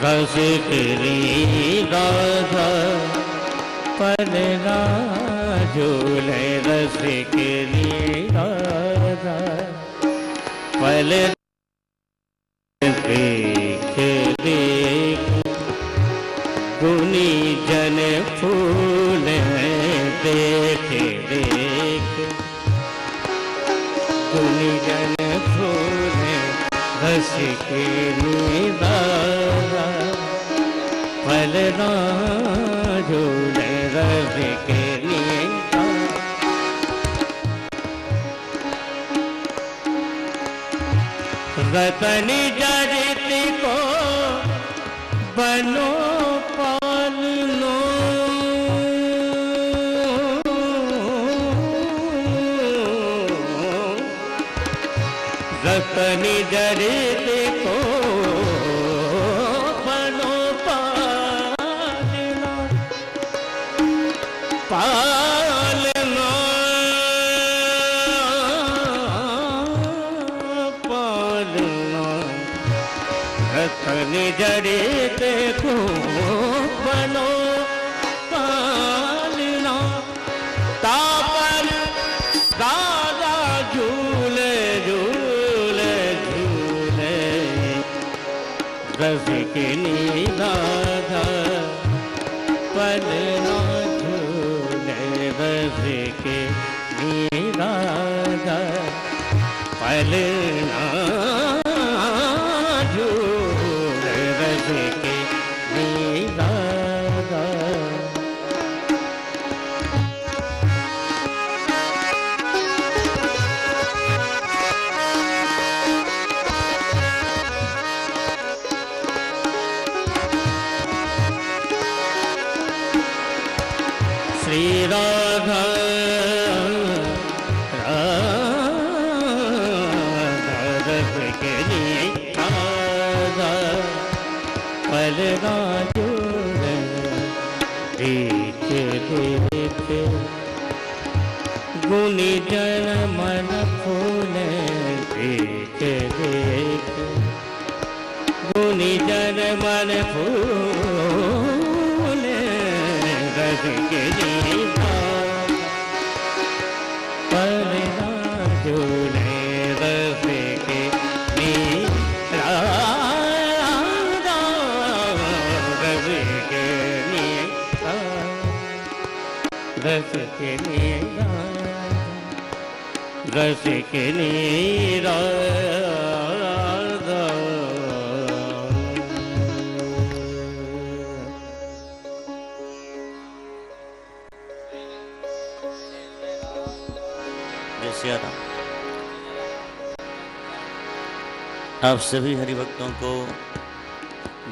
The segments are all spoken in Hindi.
दादास्री दादालेना झूले लिए ददा पले रतन जड़ित पलना आप सभी हरिभक्तों को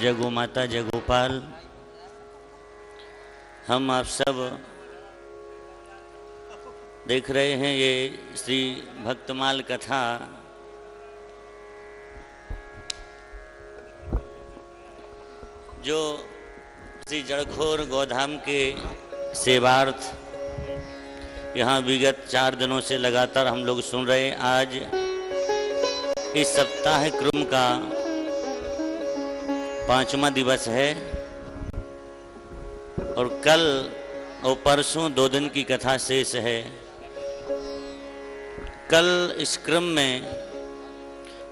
जय गो माता जय गोपाल हम आप सब देख रहे हैं ये श्री भक्तमाल कथा। जो श्री जड़खोर गोधाम के सेवार्थ यहाँ विगत चार दिनों से लगातार हम लोग सुन रहे हैं। आज इस सप्ताह क्रम का पांचवा दिवस है और कल और परसों दो दिन की कथा शेष है। कल इस क्रम में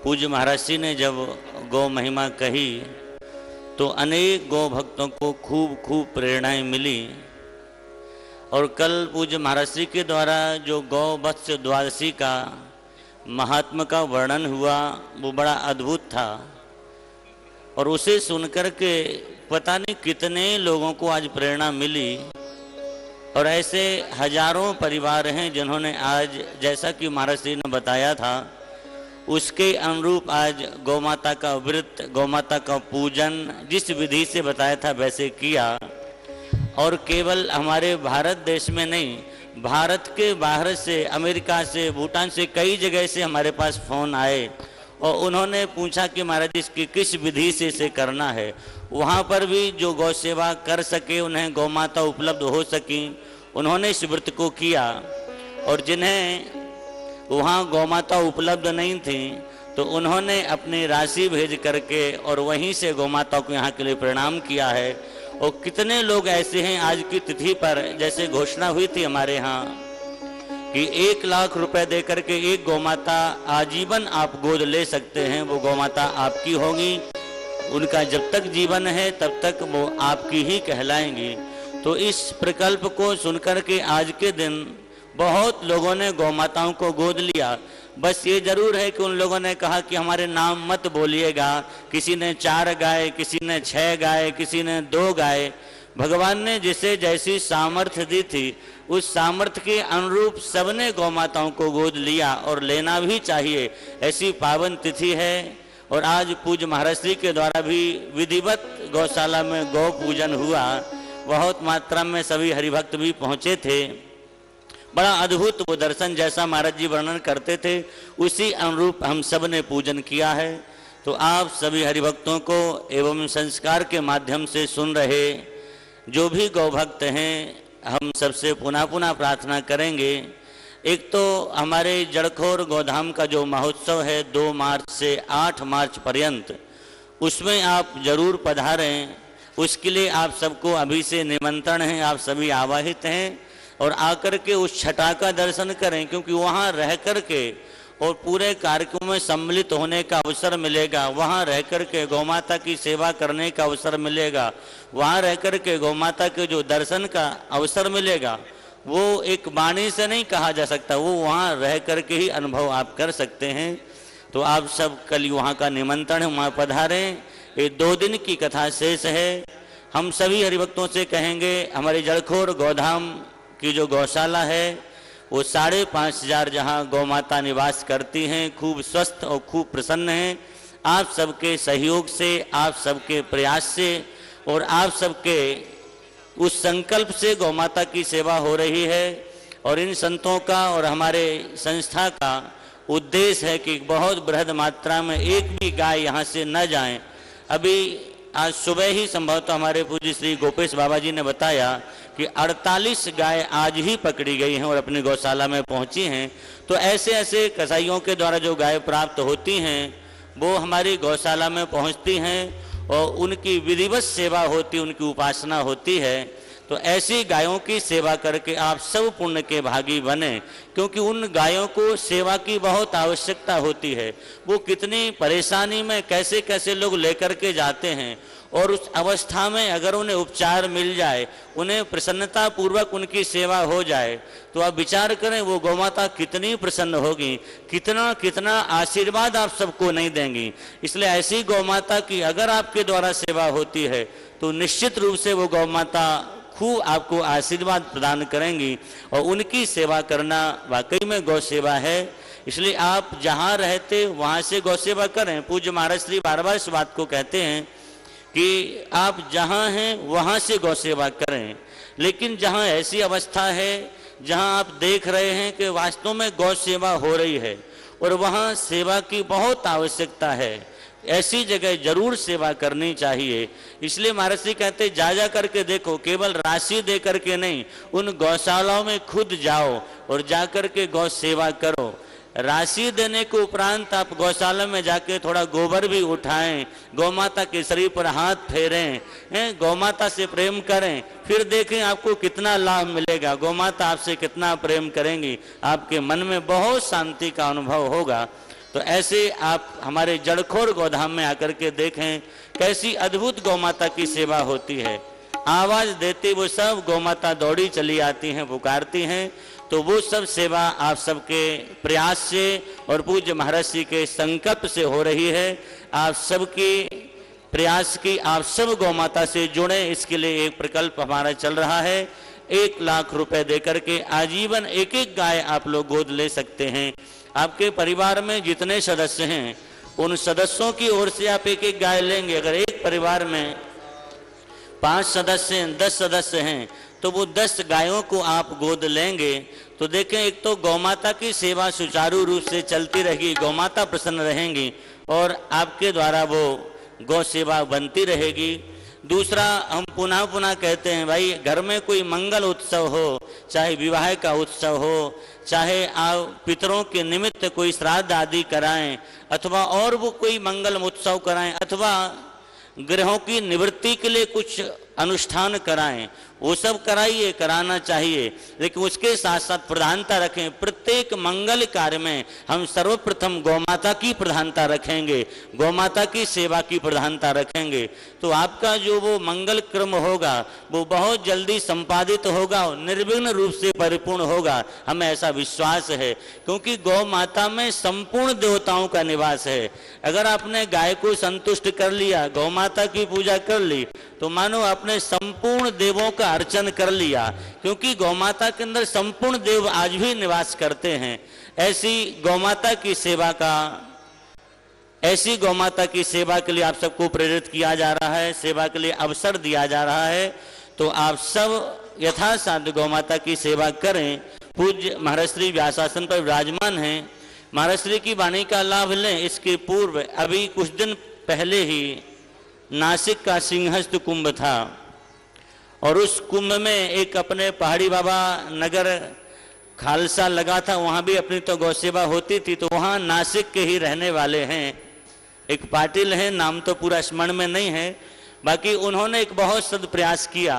पूज्य महाराज जी ने जब गौ महिमा कही तो अनेक गौ भक्तों को खूब खूब प्रेरणाएँ मिली। और कल पूज्य महाराज जी के द्वारा जो गौ वत्स्य द्वादशी का महात्मा का वर्णन हुआ, वो बड़ा अद्भुत था। और उसे सुनकर के पता नहीं कितने लोगों को आज प्रेरणा मिली। और ऐसे हज़ारों परिवार हैं जिन्होंने आज, जैसा कि महाराज जी ने बताया था, उसके अनुरूप आज गौ माता का व्रत गौ माता का पूजन जिस विधि से बताया था वैसे किया। और केवल हमारे भारत देश में नहीं, भारत के बाहर से, अमेरिका से, भूटान से कई जगह से हमारे पास फ़ोन आए। और उन्होंने पूछा कि महाराज, इसकी किस विधि से इसे करना है? वहाँ पर भी जो गौ सेवा कर सके, उन्हें गौ माता उपलब्ध हो सकी। उन्होंने इस व्रत को किया और जिन्हें वहाँ गौ माता उपलब्ध नहीं थी तो उन्होंने अपनी राशि भेज करके और वहीं से गौ माता को यहाँ के लिए प्रणाम किया है। और कितने लोग ऐसे हैं आज की तिथि पर, जैसे घोषणा हुई थी हमारे यहाँ। कि एक लाख रुपए दे करके एक गौमाता आजीवन आप गोद ले सकते हैं, वो गौमाता आपकी होगी। उनका जब तक जीवन है, तब तक वो आपकी ही कहलाएँगी। तो इस प्रकल्प को सुनकर के आज के दिन बहुत लोगों ने गौ माताओं को गोद लिया। बस ये ज़रूर है कि उन लोगों ने कहा कि हमारे नाम मत बोलिएगा। किसी ने चार गाय किसी ने छह गाय किसी ने दो गाय भगवान ने जिसे जैसी सामर्थ्य दी थी, उस सामर्थ्य के अनुरूप सबने गौ माताओं को गोद लिया और लेना भी चाहिए। ऐसी पावन तिथि है और आज पूज महाराष्ट्री के द्वारा भी विधिवत गौशाला में गौ पूजन हुआ। बहुत मात्रा में सभी हरिभक्त भी पहुँचे थे। बड़ा अद्भुत वो दर्शन जैसा महाराज जी वर्णन करते थे, उसी अनुरूप हम सबने पूजन किया है। तो आप सभी हरिभक्तों को एवं संस्कार के माध्यम से सुन रहे जो भी गौभक्त हैं, हम सबसे पुनः पुनः प्रार्थना करेंगे। एक तो हमारे जड़खोर गोधाम का जो महोत्सव है, दो मार्च से आठ मार्च पर्यंत, उसमें आप ज़रूर पधारें। उसके लिए आप सबको अभी से निमंत्रण है, आप सभी आवाहित हैं और आकर के उस छटा का दर्शन करें, क्योंकि वहाँ रह कर के और पूरे कार्यक्रम में सम्मिलित होने का अवसर मिलेगा। वहाँ रह कर के गौ माता की सेवा करने का अवसर मिलेगा। वहाँ रह कर के गौ माता के जो दर्शन का अवसर मिलेगा, वो एक वाणी से नहीं कहा जा सकता, वो वहाँ रह कर के ही अनुभव आप कर सकते हैं। तो आप सब कल वहाँ का निमंत्रण है वहाँ पधारें। ये दो दिन की कथा शेष है। हम सभी हरिभक्तों से कहेंगे, हमारे जड़खोर गौधाम की जो गौशाला है वो साढ़े पाँच हज़ार जहाँ गौ माता निवास करती हैं, खूब स्वस्थ और खूब प्रसन्न हैं। आप सबके सहयोग से, आप सबके प्रयास से और आप सबके उस संकल्प से गौ माता की सेवा हो रही है। और इन संतों का और हमारे संस्था का उद्देश्य है कि बहुत बृहद मात्रा में एक भी गाय यहाँ से न जाए। अभी आज सुबह ही संभवतः हमारे पूज्य श्री गोपेश बाबा जी ने बताया कि 48 गाय आज ही पकड़ी गई हैं और अपनी गौशाला में पहुँची हैं। तो ऐसे ऐसे कसाईयों के द्वारा जो गाय प्राप्त होती हैं, वो हमारी गौशाला में पहुँचती हैं और उनकी विधिवत सेवा होती, उनकी उपासना होती है। तो ऐसी गायों की सेवा करके आप सब पुण्य के भागी बने, क्योंकि उन गायों को सेवा की बहुत आवश्यकता होती है। वो कितनी परेशानी में कैसे कैसे लोग लेकर के जाते हैं और उस अवस्था में अगर उन्हें उपचार मिल जाए, उन्हें प्रसन्नता पूर्वक उनकी सेवा हो जाए तो आप विचार करें वो गौमाता कितनी प्रसन्न होगी, कितना कितना आशीर्वाद आप सबको नहीं देंगी। इसलिए ऐसी गौमाता की अगर आपके द्वारा सेवा होती है तो निश्चित रूप से वो गौमाता खूब आपको आशीर्वाद प्रदान करेंगी और उनकी सेवा करना वाकई में गौ सेवा है। इसलिए आप जहाँ रहते, वहाँ से गौ सेवा करें। पूज्य महाराज श्री बार बार इस बात को कहते हैं कि आप जहाँ हैं, वहाँ से गौ सेवा करें। लेकिन जहाँ ऐसी अवस्था है, जहाँ आप देख रहे हैं कि वास्तव में गौ सेवा हो रही है, और वहाँ सेवा की बहुत आवश्यकता है, ऐसी जगह ज़रूर सेवा करनी चाहिए। इसलिए महर्षि कहते, जा जा करके देखो, केवल राशि दे करके नहीं, उन गौशालाओं में खुद जाओ और जा करके गौ सेवा करो। राशि देने के उपरांत आप गौशाला में जाके थोड़ा गोबर भी उठाएँ गौ माता के शरीर पर हाथ फेरें गौ माता से प्रेम करें, फिर देखें आपको कितना लाभ मिलेगा। गौ माता आपसे कितना प्रेम करेंगी, आपके मन में बहुत शांति का अनुभव होगा। तो ऐसे आप हमारे जड़खोर गोधाम में आकर के देखें, कैसी अद्भुत गौ माता की सेवा होती है। आवाज़ देती वो सब गौ माता दौड़ी चली आती हैं, पुकारती हैं तो वो सब सेवा आप सबके प्रयास से और पूज्य महर्षि के संकल्प से हो रही है। आप सबकी प्रयास की आप सब गौ माता से जुड़े, इसके लिए एक प्रकल्प हमारा चल रहा है। एक लाख रुपए देकर के आजीवन एक एक गाय आप लोग गोद ले सकते हैं। आपके परिवार में जितने सदस्य हैं, उन सदस्यों की ओर से आप एक एक गाय लेंगे। अगर एक परिवार में पाँच सदस्य हैं, दस सदस्य हैं तो वो दस गायों को आप गोद लेंगे। तो देखें, एक तो गौमाता की सेवा सुचारू रूप से चलती रहेगी, गौमाता प्रसन्न रहेंगी और आपके द्वारा वो गौ सेवा बनती रहेगी। दूसरा, हम पुनः पुनः कहते हैं, भाई, घर में कोई मंगल उत्सव हो, चाहे विवाह का उत्सव हो, चाहे आप पितरों के निमित्त कोई श्राद्ध आदि कराएँ, अथवा और वो कोई मंगल उत्सव कराएँ, अथवा ग्रहों की निवृत्ति के लिए कुछ अनुष्ठान कराएँ। वो सब कराइए, कराना चाहिए। लेकिन उसके साथ साथ प्रधानता रखें। प्रत्येक मंगल कार्य में हम सर्वप्रथम गौमाता की प्रधानता रखेंगे। गौमाता की सेवा की प्रधानता रखेंगे। तो आपका जो वो मंगल क्रम होगा, वो बहुत जल्दी संपादित होगा और निर्विघ्न रूप से परिपूर्ण होगा। हमें ऐसा विश्वास है। क्योंकि गौ माता में संपूर्ण देवताओं का निवास है। अगर आपने गाय को संतुष्ट कर लिया गौ माता की पूजा कर ली तो मानो आपने संपूर्ण देवों का अर्चन कर लिया, क्योंकि गौमाता के अंदर संपूर्ण देव आज भी निवास करते हैं। ऐसी गौमाता की सेवा का, ऐसी गौमाता की सेवा के लिए आप सबको प्रेरित किया जा रहा है, सेवा के लिए अवसर दिया जा रहा है। तो आप सब यथासाध्य गौमाता की सेवा करें। पूज्य महाराष्ट्री व्यासासन पर विराजमान हैं। महाराष्ट्री की वाणी का लाभ लें, इसके पूर्व अभी कुछ दिन पहले ही नासिक का सिंहस्थ कुंभ था और उस कुंभ में एक अपने पहाड़ी बाबा नगर खालसा लगा था, वहाँ भी अपनी तो गौसेवा होती थी तो वहाँ नासिक के ही रहने वाले हैं। एक पाटिल हैं, नाम तो पूरा स्मरण में नहीं है, बाकी उन्होंने एक बहुत सद प्रयास किया।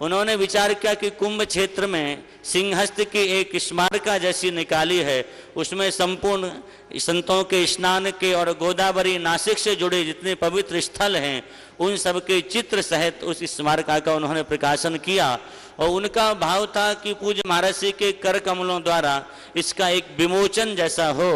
उन्होंने विचार किया कि कुंभ क्षेत्र में सिंहस्थ की एक स्मारका जैसी निकाली है, उसमें संपूर्ण संतों के स्नान के और गोदावरी नासिक से जुड़े जितने पवित्र स्थल हैं, उन सब के चित्र सहित उस स्मारका का उन्होंने प्रकाशन किया। और उनका भाव था कि पूज्य महाराज जी के कर कमलों द्वारा इसका एक विमोचन जैसा हो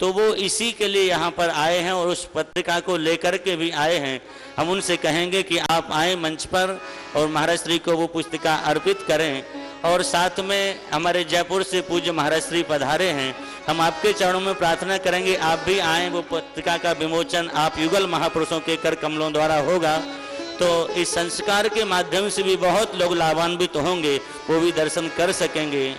तो वो इसी के लिए यहाँ पर आए हैं और उस पत्रिका को लेकर के भी आए हैं। हम उनसे कहेंगे कि आप आए मंच पर और महाराज श्री को वो पुस्तिका अर्पित करें। और साथ में हमारे जयपुर से पूज्य महाराज श्री पधारे हैं। हम आपके चरणों में प्रार्थना करेंगे, आप भी आए, वो पत्रिका का विमोचन आप युगल महापुरुषों के कर कमलों द्वारा होगा। तो इस संस्कार के माध्यम से भी बहुत लोग लाभान्वित होंगे, वो भी दर्शन कर सकेंगे।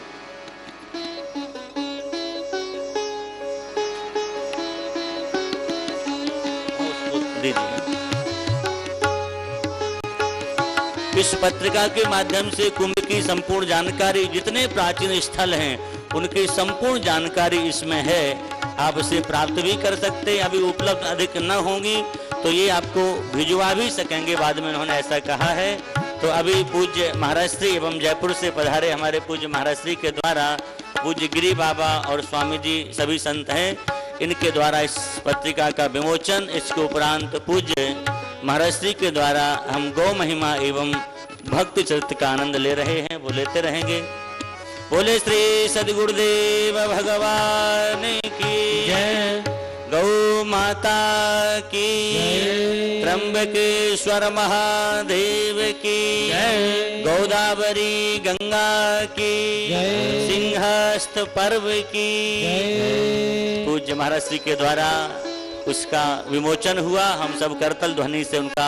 इस पत्रिका के माध्यम से कुंभ की संपूर्ण जानकारी जितने प्राचीन स्थल हैं, उनकी संपूर्ण जानकारी इसमें है। आप इसे प्राप्त भी कर सकते हैं, अभी उपलब्ध अधिक न होंगी तो ये आपको भिजवा भी सकेंगे, बाद में उन्होंने ऐसा कहा है। तो अभी पूज्य महाराष्ट्री एवं जयपुर से पधारे हमारे पूज्य महाराष्ट्री के द्वारा पूज्य गिरी बाबा और स्वामी जी सभी संत हैं। इनके द्वारा इस पत्रिका का विमोचन इसके उपरांत पूज्य महाराज श्री के द्वारा हम गौ महिमा एवं भक्ति चरित्र का आनंद ले रहे हैं वो लेते रहेंगे। बोले श्री सदगुरुदेव भगवान की जय। गौ माता की त्र्यंबकेश्वर महादेव की गोदावरी गंगा की जय। पर्व की। पूज्य महाराज श्री के द्वारा उसका विमोचन हुआ हम सब करतल ध्वनि से उनका।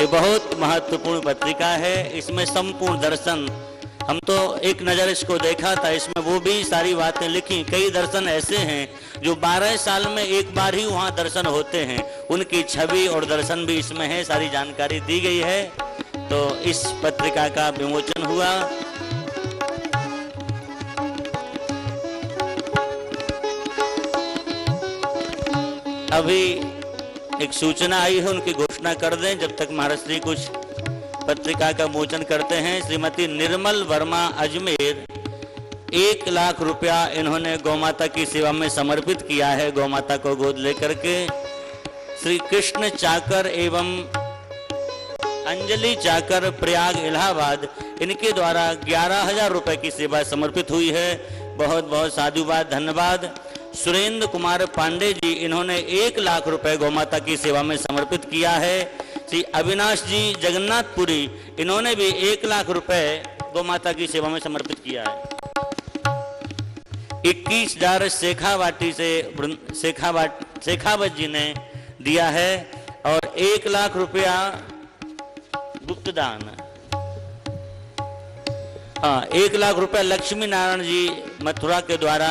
ये बहुत महत्वपूर्ण पत्रिका है इसमें संपूर्ण दर्शन। हम तो एक नज़र इसको देखा था इसमें वो भी सारी बातें लिखी। कई दर्शन ऐसे हैं जो बारह साल में एक बार ही वहाँ दर्शन होते हैं। उनकी छवि और दर्शन भी इसमें है सारी जानकारी दी गई है। तो इस पत्रिका का विमोचन हुआ। अभी एक सूचना आई है, उनकी घोषणा कर दें, जब तक महाराज श्री कुछ पत्रिका का मोचन करते हैं। श्रीमती निर्मल वर्मा अजमेर, एक लाख रुपया इन्होंने गौमाता की सेवा में समर्पित किया है। गौमाता को गोद लेकर के श्री कृष्ण चाकर एवं अंजलि चाकर प्रयाग इलाहाबाद, इनके द्वारा ग्यारह हज़ार रुपए की सेवा समर्पित हुई है। बहुत बहुत साधुवाद, धन्यवाद। सुरेंद्र कुमार पांडे जी, इन्होंने एक लाख रुपए गौमाता की सेवा में समर्पित किया है। श्री अविनाश जी जगन्नाथपुरी, इन्होंने भी एक लाख रुपए गौमाता की सेवा में समर्पित किया है। इक्कीस हज़ार शेखावाटी से शेखावाट, शेखावत जी ने दिया है और एक लाख रुपया गुप्त दान हाँ एक लाख रुपए लक्ष्मी नारायण जी मथुरा के द्वारा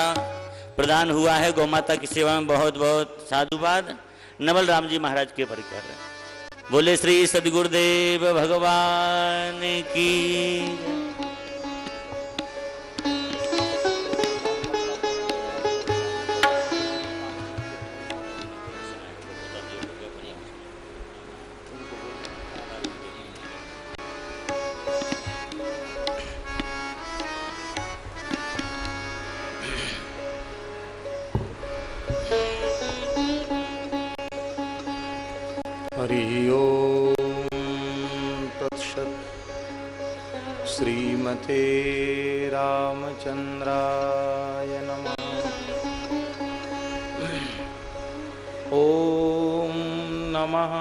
प्रदान हुआ है। गौ माता की सेवा में बहुत बहुत साधुवाद। नवल राम जी महाराज के परिकर बोले, श्री सदगुरुदेव भगवान की श्रीमते रामचन्द्राय नमः। ॐ नमः।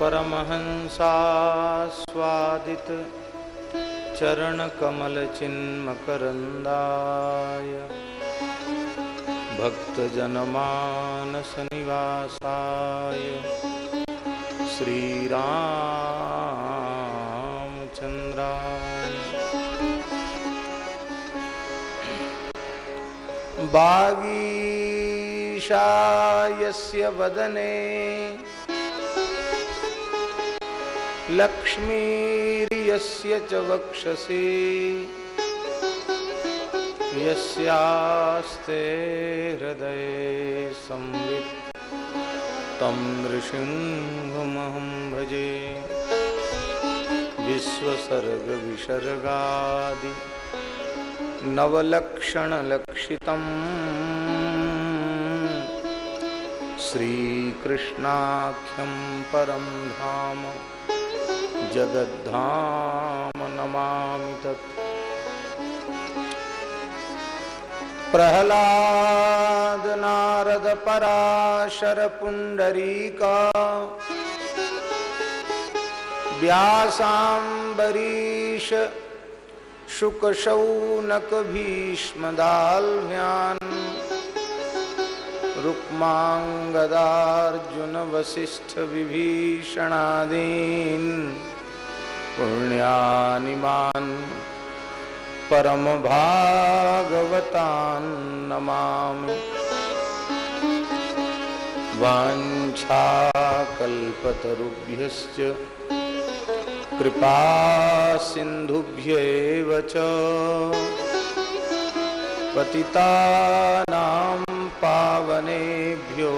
परमहंसास्वादित चरणकमलचिन्मकरन्दाय। भक्तजनमानसनिवासाय। श्रीरामचन्द्राय बागीशायस्य वदने लक्ष्मीर्यस्य च वक्षसि यस्यास्ते हृदये संवित् तं नृसिंहमहं भजे। विश्वसर्गविसर्गादि नवलक्षणलक्षितम्। श्रीकृष्णाख्यं परं धाम जगद्धाम नमामि तत्। प्रहलाद नारद पराशर पुंडरीका व्यासाम्बरीश शुकशौनक भीष्मदाल्भ्यान् रुक्माङ्गदार्जुन वसिष्ठ विभीषणादीन् पुण्यानिमान् परम नमामि। वाञ्छाकल्पतरुभ्यश्च कृपा सिन्धुभ्येव च पतितानां पावनेभ्यो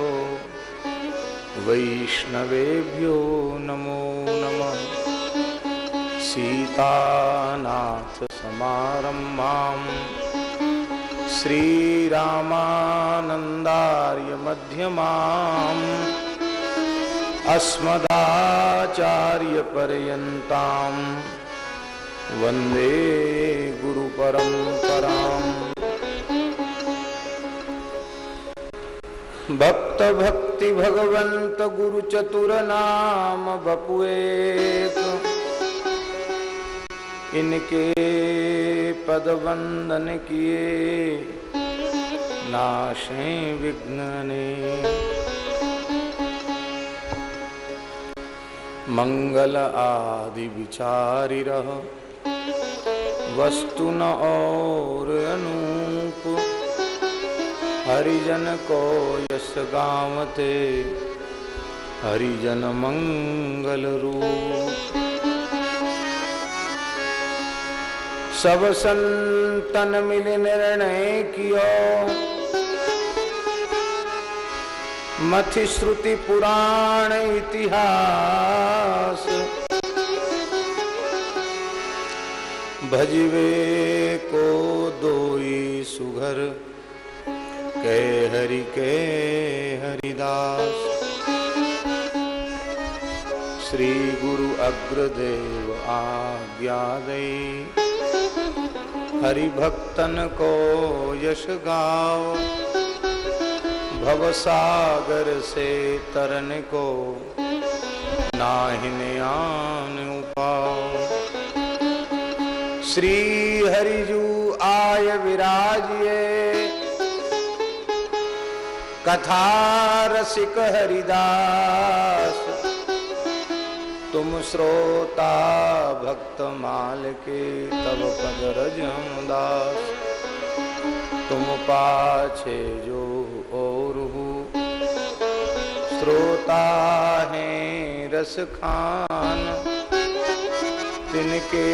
वैष्णवेभ्यो नमो नमः। सीतानाथ समारम्भां श्रीरामानन्दार्यमध्यमाम्। अस्मदाचार्यपर्यन्तां वंदे गुरुपरम्पराम्। भक्त भक्ति भगवंत गुरु चतुर नाम बपुएक। इनके पद वंदन किए, नाशे विघ्नने। मंगल आदि विचारि रह। वस्तु न और अनूप। हरिजन को यस गावते। हरिजन मंगल रूप। सब संतन मिल निर्णय कियो। मथि श्रुति पुराण इतिहास। भजवे को दोई सुघर, के हरि के हरिदास। श्री गुरु अग्रदेव आज्ञा दई। हरि भक्तन को यश गाओ। भवसागर से तरन को नाहिन आन उपाओ। श्री हरिजू आय विराजिए। कथा रसिक हरिदास। तुम श्रोता भक्त माल के तब पद रज दास। तुम पाछे जो श्रोता है रस खान तिनके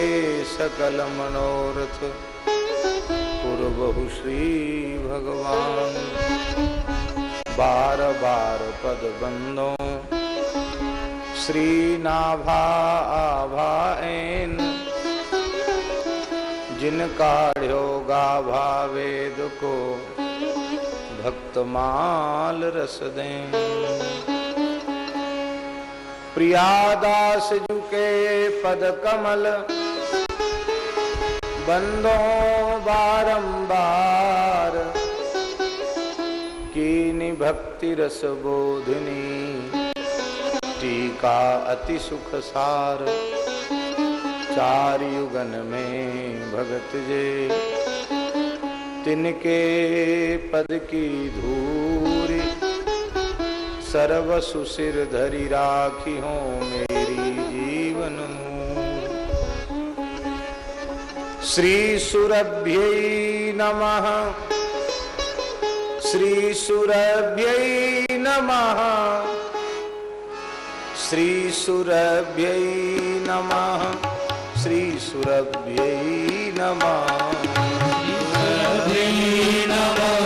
सकल मनोरथ पूर्वहु श्री भगवान। बार बार पद बंदो, श्री नाभा आभाएन जिन काढ़ो गाभा वेद को भक्तमाल रस प्रिया प्रियादास झुके पद कमल बंदो बारंबार, कीनि भक्ति रस बोधनी, टीका अति सुख सार, चार युगन में भगत जे। तिनके पद की धूरी सर्व सुशिर धरी राखी हो मेरी जीवन श्री सुरभ्य नम, श्री सुरभ्य नम, श्री सुरभ्य नम, श्री सुरभ्य नमः। Baba.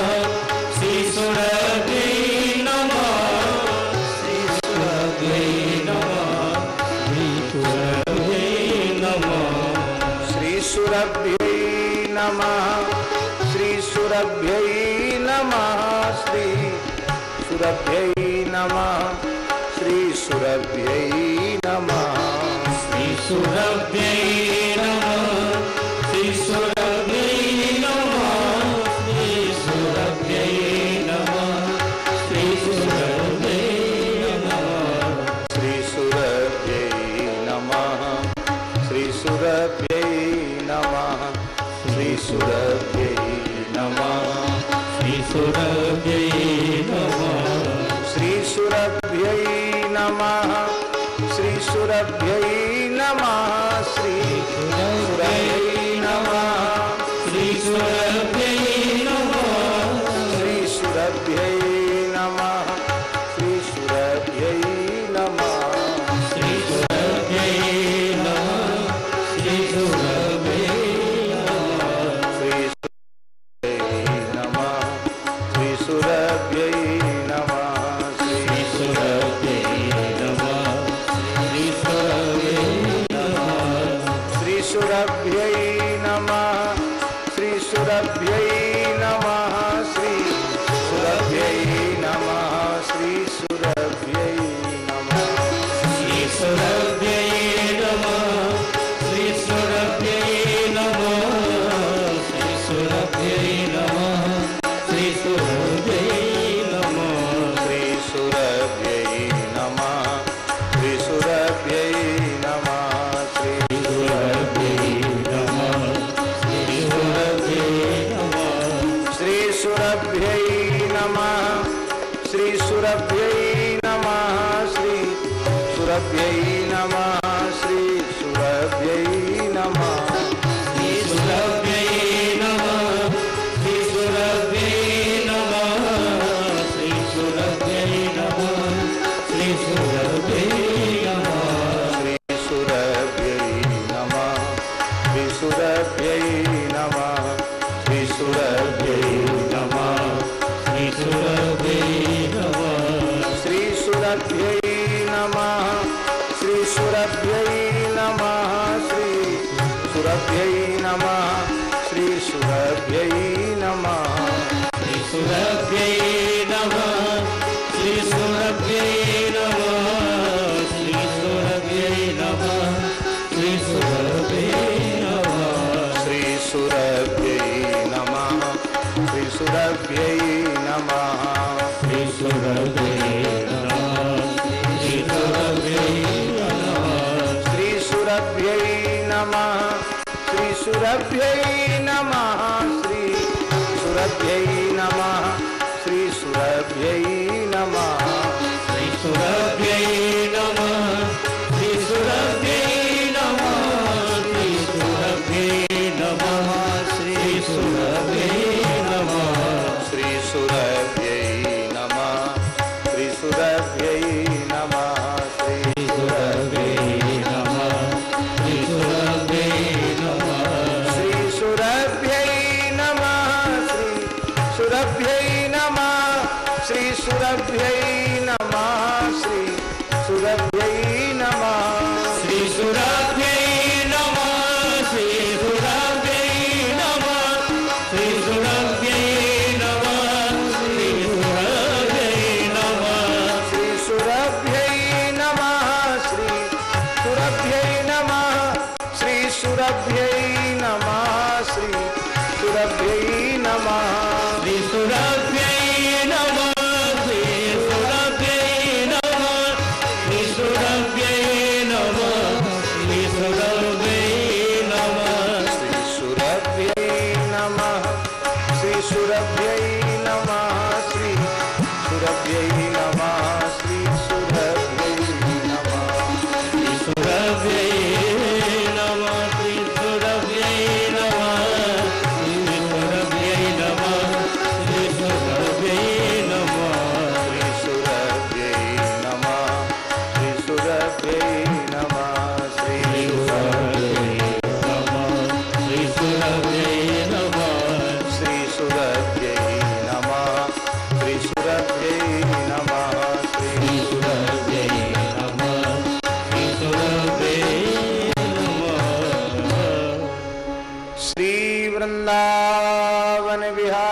श्री वृंदावन बिहारी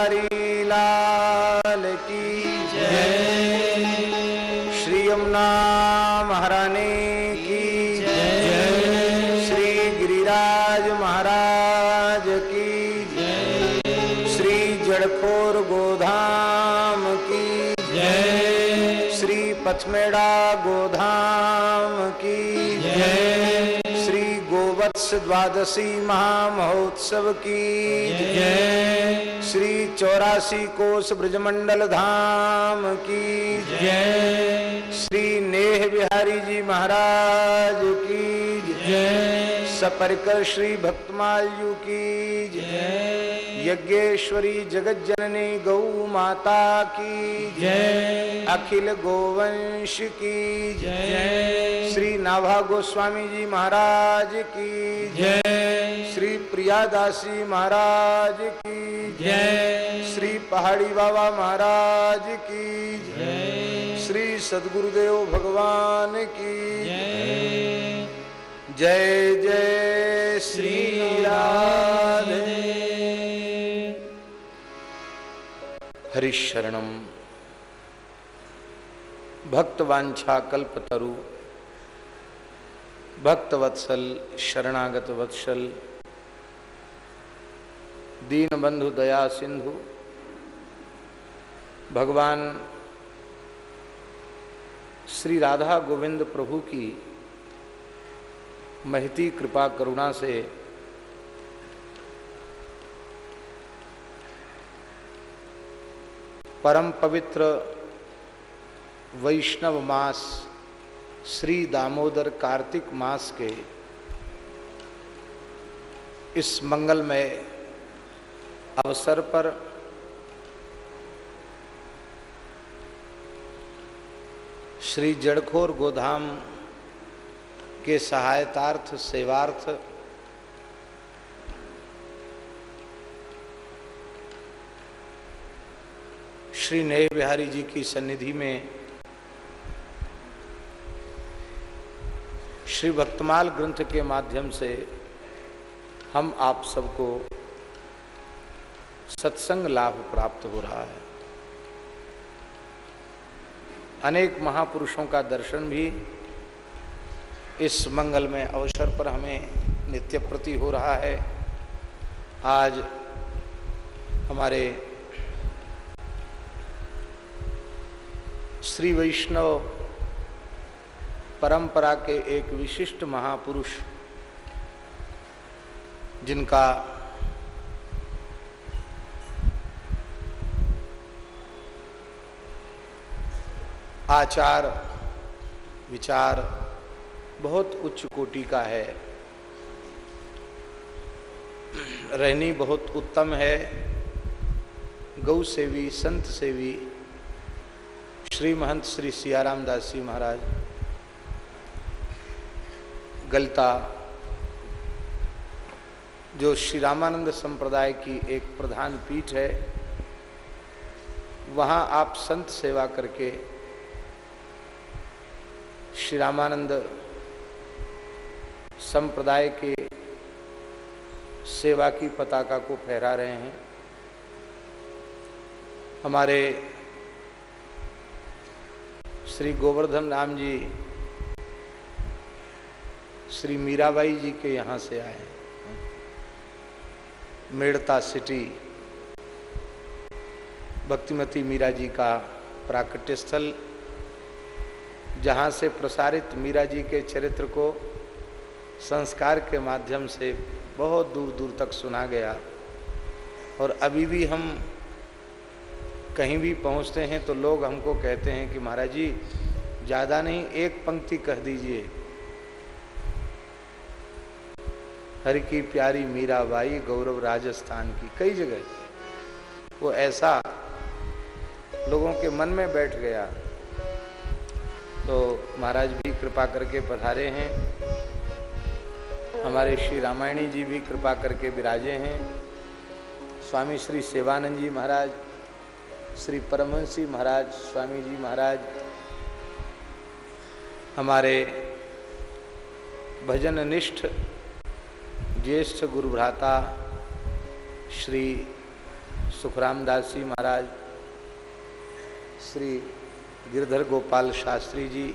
द्वादशी महामहोत्सव की। जय। श्री चौरासी कोष ब्रजमंडल धाम की। जय। श्री नेह बिहारी जी महाराज की। जय। सपरकर श्री भक्तमाल की। जय। यज्ञेश्वरी जगत जननी गौ माता की जय। अखिल गोवंश की जय। श्री नाभा गोस्वामी जी महाराज की जय। श्री प्रियादासी महाराज की जय। श्री पहाड़ी बाबा महाराज की जय। श्री सदगुरुदेव भगवान की जय। जय। जय श्री राधे। हरिशरणम। भक्तवांछा कल्पतरु भक्तवत्सल शरणागत वत्सल दीनबंधु दया सिंधु भगवान श्री राधा गोविंद प्रभु की महती कृपा, करुणा से परम पवित्र वैष्णव मास, श्री दामोदर कार्तिक मास के इस मंगलमय अवसर पर श्री जड़खोर गोधाम के सहायतार्थ, सेवार्थ श्री नए बिहारी जी की सन्निधि में श्री भक्तमाल ग्रंथ के माध्यम से हम आप सबको सत्संग लाभ प्राप्त हो रहा है। अनेक महापुरुषों का दर्शन भी इस मंगल में अवसर पर हमें नित्य प्रति हो रहा है। आज हमारे श्री वैष्णव परंपरा के एक विशिष्ट महापुरुष, जिनका आचार विचार बहुत उच्च कोटि का है। रहनी बहुत उत्तम है। गौ सेवी, संत सेवी श्री महंत श्री सियाराम दास जी महाराज, गलता, जो श्री रामानंद संप्रदाय की एक प्रधान पीठ है, वहाँ आप संत सेवा करके श्री रामानंद संप्रदाय के सेवा की पताका को फहरा रहे हैं। हमारे श्री गोवर्धन राम जी, श्री मीराबाई जी के यहाँ से आए मेड़ता सिटी, भक्तिमती मीरा जी का प्राकट्य स्थल, जहाँ से प्रसारित मीरा जी के चरित्र को संस्कार के माध्यम से बहुत दूर दूर तक सुना गया। और अभी भी हम कहीं भी पहुँचते हैं तो लोग हमको कहते हैं कि महाराज जी, ज़्यादा नहीं, एक पंक्ति कह दीजिए। हर की प्यारी मीराबाई, गौरव राजस्थान की। कई जगह। वो ऐसा लोगों के मन में बैठ गया। तो महाराज भी कृपा करके पधारे हैं। हमारे श्री रामायणी जी भी कृपा करके विराजे हैं। स्वामी श्री सेवानंद जी महाराज श्री परमहंसी महाराज स्वामी जी महाराज, हमारे भजन निष्ठ ज्येष्ठ गुरु भ्राता श्री सुखराम दास जी महाराज, श्री गिरधर गोपाल शास्त्री जी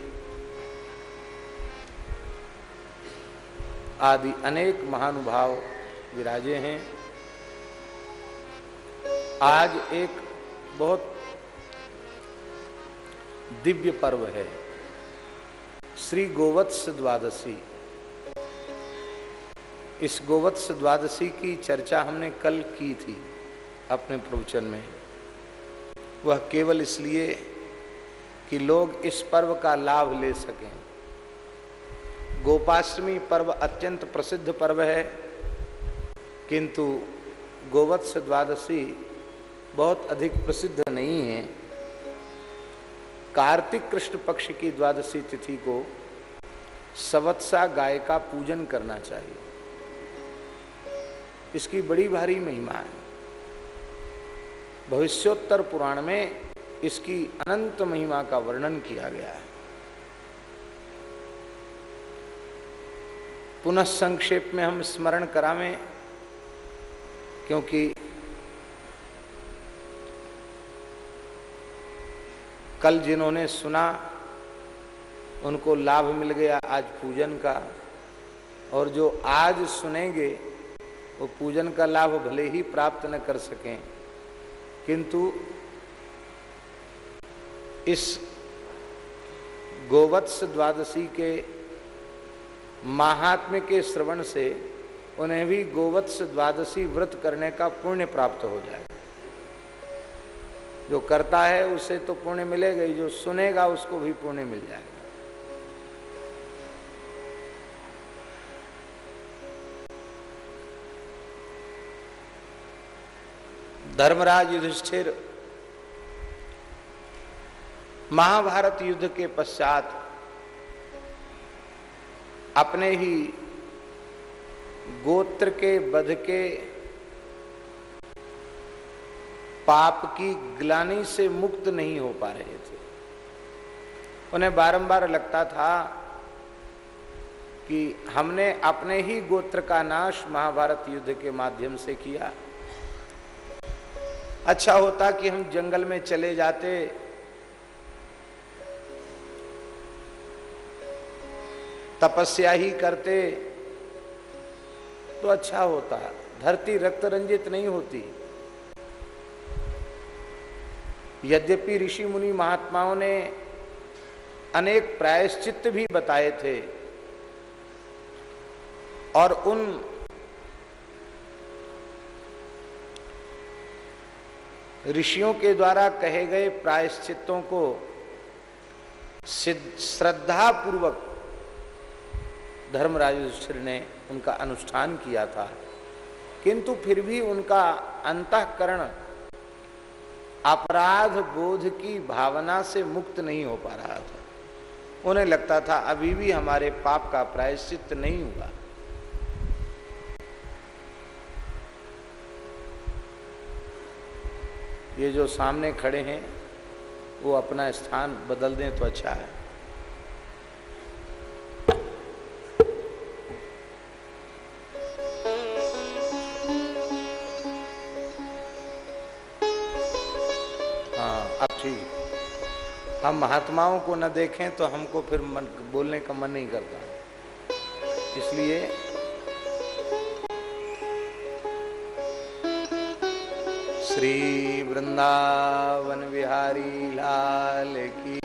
आदि अनेक महानुभाव विराजे हैं। आज एक बहुत दिव्य पर्व है। श्री गोवत्स द्वादशी। इस गोवत्स द्वादशी की चर्चा हमने कल की थी अपने प्रवचन में। वह केवल इसलिए कि लोग इस पर्व का लाभ ले सकें। गोपाष्टमी पर्व अत्यंत प्रसिद्ध पर्व है, किंतु गोवत्स द्वादशी बहुत अधिक प्रसिद्ध नहीं है। कार्तिक कृष्ण पक्ष की द्वादशी तिथि को सवत्सा गाय का पूजन करना चाहिए। इसकी बड़ी भारी महिमा है। भविष्योत्तर पुराण में इसकी अनंत महिमा का वर्णन किया गया है। पुनः संक्षेप में हम स्मरण करावें, क्योंकि कल जिन्होंने सुना, उनको लाभ मिल गया आज पूजन का। और जो आज सुनेंगे, वो पूजन का लाभ भले ही प्राप्त न कर सकें, किंतु इस गोवत्स द्वादशी के महात्म्य के श्रवण से उन्हें भी गोवत्स द्वादशी व्रत करने का पुण्य प्राप्त हो जाए जो करता है उसे तो पुण्य मिलेगा ही जो सुनेगा उसको भी पुण्य मिल जाएगा। धर्मराज युधिष्ठिर, महाभारत युद्ध के पश्चात अपने ही गोत्र के बध के पाप की ग्लानी से मुक्त नहीं हो पा रहे थे। उन्हें बारंबार लगता था कि हमने अपने ही गोत्र का नाश महाभारत युद्ध के माध्यम से किया। अच्छा होता कि हम जंगल में चले जाते। तपस्या ही करते तो अच्छा होता। धरती रक्त रंजित नहीं होती। यद्यपि ऋषि मुनि महात्माओं ने अनेक प्रायश्चित भी बताए थे और उन ऋषियों के द्वारा कहे गए प्रायश्चितों को श्रद्धा पूर्वक धर्मराज युधिष्ठिर ने उनका अनुष्ठान किया था, किंतु फिर भी उनका अंतकरण अपराध बोध की भावना से मुक्त नहीं हो पा रहा था। उन्हें लगता था, अभी भी हमारे पाप का प्रायश्चित नहीं हुआ। ये जो सामने खड़े हैं, वो अपना स्थान बदल दें तो अच्छा है। अब ठीक। हम महात्माओं को न देखें तो हमको फिर मन बोलने का मन नहीं करता। इसलिए श्री वृंदावन बिहारी लाल की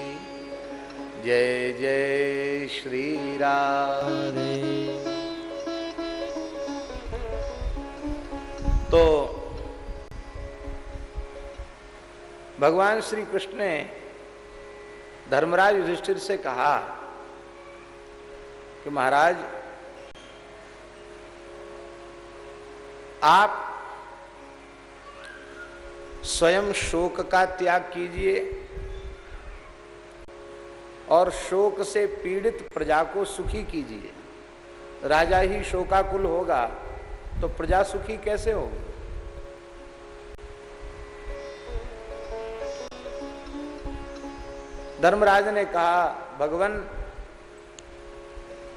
जय जय श्री राम। तो भगवान श्री कृष्ण ने धर्मराज युधिष्ठिर से कहा कि महाराज, आप स्वयं शोक का त्याग कीजिए और शोक से पीड़ित प्रजा को सुखी कीजिए। राजा ही शोकाकुल होगा तो प्रजा सुखी कैसे होगी? धर्मराज ने कहा, भगवान,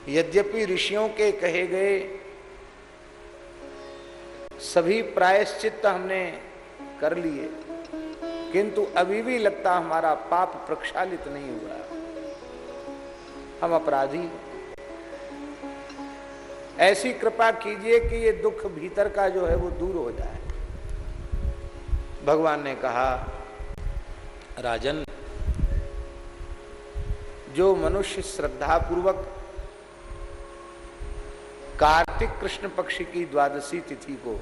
यद्यपि ऋषियों के कहे गए सभी प्रायश्चित हमने कर लिए, किंतु अभी भी लगता हमारा पाप प्रक्षालित नहीं हुआ। हम अपराधी ऐसी कृपा कीजिए कि ये दुख भीतर का जो है वो दूर हो जाए। भगवान ने कहा, राजन जो मनुष्य श्रद्धा पूर्वक कार्तिक कृष्ण पक्ष की द्वादशी तिथि को,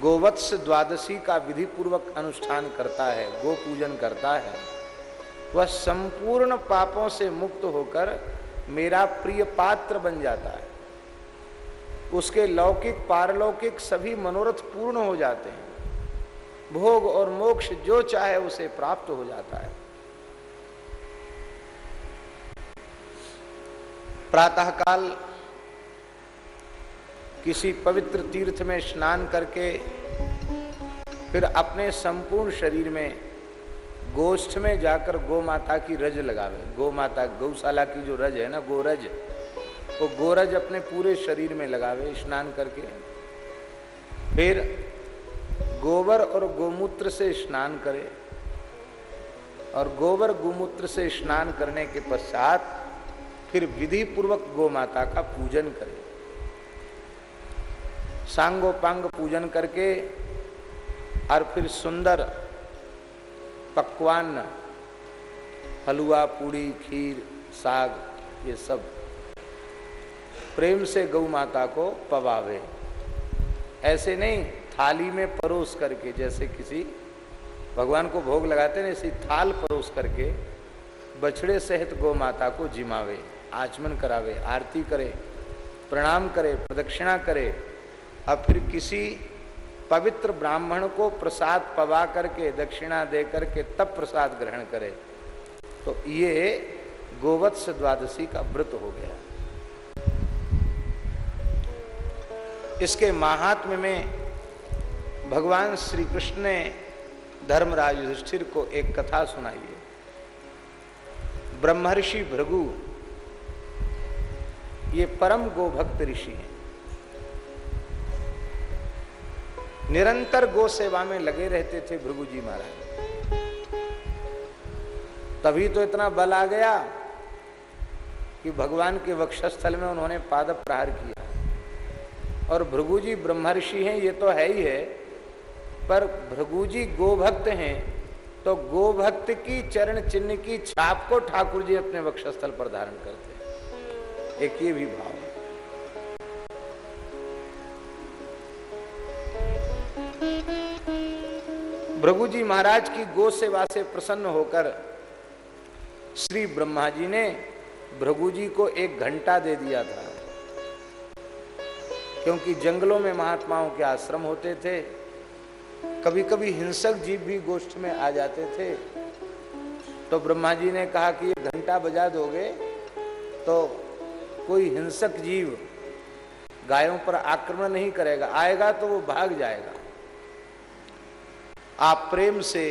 गोवत्स द्वादशी का विधि पूर्वक अनुष्ठान करता है गो पूजन करता है, वह संपूर्ण पापों से मुक्त होकर मेरा प्रिय पात्र बन जाता है। उसके लौकिक, पारलौकिक सभी मनोरथ पूर्ण हो जाते हैं। भोग और मोक्ष जो चाहे उसे प्राप्त हो जाता है। प्रातःकाल किसी पवित्र तीर्थ में स्नान करके फिर अपने संपूर्ण शरीर में गोष्ठ में जाकर गौ माता की रज लगावे। गौ माता गौशाला की जो रज है ना, गोरज, वो तो गोरज अपने पूरे शरीर में लगावे स्नान करके। फिर गोबर और गोमूत्र से स्नान करे और गोबर गोमूत्र से स्नान करने के पश्चात फिर विधि पूर्वक गौ माता का पूजन करे। सांगोपांग पूजन करके और फिर सुंदर पकवान, हलवा, पूड़ी, खीर, साग, ये सब प्रेम से गौ माता को पवावे। ऐसे नहीं, थाली में परोस करके, जैसे किसी भगवान को भोग लगाते हैं, ऐसी थाल परोस करके बछड़े सहित गौ माता को जिमावे। आचमन करावे, आरती करे, प्रणाम करे, प्रदक्षिणा करे और फिर किसी पवित्र ब्राह्मण को प्रसाद पवा करके, दक्षिणा दे करके तब प्रसाद ग्रहण करे। तो ये गोवत्स द्वादशी का व्रत हो गया। इसके महात्म्य में भगवान श्री कृष्ण ने धर्मराज युधिष्ठिर को एक कथा सुनाई है। ब्रह्मर्षि भृगु ये परम गोभक्त ऋषि हैं। निरंतर गो सेवा में लगे रहते थे भृगु जी महाराज। तभी तो इतना बल आ गया कि भगवान के वक्षस्थल में उन्होंने पाद प्रहार किया। और भृगु जी ब्रह्मर्षि हैं, ये तो है ही है, पर भृगु जी गोभक्त हैं तो गोभक्त की चरण चिन्ह की छाप को ठाकुर जी अपने वक्षस्थल पर धारण करते एक ये भी भाव भृगु जी महाराज की गो सेवा से प्रसन्न होकर श्री ब्रह्मा जी ने भृगु जी को एक घंटा दे दिया था, क्योंकि जंगलों में महात्माओं के आश्रम होते थे कभी कभी हिंसक जीव भी गोष्ठ में आ जाते थे। तो ब्रह्मा जी ने कहा कि ये घंटा बजा दोगे तो कोई हिंसक जीव गायों पर आक्रमण नहीं करेगा, आएगा तो वो भाग जाएगा। आप प्रेम से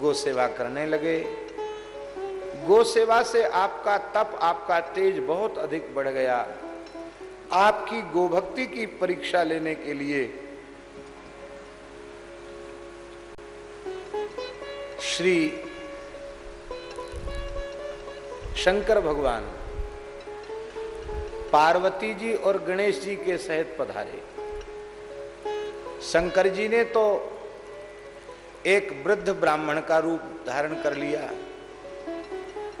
गो सेवा करने लगे। गो सेवा से आपका तप, आपका तेज बहुत अधिक बढ़ गया। आपकी गोभक्ति की परीक्षा लेने के लिए श्री शंकर भगवान पार्वती जी और गणेश जी के सहित पधारे। शंकर जी ने तो एक वृद्ध ब्राह्मण का रूप धारण कर लिया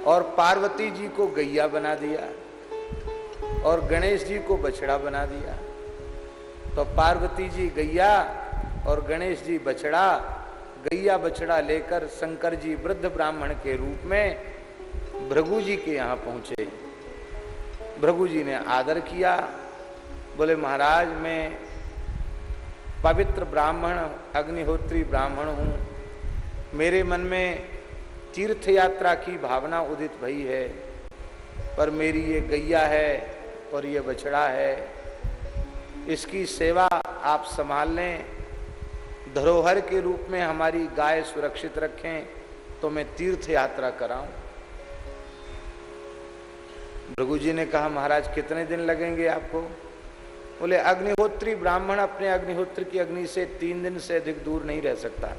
और पार्वती जी को गैया बना दिया और गणेश जी को बछड़ा बना दिया। तो पार्वती जी गैया और गणेश जी बछड़ा, गैया बछड़ा लेकर शंकर जी वृद्ध ब्राह्मण के रूप में भृगु जी के यहाँ पहुँचे। भृगु जी ने आदर किया, बोले, महाराज, मैं पवित्र ब्राह्मण, अग्निहोत्री ब्राह्मण हूँ। मेरे मन में तीर्थ यात्रा की भावना उदित भई है, पर मेरी ये गैया है और ये बछड़ा है। इसकी सेवा आप संभाल लें धरोहर के रूप में हमारी गाय सुरक्षित रखें तो मैं तीर्थ यात्रा कराऊं। भृगु जी ने कहा, महाराज, कितने दिन लगेंगे आपको? बोले, अग्निहोत्री, ब्राह्मण अपने अग्निहोत्र की अग्नि से तीन दिन से अधिक दूर नहीं रह सकता।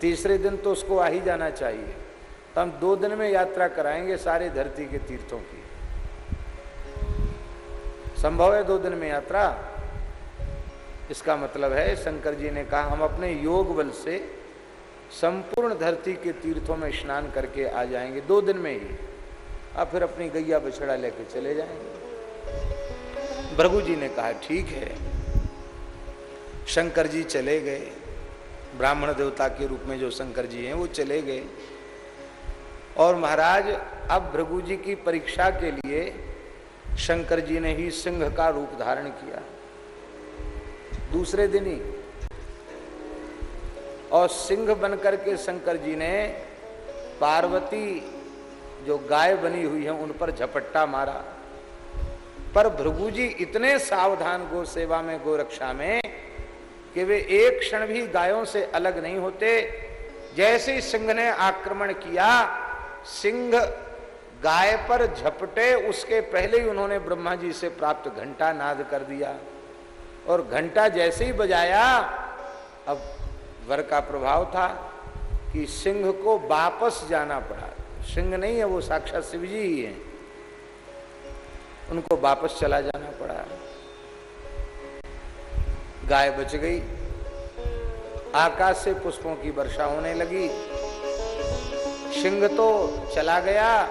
तीसरे दिन तो उसको आ ही जाना चाहिए। तो हम दो दिन में यात्रा कराएँगे सारे धरती के तीर्थों की। संभव है दो दिन में यात्रा? इसका मतलब है, शंकर जी ने कहा, हम अपने योग बल से संपूर्ण धरती के तीर्थों में स्नान करके आ जाएँगे, दो दिन में ही। अब फिर अपनी गैया बछड़ा लेके चले जाएँगे। भृगु जी ने कहा, ठीक है। शंकर जी चले गए। ब्राह्मण देवता के रूप में जो शंकर जी हैं, वो चले गए। और महाराज, अब भृगु जी की परीक्षा के लिए शंकर जी ने ही सिंह का रूप धारण किया। दूसरे दिन ही और सिंह बनकर के शंकर जी ने पार्वती जो गाय बनी हुई है, उन पर झपट्टा मारा। पर भृगु जी इतने सावधान गो सेवा में, गो रक्षा में, कि वे एक क्षण भी गायों से अलग नहीं होते। जैसे ही सिंह ने आक्रमण किया, सिंह गाय पर झपटे, उसके पहले ही उन्होंने ब्रह्मा जी से प्राप्त घंटा नाद कर दिया। और घंटा जैसे ही बजाया, अब वर का प्रभाव था कि सिंह को वापस जाना पड़ा। सिंह नहीं है, वो साक्षात शिव जी ही है। उनको वापस चला जाना पड़ा। गाय बच गई। आकाश से पुष्पों की वर्षा होने लगी। सिंह तो चला गया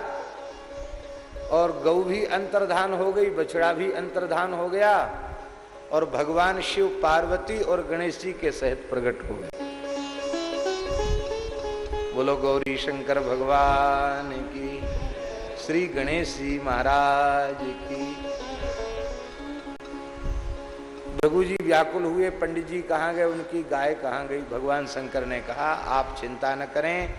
और गौ भी अंतर्धान हो गई, बछड़ा भी अंतर्धान हो गया और भगवान शिव पार्वती और गणेश जी के सहित प्रकट हो गए। बोलो गौरी शंकर भगवान की, श्री गणेश जी महाराज की। भृगु जी व्याकुल हुए, पंडित जी कहाँ गए, उनकी गाय कहाँ गई? भगवान शंकर ने कहा, आप चिंता न करें,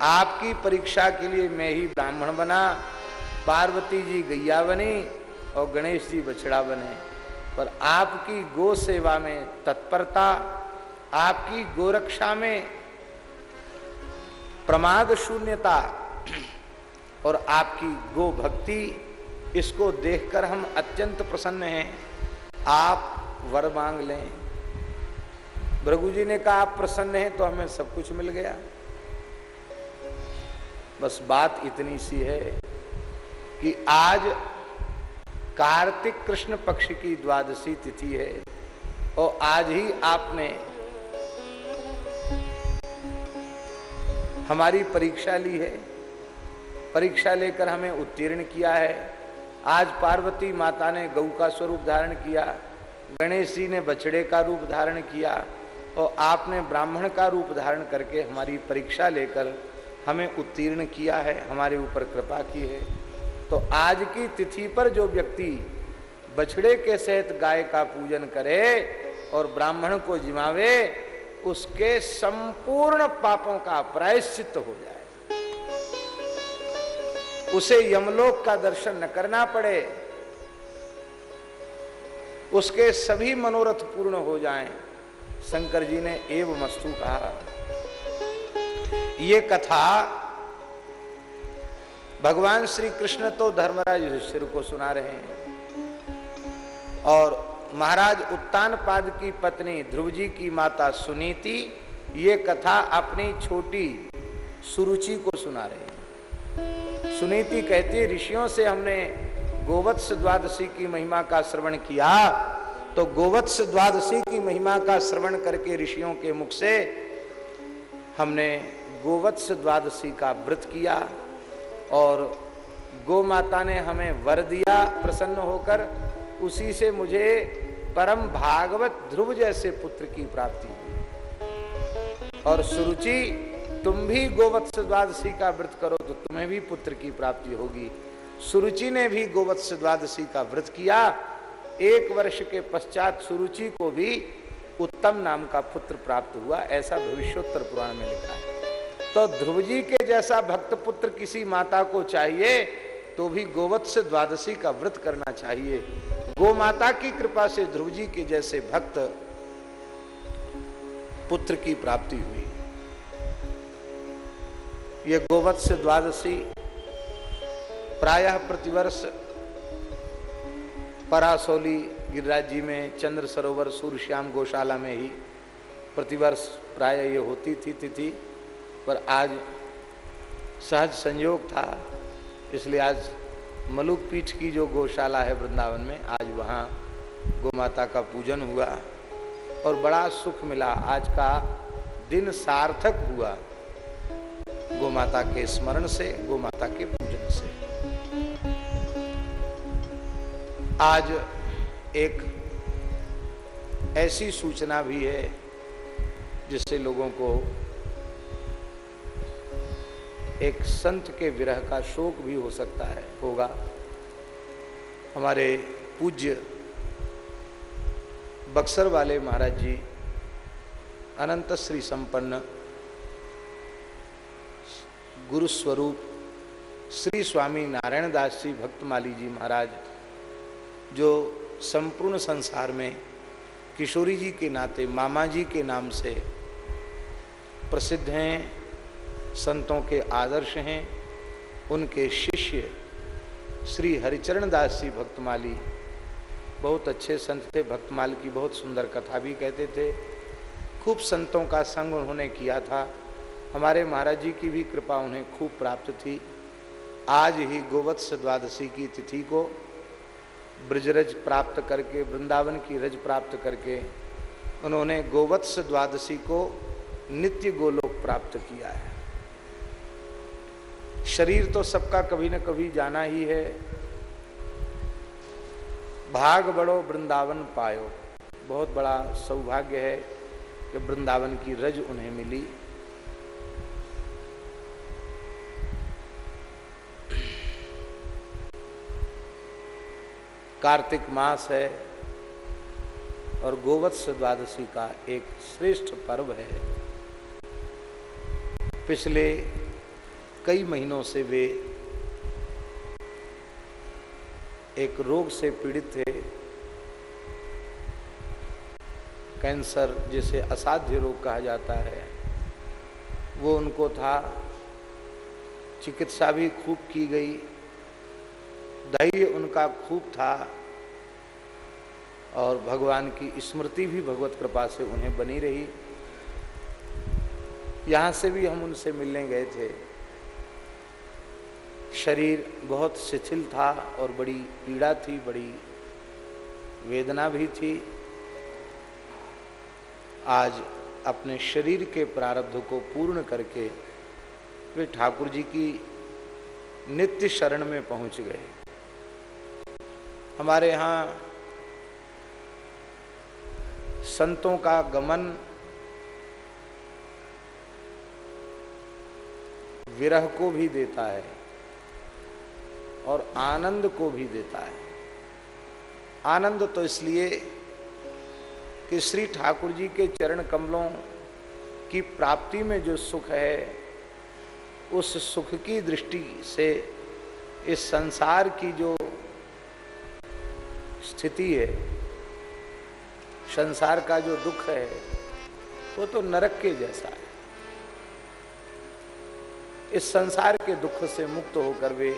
आपकी परीक्षा के लिए मैं ही ब्राह्मण बना, पार्वती जी गैया बनी और गणेश जी बछड़ा बने। पर आपकी गो सेवा में तत्परता, आपकी गोरक्षा में प्रमाद शून्यता और आपकी गो भक्ति, इसको देखकर हम अत्यंत प्रसन्न हैं। आप वर मांग लें। भृगु जी ने कहा, आप प्रसन्न हैं तो हमें सब कुछ मिल गया। बस बात इतनी सी है कि आज कार्तिक कृष्ण पक्ष की द्वादशी तिथि है और आज ही आपने हमारी परीक्षा ली है। परीक्षा लेकर हमें उत्तीर्ण किया है। आज पार्वती माता ने गौ का स्वरूप धारण किया, गणेश जी ने बछड़े का रूप धारण किया और आपने ब्राह्मण का रूप धारण करके हमारी परीक्षा लेकर हमें उत्तीर्ण किया है, हमारे ऊपर कृपा की है। तो आज की तिथि पर जो व्यक्ति बछड़े के सहित गाय का पूजन करे और ब्राह्मण को जिमावे उसके संपूर्ण पापों का प्रायश्चित हो जाए। उसे यमलोक का दर्शन न करना पड़े। उसके सभी मनोरथ पूर्ण हो जाएँ। शंकर जी ने एव मस्तु कहा, ये कथा भगवान श्री कृष्ण तो धर्मराज युधिष्ठिर को सुना रहे हैं और महाराज उत्तान पाद की पत्नी ध्रुव जी की माता सुनीति ये कथा अपनी छोटी सुरुचि को सुना रहे सुनीति कहती ऋषियों से हमने गोवत्स द्वादशी की महिमा का श्रवण किया तो गोवत्स द्वादशी की महिमा का श्रवण करके ऋषियों के मुख से हमने गोवत्स द्वादशी का व्रत किया और गो माता ने हमें वर दिया प्रसन्न होकर उसी से मुझे परम भागवत ध्रुव जैसे पुत्र की प्राप्ति हुई। और सुरुचि, तुम भी गोवत्स द्वादशी का व्रत करो तो तुम्हें भी पुत्र की प्राप्ति होगी। सुरुचि ने भी गोवत्स द्वादशी का व्रत किया। एक वर्ष के पश्चात सुरुचि को भी उत्तम नाम का पुत्र प्राप्त हुआ, ऐसा भविष्योत्तर पुराण में लिखा है। तो ध्रुव जी के जैसा भक्त पुत्र किसी माता को चाहिए तो भी गोवत्स द्वादशी का व्रत करना चाहिए। गो माता की कृपा से ध्रुव जी के जैसे भक्त पुत्र की प्राप्ति हुई। ये गोवत्स द्वादशी प्रायः प्रतिवर्ष परासोली गिरिराज जी में, चंद्र सरोवर, सूर्य श्याम गौशाला में ही प्रतिवर्ष प्राय ये होती थी तिथि। पर आज सहज संयोग था। इसलिए आज मलुक पीठ की जो गौशाला है वृंदावन में, आज वहाँ गौ माता का पूजन हुआ और बड़ा सुख मिला। आज का दिन सार्थक हुआ गौ माता के स्मरण से गौ माता के पूजन से। आज एक ऐसी सूचना भी है जिससे लोगों को एक संत के विरह का शोक भी हो सकता है, होगा। हमारे पूज्य बक्सर वाले महाराज जी, अनंत श्री संपन्न, गुरु स्वरूप, श्री स्वामी नारायण दास जी भक्तमाली जी महाराज, जो संपूर्ण संसार में किशोरी जी के नाते, मामा जी के नाम से प्रसिद्ध हैं संतों के आदर्श हैं, उनके शिष्य श्री हरिचरण दास जी भक्तमाली। बहुत अच्छे संत थे, भक्तमाल की बहुत सुंदर कथा भी कहते थे। खूब संतों का संग उन्होंने किया था। हमारे महाराज जी की भी कृपा उन्हें खूब प्राप्त थी। आज ही गोवत्स द्वादशी की तिथि को ब्रजरज प्राप्त करके, वृंदावन की रज प्राप्त करके उन्होंने गोवत्स द्वादशी को नित्य गोलोक प्राप्त किया है। शरीर तो सबका कभी ना कभी जाना ही है। भाग बड़ो वृंदावन पायो। बहुत बड़ा सौभाग्य है कि वृंदावन की रज उन्हें मिली। कार्तिक मास है और गोवत्स द्वादशी का एक श्रेष्ठ पर्व है। पिछले कई महीनों से वे एक रोग से पीड़ित थे। कैंसर जिसे असाध्य रोग कहा जाता है। वो उनको था। चिकित्सा भी खूब की गई। धैर्य उनका खूब था। और भगवान की स्मृति भी भगवत कृपा से उन्हें बनी रही। यहाँ से भी हम उनसे मिलने गए थे। शरीर बहुत शिथिल था और बड़ी पीड़ा थी, बड़ी वेदना भी थी। आज अपने शरीर के प्रारब्ध को पूर्ण करके वे ठाकुर जी की नित्य शरण में पहुँच गए। हमारे यहाँ संतों का गमन, विरह को भी देता है। और आनंद को भी देता है। आनंद तो इसलिए कि श्री ठाकुर जी के चरण कमलों की प्राप्ति में जो सुख है, उस सुख की दृष्टि से इस संसार की जो स्थिति है, संसार का जो दुख है, वो तो नरक के जैसा है। इस संसार के दुख से मुक्त होकर वे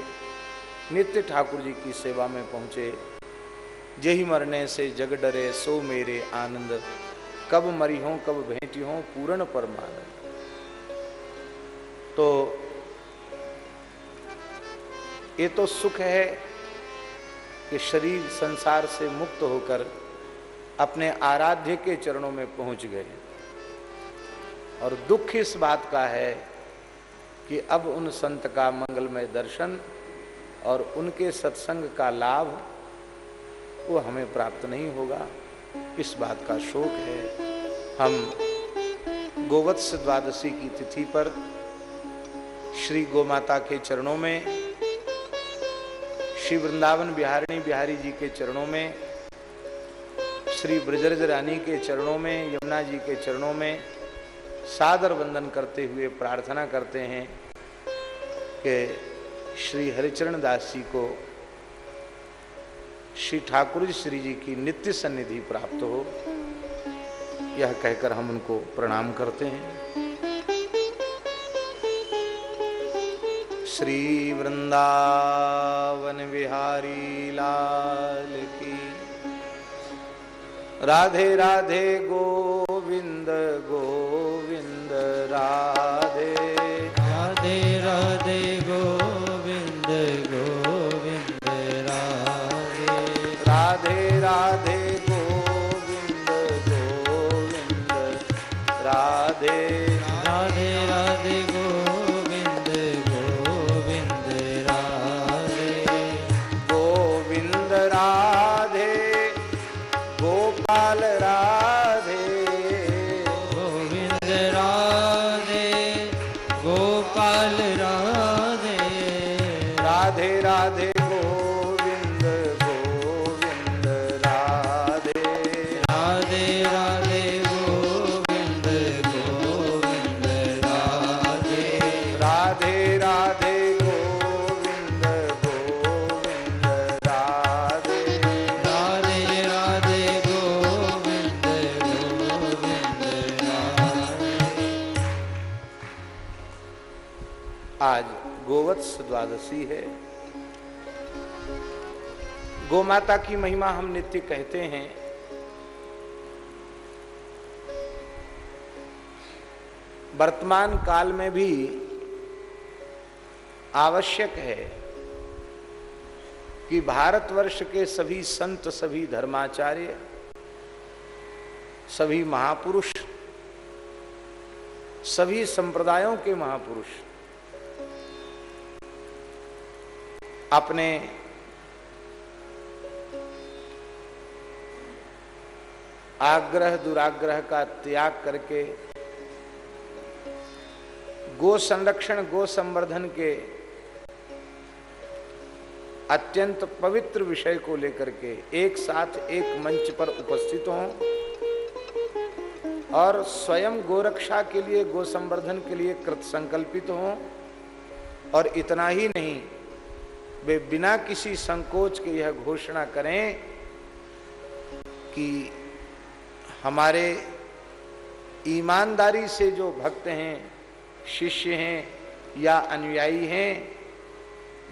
नित्य ठाकुर जी की सेवा में पहुँचे। जही मरने से जग डरे, सो मेरे आनंद। कब मरी हो, कब भेंटी हो, पूर्ण परमानंद। तो ये तो सुख है कि शरीर संसार से मुक्त होकर अपने आराध्य के चरणों में पहुँच गए। और दुख इस बात का है कि अब उन संत का मंगलमय दर्शन और उनके सत्संग का लाभ वो हमें प्राप्त नहीं होगा। इस बात का शोक है। हम गोवत्स द्वादशी की तिथि पर श्री गोमाता के चरणों में, श्री वृंदावन बिहारिणी बिहारी जी के चरणों में, श्री ब्रजरज रानी के चरणों में, यमुना जी के चरणों में सादर वंदन करते हुए प्रार्थना करते हैं कि श्री हरिचरण दास जी को श्री ठाकुर जी श्री जी की नित्य सन्निधि प्राप्त हो। यह कहकर हम उनको प्रणाम करते हैं। श्री वृंदावन बिहारी लाल की। राधे राधे गोविंद गोविंद राधे गोमाता की महिमा हम नित्य कहते हैं। वर्तमान काल में भी आवश्यक है कि भारतवर्ष के सभी संत, सभी धर्माचार्य, सभी महापुरुष, सभी संप्रदायों के महापुरुष अपने आग्रह दुराग्रह का त्याग करके गो संरक्षण, गो संवर्धन के अत्यंत पवित्र विषय को लेकर के एक साथ एक मंच पर उपस्थित हों और स्वयं गोरक्षा के लिए, गो संवर्धन के लिए कृत संकल्पित हों। और इतना ही नहीं, वे बिना किसी संकोच के यह घोषणा करें कि हमारे ईमानदारी से जो भक्त हैं शिष्य हैं या अनुयायी हैं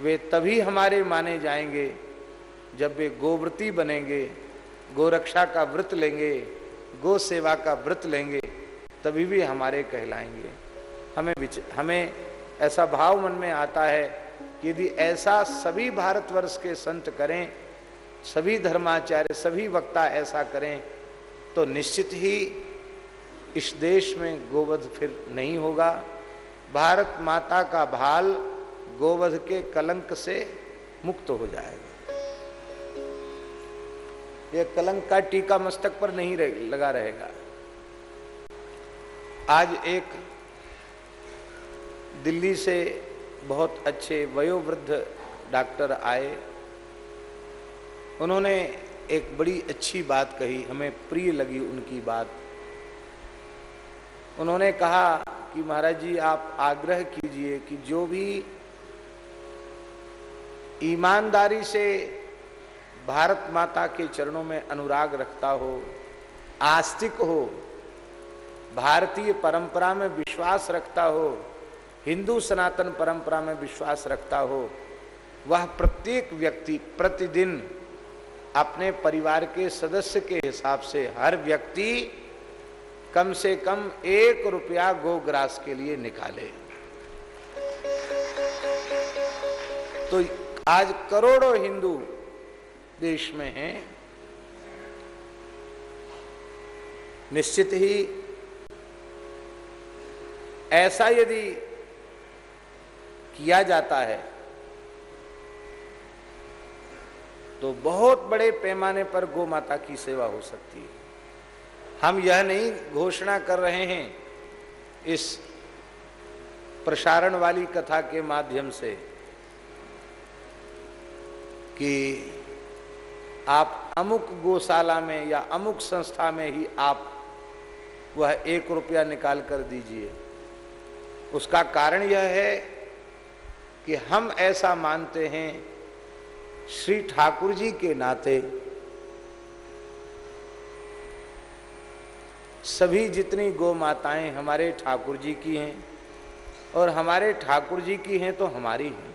वे तभी हमारे माने जाएँगे जब वे गोव्रती बनेंगे गोरक्षा का व्रत लेंगे गो सेवा का व्रत लेंगे तभी भी हमारे कहलाएँगे। हमें विच, हमें ऐसा भाव मन में आता है कि यदि ऐसा सभी भारतवर्ष के संत करें सभी धर्माचार्य सभी वक्ता ऐसा करें तो निश्चित ही इस देश में गोवध फिर नहीं होगा। भारत माता का भाल गोवध के कलंक से मुक्त हो जाएगा। यह कलंक का टीका मस्तक पर नहीं रह, लगा रहेगा। आज एक दिल्ली से बहुत अच्छे वयोवृद्ध डॉक्टर आए। उन्होंने एक बड़ी अच्छी बात कही, हमें प्रिय लगी उनकी बात। उन्होंने कहा कि महाराज जी, आप आग्रह कीजिए कि जो भी ईमानदारी से भारत माता के चरणों में अनुराग रखता हो, आस्तिक हो, भारतीय परंपरा में विश्वास रखता हो, हिंदू सनातन परंपरा में विश्वास रखता हो, वह प्रत्येक व्यक्ति प्रतिदिन अपने परिवार के सदस्य के हिसाब से हर व्यक्ति कम से कम एक रुपया गोग्रास के लिए निकाले। तो आज करोड़ों हिंदू देश में हैं। निश्चित ही ऐसा यदि किया जाता है तो बहुत बड़े पैमाने पर गो माता की सेवा हो सकती है। हम यह नहीं घोषणा कर रहे हैं इस प्रसारण वाली कथा के माध्यम से कि आप अमुक गौशाला में या अमुक संस्था में ही आप वह एक रुपया निकाल कर दीजिए। उसका कारण यह है कि हम ऐसा मानते हैं श्री ठाकुर जी के नाते सभी जितनी गौ माताएँ हमारे ठाकुर जी की हैं और हमारे ठाकुर जी की हैं तो हमारी हैं।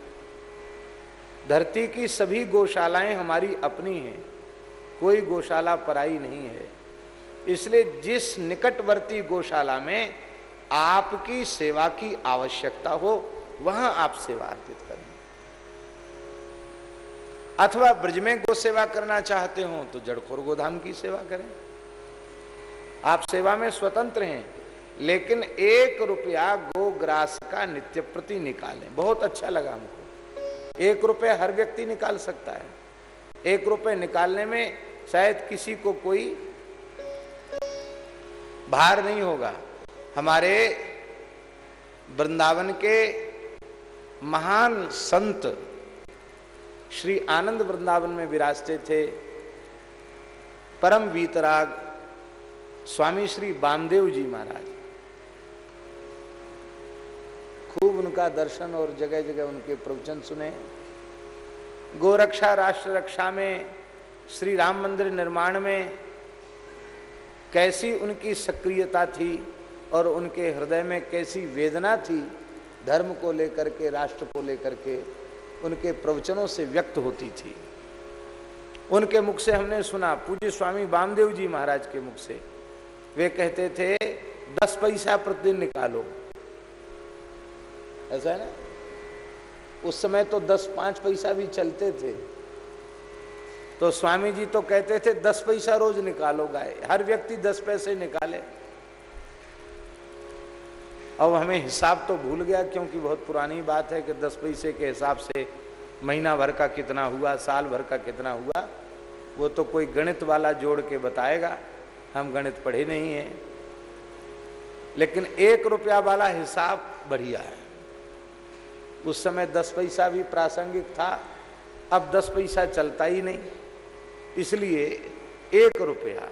धरती की सभी गौशालाएँ हमारी अपनी हैं। कोई गौशाला पराई नहीं है। इसलिए जिस निकटवर्ती गौशाला में आपकी सेवा की आवश्यकता हो, वहाँ आप सेवा अर्पित करें। अथवा ब्रज में गो सेवा करना चाहते हो तो जड़खोर गोधाम की सेवा करें। आप सेवा में स्वतंत्र हैं, लेकिन एक रुपया गोग्रास का नित्य प्रति निकालें। बहुत अच्छा लगा हमको। एक रुपया हर व्यक्ति निकाल सकता है। एक रुपये निकालने में शायद किसी को कोई भार नहीं होगा। हमारे वृंदावन के महान संत श्री आनंद वृंदावन में विराजते थे। परम वीतराग स्वामी श्री बामदेव जी महाराज। खूब उनका दर्शन और जगह जगह उनके प्रवचन सुने। गोरक्षा राष्ट्र रक्षा में, श्री राम मंदिर निर्माण में कैसी उनकी सक्रियता थी और उनके हृदय में कैसी वेदना थी, धर्म को लेकर के, राष्ट्र को लेकर के। उनके प्रवचनों से व्यक्त होती थी। उनके मुख से हमने सुना, पूज्य स्वामी बामदेव जी महाराज के मुख से। वे कहते थे, दस पैसा प्रतिदिन निकालो। ऐसा है ना? उस समय तो दस पाँच पैसा भी चलते थे। तो स्वामी जी तो कहते थे, दस पैसा रोज निकालो गाय, हर व्यक्ति दस पैसे निकाले। अब हमें हिसाब तो भूल गया क्योंकि बहुत पुरानी बात है कि दस पैसे के हिसाब से महीना भर का कितना हुआ, साल भर का कितना हुआ, वो तो कोई गणित वाला जोड़ के बताएगा। हम गणित पढ़े नहीं हैं। लेकिन एक रुपया वाला हिसाब बढ़िया है। उस समय दस पैसा भी प्रासंगिक था, अब दस पैसा चलता ही नहीं। इसलिए एक रुपया,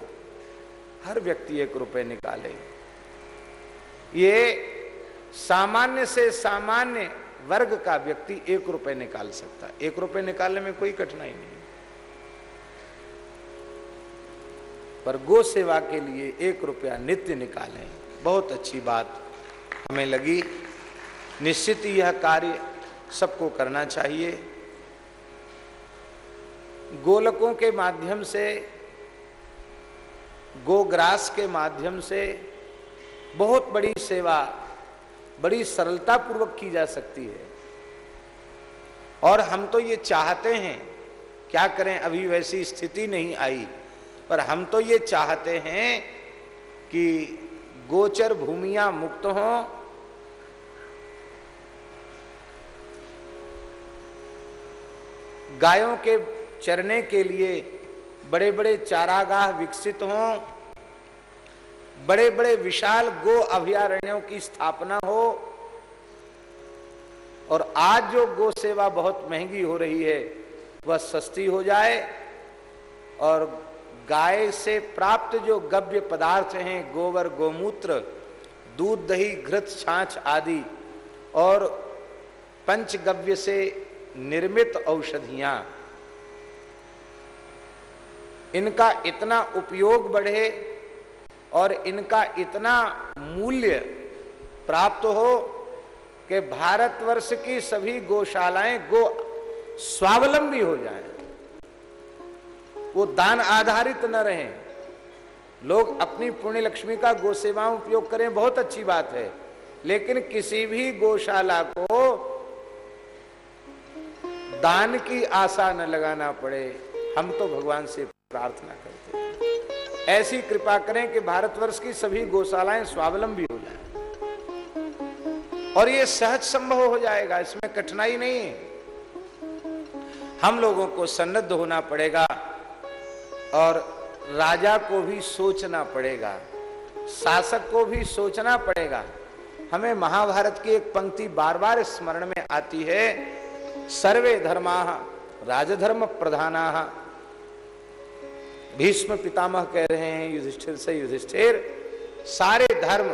हर व्यक्ति एक रुपये निकाले। ये सामान्य से सामान्य वर्ग का व्यक्ति एक रुपए निकाल सकता है। एक रुपए निकालने में कोई कठिनाई नहीं पर गो सेवा के लिए एक रुपया नित्य निकालें, बहुत अच्छी बात हमें लगी। निश्चित यह कार्य सबको करना चाहिए। गोलकों के माध्यम से, गोग्रास के माध्यम से बहुत बड़ी सेवा, बड़ी सरलता पूर्वक की जा सकती है। और हम तो ये चाहते हैं, क्या करें, अभी वैसी स्थिति नहीं आई, पर हम तो ये चाहते हैं कि गोचर भूमियाँ मुक्त हों। गायों के चरने के लिए बड़े बड़े चारागाह विकसित हों। बड़े बड़े विशाल गो अभयारण्यों की स्थापना हो और आज जो गो सेवा बहुत महँगी हो रही है, वह सस्ती हो जाए और गाय से प्राप्त जो गव्य पदार्थ हैं, गोबर, गोमूत्र, दूध, दही, घृत, छाछ आदि और पंचगव्य से निर्मित औषधियाँ, इनका इतना उपयोग बढ़े और इनका इतना मूल्य प्राप्त हो कि भारतवर्ष की सभी गौशालाएँ गो स्वावलंबी हो जाएँ। वो दान आधारित न रहें। लोग अपनी पुण्य लक्ष्मी का गो सेवा उपयोग करें, बहुत अच्छी बात है। लेकिन किसी भी गौशाला को दान की आशा न लगाना पड़े। हम तो भगवान से प्रार्थना करते ऐसी कृपा करें कि भारतवर्ष की सभी गौशालाएँ स्वावलंबी हो जाए। और ये सहज संभव हो जाएगा, इसमें कठिनाई नहीं है। हम लोगों को सन्नद्ध होना पड़ेगा और राजा को भी सोचना पड़ेगा, शासक को भी सोचना पड़ेगा। हमें महाभारत की एक पंक्ति बार बार स्मरण में आती है, सर्वे धर्मा राजधर्म प्रधाना। भीष्म पितामह कह रहे हैं, युधिष्ठिर से, युधिष्ठिर, सारे धर्म,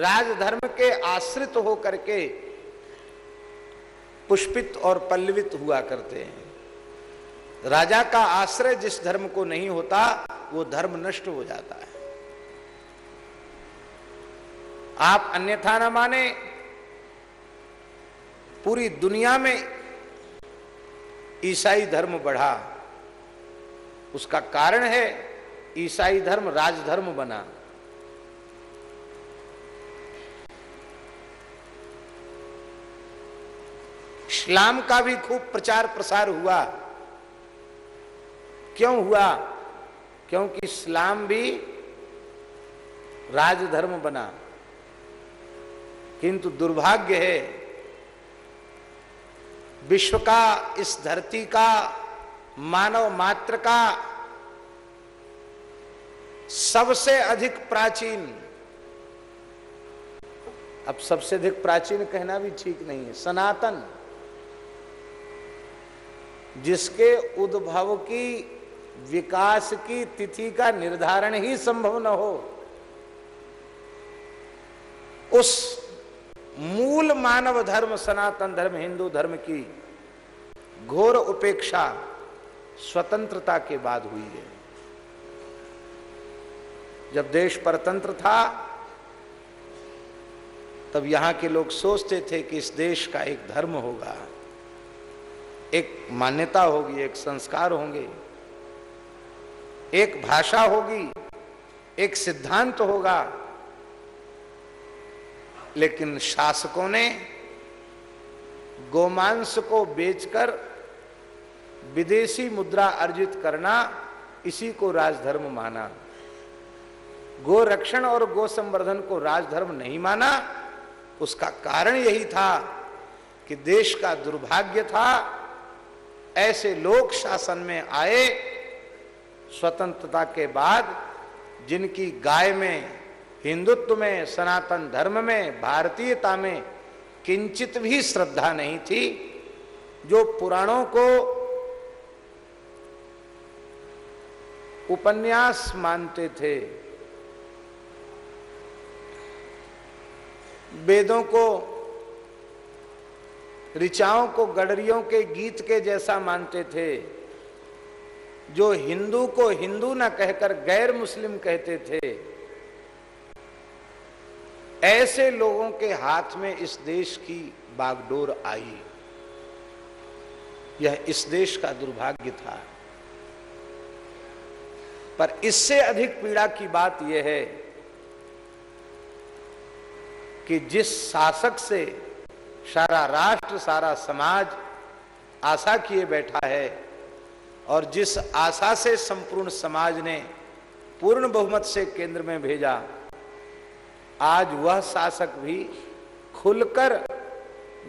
राजधर्म के आश्रित होकर के पुष्पित और पल्लवित हुआ करते हैं। राजा का आश्रय जिस धर्म को नहीं होता, वो धर्म नष्ट हो जाता है। आप अन्यथा न माने, पूरी दुनिया में ईसाई धर्म बढ़ा। उसका कारण है ईसाई धर्म राजधर्म बना। इस्लाम का भी खूब प्रचार प्रसार हुआ। क्यों हुआ? क्योंकि इस्लाम भी राजधर्म बना। किंतु दुर्भाग्य है, विश्व का इस धरती का मानव मात्र का सबसे अधिक प्राचीन। अब सबसे अधिक प्राचीन कहना भी ठीक नहीं है। सनातन, जिसके उद्भव की, विकास की तिथि का निर्धारण ही संभव न हो, उस मूल मानव धर्म, सनातन धर्म, हिंदू धर्म की घोर उपेक्षा स्वतंत्रता के बाद हुई है। जब देश परतंत्र था, तब यहाँ के लोग सोचते थे कि इस देश का एक धर्म होगा, एक मान्यता होगी, एक संस्कार होंगे, एक भाषा होगी, एक सिद्धांत होगा। लेकिन शासकों ने गोमांस को बेचकर विदेशी मुद्रा अर्जित करना, इसी को राजधर्म माना। गो रक्षण और गो संवर्धन को राजधर्म नहीं माना, उसका कारण यही था कि देश का दुर्भाग्य था, ऐसे लोग शासन में आए, स्वतंत्रता के बाद, जिनकी गाय में, हिंदुत्व में, सनातन धर्म में, भारतीयता में किंचित भी श्रद्धा नहीं थी, जो पुराणों को उपन्यास मानते थे। वेदों को, ऋचाओं को, गडरियों के गीत के जैसा मानते थे। जो हिंदू को हिंदू ना कहकर गैर मुस्लिम कहते थे। ऐसे लोगों के हाथ में इस देश की बागडोर आई। यह इस देश का दुर्भाग्य था। पर इससे अधिक पीड़ा की बात यह है कि जिस शासक से सारा राष्ट्र, सारा समाज आशा किए बैठा है और जिस आशा से संपूर्ण समाज ने पूर्ण बहुमत से केंद्र में भेजा, आज वह शासक भी खुलकर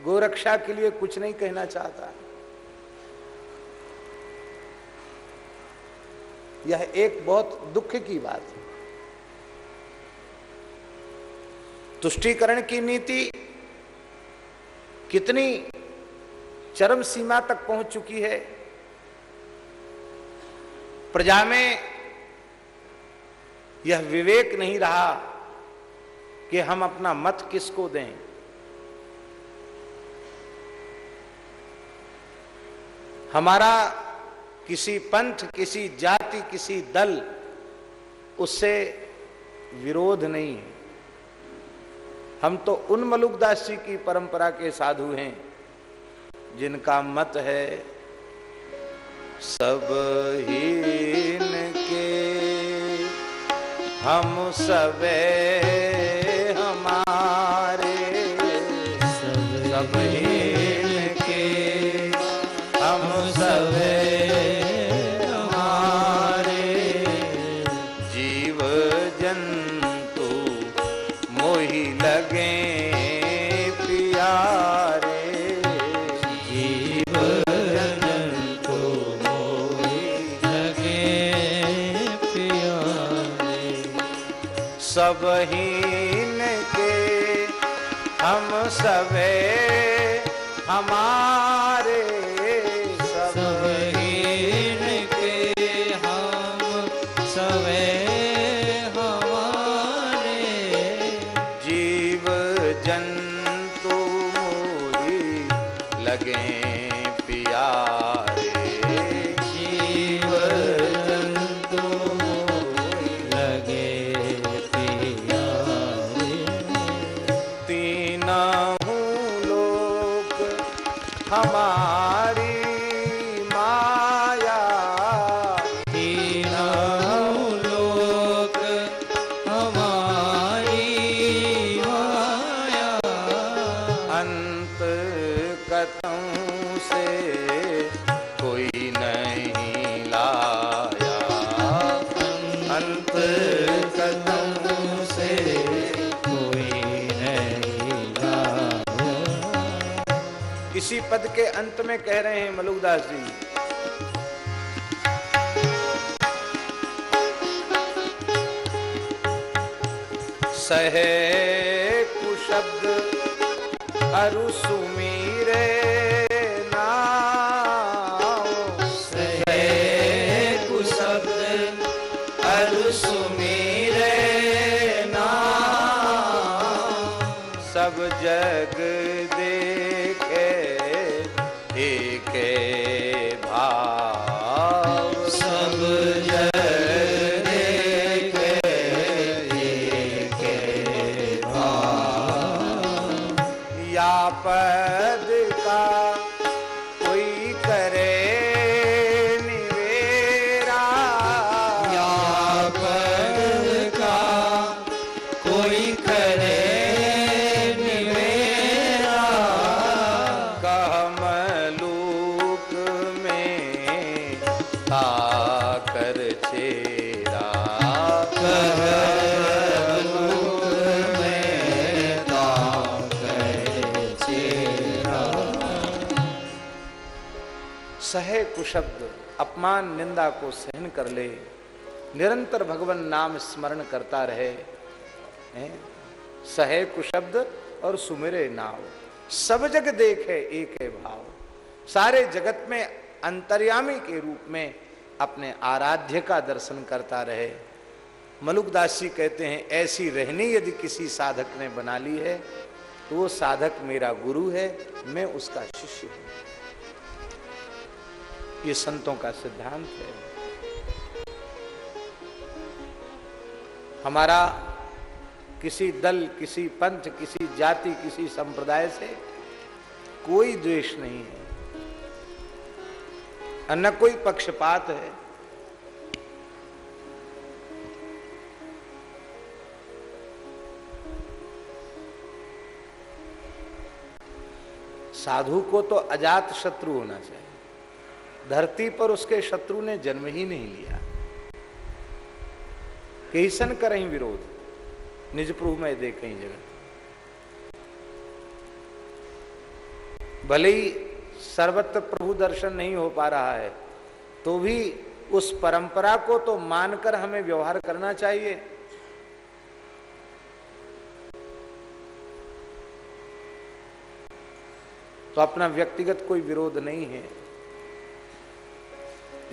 गोरक्षा के लिए कुछ नहीं कहना चाहता। यह एक बहुत दुख की बात है। तुष्टीकरण की नीति कितनी चरम सीमा तक पहुँच चुकी है। प्रजा में यह विवेक नहीं रहा कि हम अपना मत किसको दें। हमारा किसी पंथ, किसी जाति, किसी दल, उससे विरोध नहीं है। हम तो उन मलुकदास जी की परंपरा के साधु हैं, जिनका मत है सब हीन के। हम सबे हमारे, सब हीन सबे हमारे के अंत में कह रहे हैं मलुकदास जी। सहे कुशब्द अरु अपमान निंदा को सहन कर ले, निरंतर भगवान नाम स्मरण करता रहे? सहे कुशब्द और सुमिरे नाव। सब जग देखे एक है भाव। सारे जगत में अंतर्यामी के रूप में अपने आराध्य का दर्शन करता रहे। मलुकदास जी कहते हैं, ऐसी रहनी यदि किसी साधक ने बना ली है तो वो साधक मेरा गुरु है, मैं उसका शिष्य हूँ। ये संतों का सिद्धांत है। हमारा किसी दल, किसी पंथ, किसी जाति, किसी संप्रदाय से कोई द्वेष नहीं है। न कोई पक्षपात है। साधु को तो अजात शत्रु होना चाहिए। धरती पर उसके शत्रु ने जन्म ही नहीं लिया। कैसन करें विरोध, निज प्रभु में देखें जगत भले ही सर्वत्र प्रभु दर्शन नहीं हो पा रहा है तो भी उस परंपरा को तो मानकर हमें व्यवहार करना चाहिए। तो अपना व्यक्तिगत कोई विरोध नहीं है।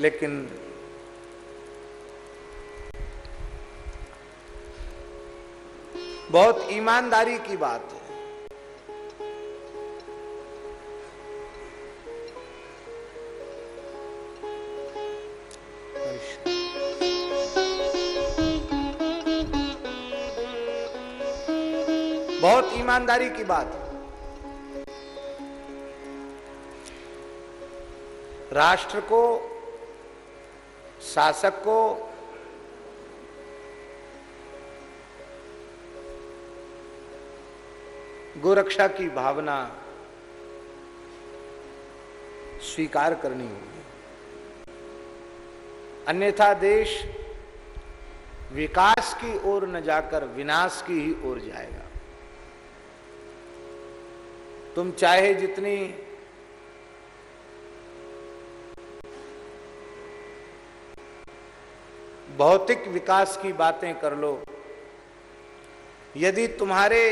लेकिन बहुत ईमानदारी की बात है। बहुत ईमानदारी की बात राष्ट्र को शासक को गोरक्षा की भावना स्वीकार करनी होगी। अन्यथा देश विकास की ओर न जाकर विनाश की ही ओर जाएगा। तुम चाहे जितनी भौतिक विकास की बातें कर लो। यदि तुम्हारे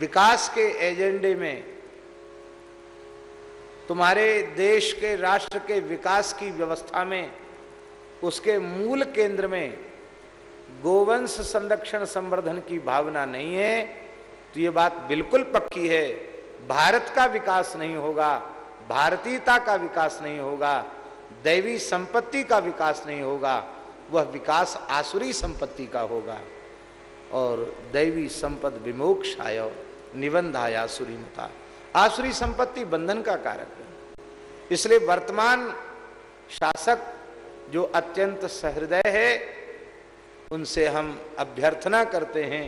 विकास के एजेंडे में तुम्हारे देश के राष्ट्र के विकास की व्यवस्था में, उसके मूल केंद्र में गोवंश संरक्षण संवर्धन की भावना नहीं है तो ये बात बिल्कुल पक्की है। भारत का विकास नहीं होगा, भारतीयता का विकास नहीं होगा। दैवी संपत्ति का विकास नहीं होगा, वह विकास आसुरी संपत्ति का होगा। और दैवी संपद विमोक्ष आय निबंधाया आसुरी मता आसुरी संपत्ति बंधन का कारक है। इसलिए वर्तमान शासक जो अत्यंत सहृदय है, उनसे हम अभ्यर्थना करते हैं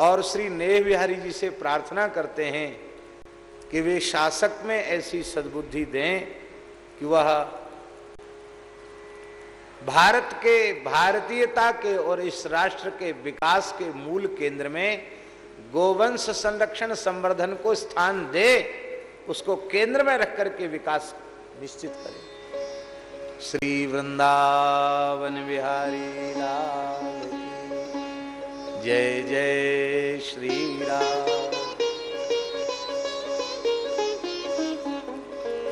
और श्री नेह बिहारी जी से प्रार्थना करते हैं कि वे शासक में ऐसी सद्बुद्धि दें कि वह भारत के, भारतीयता के और इस राष्ट्र के विकास के मूल केंद्र में गोवंश संरक्षण संवर्धन को स्थान दे, उसको केंद्र में रख करके विकास निश्चित करें। श्री वृंदावन बिहारी लाल जय जय श्री राम।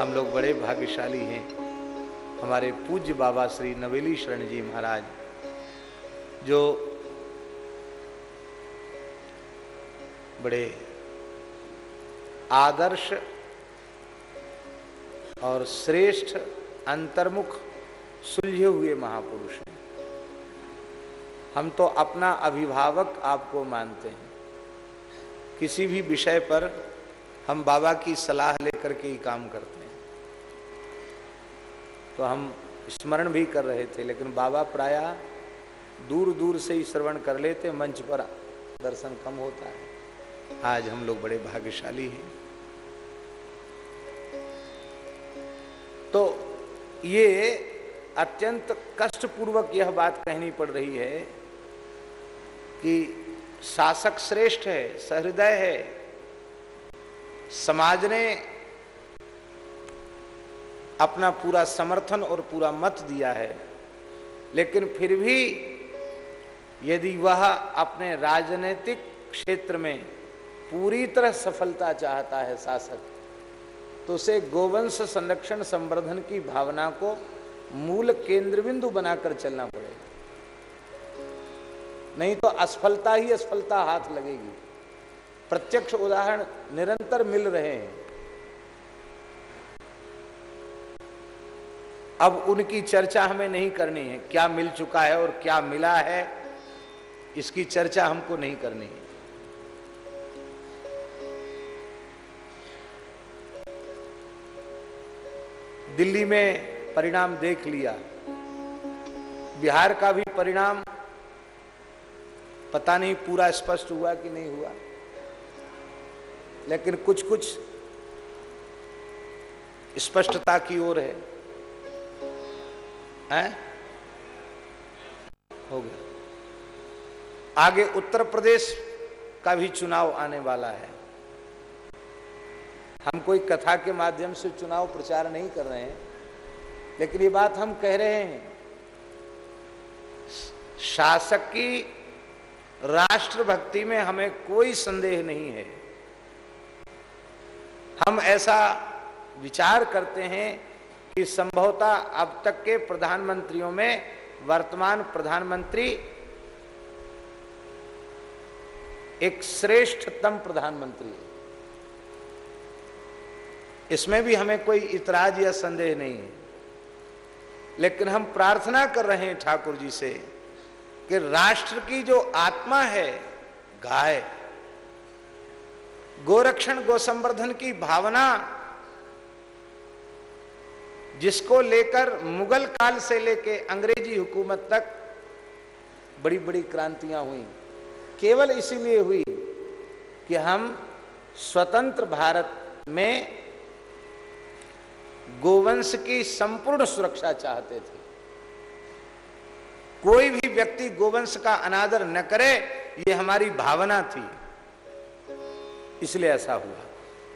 हम लोग बड़े भाग्यशाली हैं। हमारे पूज्य बाबा श्री नवेली शरण जी महाराज, जो बड़े आदर्श और श्रेष्ठ अंतर्मुख सुलझे हुए महापुरुष हैं। हम तो अपना अभिभावक आपको मानते हैं। किसी भी विषय पर हम बाबा की सलाह लेकर के ही काम करते हैं। तो हम स्मरण भी कर रहे थे, लेकिन बाबा प्राय दूर दूर से ही श्रवण कर लेते, मंच पर दर्शन कम होता है। आज हम लोग बड़े भाग्यशाली हैं। तो ये अत्यंत कष्टपूर्वक यह बात कहनी पड़ रही है कि शासक श्रेष्ठ है, सहृदय है। समाज ने अपना पूरा समर्थन और पूरा मत दिया है। लेकिन फिर भी यदि वह अपने राजनीतिक क्षेत्र में पूरी तरह सफलता चाहता है शासक तो उसे गोवंश संरक्षण संवर्धन की भावना को मूल केंद्र बिंदु बनाकर चलना पड़ेगा। नहीं तो असफलता ही असफलता हाथ लगेगी। प्रत्यक्ष उदाहरण निरंतर मिल रहे हैं। अब उनकी चर्चा हमें नहीं करनी है, क्या मिल चुका है और क्या मिला है, इसकी चर्चा हमको नहीं करनी है। दिल्ली में परिणाम देख लिया। बिहार का भी परिणाम, पता नहीं पूरा स्पष्ट हुआ कि नहीं हुआ। लेकिन कुछ कुछ स्पष्टता की ओर है। हैं? हो गया। आगे उत्तर प्रदेश का भी चुनाव आने वाला है। हम कोई कथा के माध्यम से चुनाव प्रचार नहीं कर रहे हैं, लेकिन ये बात हम कह रहे हैं। शासक की राष्ट्र भक्ति में हमें कोई संदेह नहीं है। हम ऐसा विचार करते हैं कि संभवतः अब तक के प्रधानमंत्रियों में वर्तमान प्रधानमंत्री एक श्रेष्ठतम प्रधानमंत्री है। इसमें भी हमें कोई इतराज या संदेह नहीं है। लेकिन हम प्रार्थना कर रहे हैं ठाकुर जी से कि राष्ट्र की जो आत्मा है, गाय, गोरक्षण, गोसंवर्धन की भावना जिसको लेकर मुगल काल से लेकर अंग्रेज़ी हुकूमत तक बड़ी बड़ी क्रांतियाँ हुई। केवल इसीलिए हुई कि हम स्वतंत्र भारत में गोवंश की संपूर्ण सुरक्षा चाहते थे। कोई भी व्यक्ति गोवंश का अनादर न करे, ये हमारी भावना थी। इसलिए ऐसा हुआ।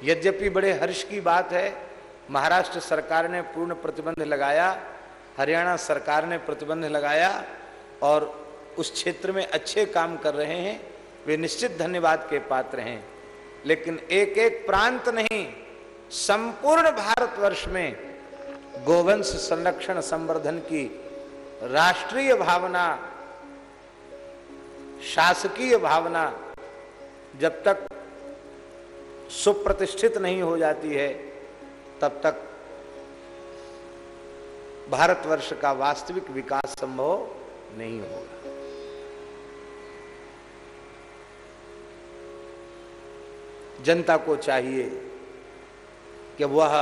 यद्यपि बड़े हर्ष की बात है महाराष्ट्र सरकार ने पूर्ण प्रतिबंध लगाया, हरियाणा सरकार ने प्रतिबंध लगाया और उस क्षेत्र में अच्छे काम कर रहे हैं, वे निश्चित धन्यवाद के पात्र हैं। लेकिन एक एक प्रांत नहीं, संपूर्ण भारतवर्ष में गोवंश संरक्षण संवर्धन की राष्ट्रीय भावना, शासकीय भावना जब तक सुप्रतिष्ठित नहीं हो जाती है तब तक भारतवर्ष का वास्तविक विकास संभव नहीं होगा। जनता को चाहिए कि वह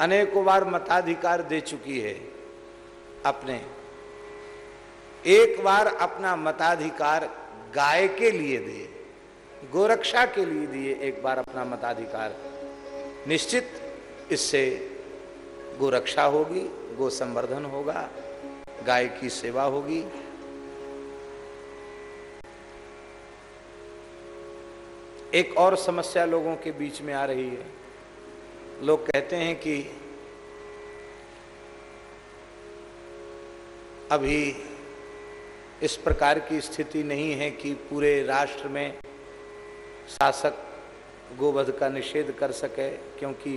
अनेकों बार मताधिकार दे चुकी है, अपने एक बार अपना मताधिकार गाय के लिए दिए गोरक्षा के लिए दिए, एक बार अपना मताधिकार निश्चित इससे गोरक्षा होगी गो संवर्धन होगा, गाय की सेवा होगी। एक और समस्या लोगों के बीच में आ रही है। लोग कहते हैं कि अभी इस प्रकार की स्थिति नहीं है कि पूरे राष्ट्र में शासक गोवध का निषेध कर सके, क्योंकि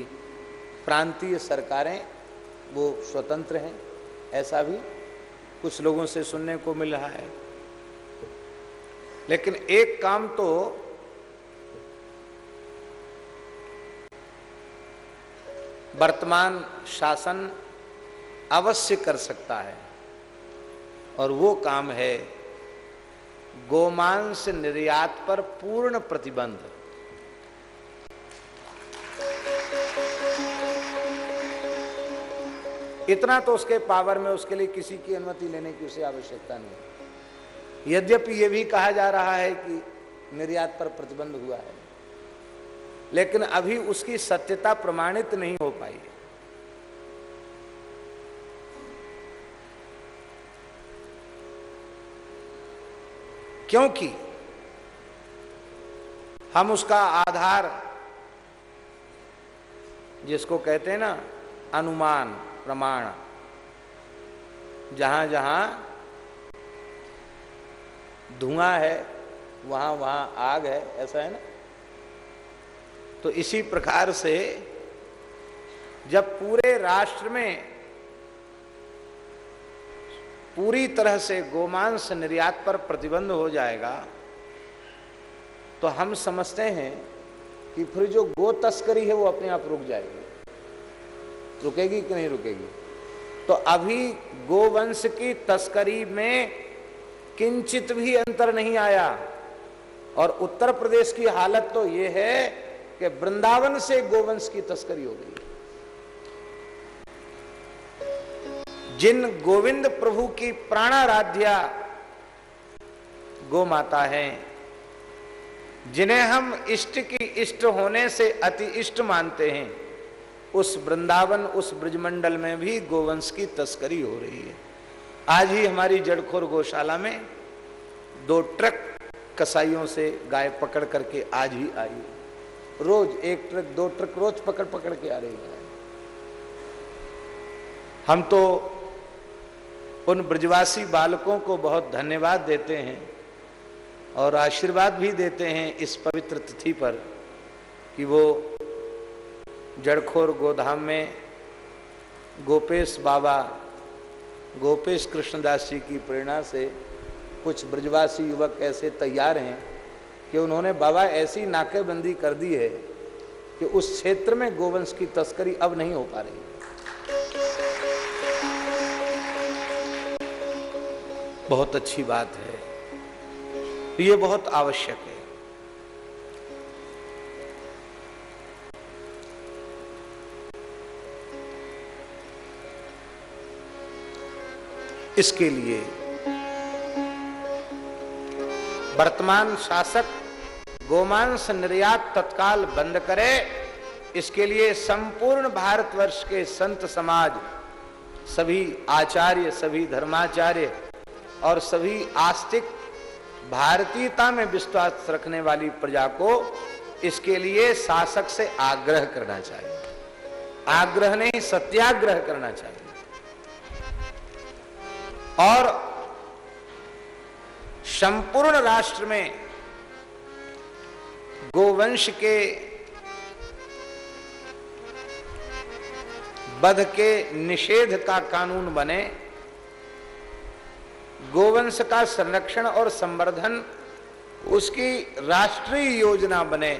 प्रांतीय सरकारें वो स्वतंत्र हैं। ऐसा भी कुछ लोगों से सुनने को मिल रहा है। लेकिन एक काम तो वर्तमान शासन अवश्य कर सकता है, और वो काम है गोमांस निर्यात पर पूर्ण प्रतिबंध। इतना तो उसके पावर में उसके लिए किसी की अनुमति लेने की उसे आवश्यकता नहीं। यद्यपि यह भी कहा जा रहा है कि निर्यात पर प्रतिबंध हुआ है, लेकिन अभी उसकी सत्यता प्रमाणित नहीं हो पाई है। क्योंकि हम उसका आधार, जिसको कहते हैं ना, अनुमान प्रमाण। जहाँ जहाँ धुआँ है, वहाँ वहाँ आग है, ऐसा है ना? तो इसी प्रकार से जब पूरे राष्ट्र में पूरी तरह से गोमांस निर्यात पर प्रतिबंध हो जाएगा तो हम समझते हैं कि फिर जो गो तस्करी है, वो अपने आप रुक जाएगी। रुकेगी कि नहीं रुकेगी? तो अभी गोवंश की तस्करी में किंचित भी अंतर नहीं आया। और उत्तर प्रदेश की हालत तो ये है कि वृंदावन से गोवंश की तस्करी हो गई। जिन गोविंद प्रभु की प्राणाराध्या गो माता है, जिन्हें हम इष्ट की इष्ट होने से अति इष्ट मानते हैं उस वृंदावन, उस ब्रजमंडल में भी गोवंश की तस्करी हो रही है। आज ही हमारी जड़खोर गौशाला में दो ट्रक कसाईयों से गाय पकड़ करके आज ही आई। रोज एक ट्रक, दो ट्रक रोज पकड़ पकड़ के आ रही है। हम तो उन ब्रजवासी बालकों को बहुत धन्यवाद देते हैं और आशीर्वाद भी देते हैं इस पवित्र तिथि पर कि वो जड़खोर गोधाम में गोपेश बाबा, गोपेश कृष्णदास जी की प्रेरणा से कुछ ब्रजवासी युवक ऐसे तैयार हैं कि उन्होंने बाबा ऐसी नाकेबंदी कर दी है कि उस क्षेत्र में गोवंश की तस्करी अब नहीं हो पा रही। बहुत अच्छी बात है। ये बहुत आवश्यक है। इसके लिए। वर्तमान शासक गोमांस निर्यात तत्काल बंद करे, इसके लिए संपूर्ण भारतवर्ष के संत समाज, सभी आचार्य, सभी धर्माचार्य और सभी आस्तिक भारतीयता में विश्वास रखने वाली प्रजा को इसके लिए शासक से आग्रह करना चाहिए। आग्रह नहीं, सत्याग्रह करना चाहिए। और संपूर्ण राष्ट्र में गोवंश के बध के निषेध का कानून बने, गोवंश का संरक्षण और संवर्धन, उसकी राष्ट्रीय योजना बने,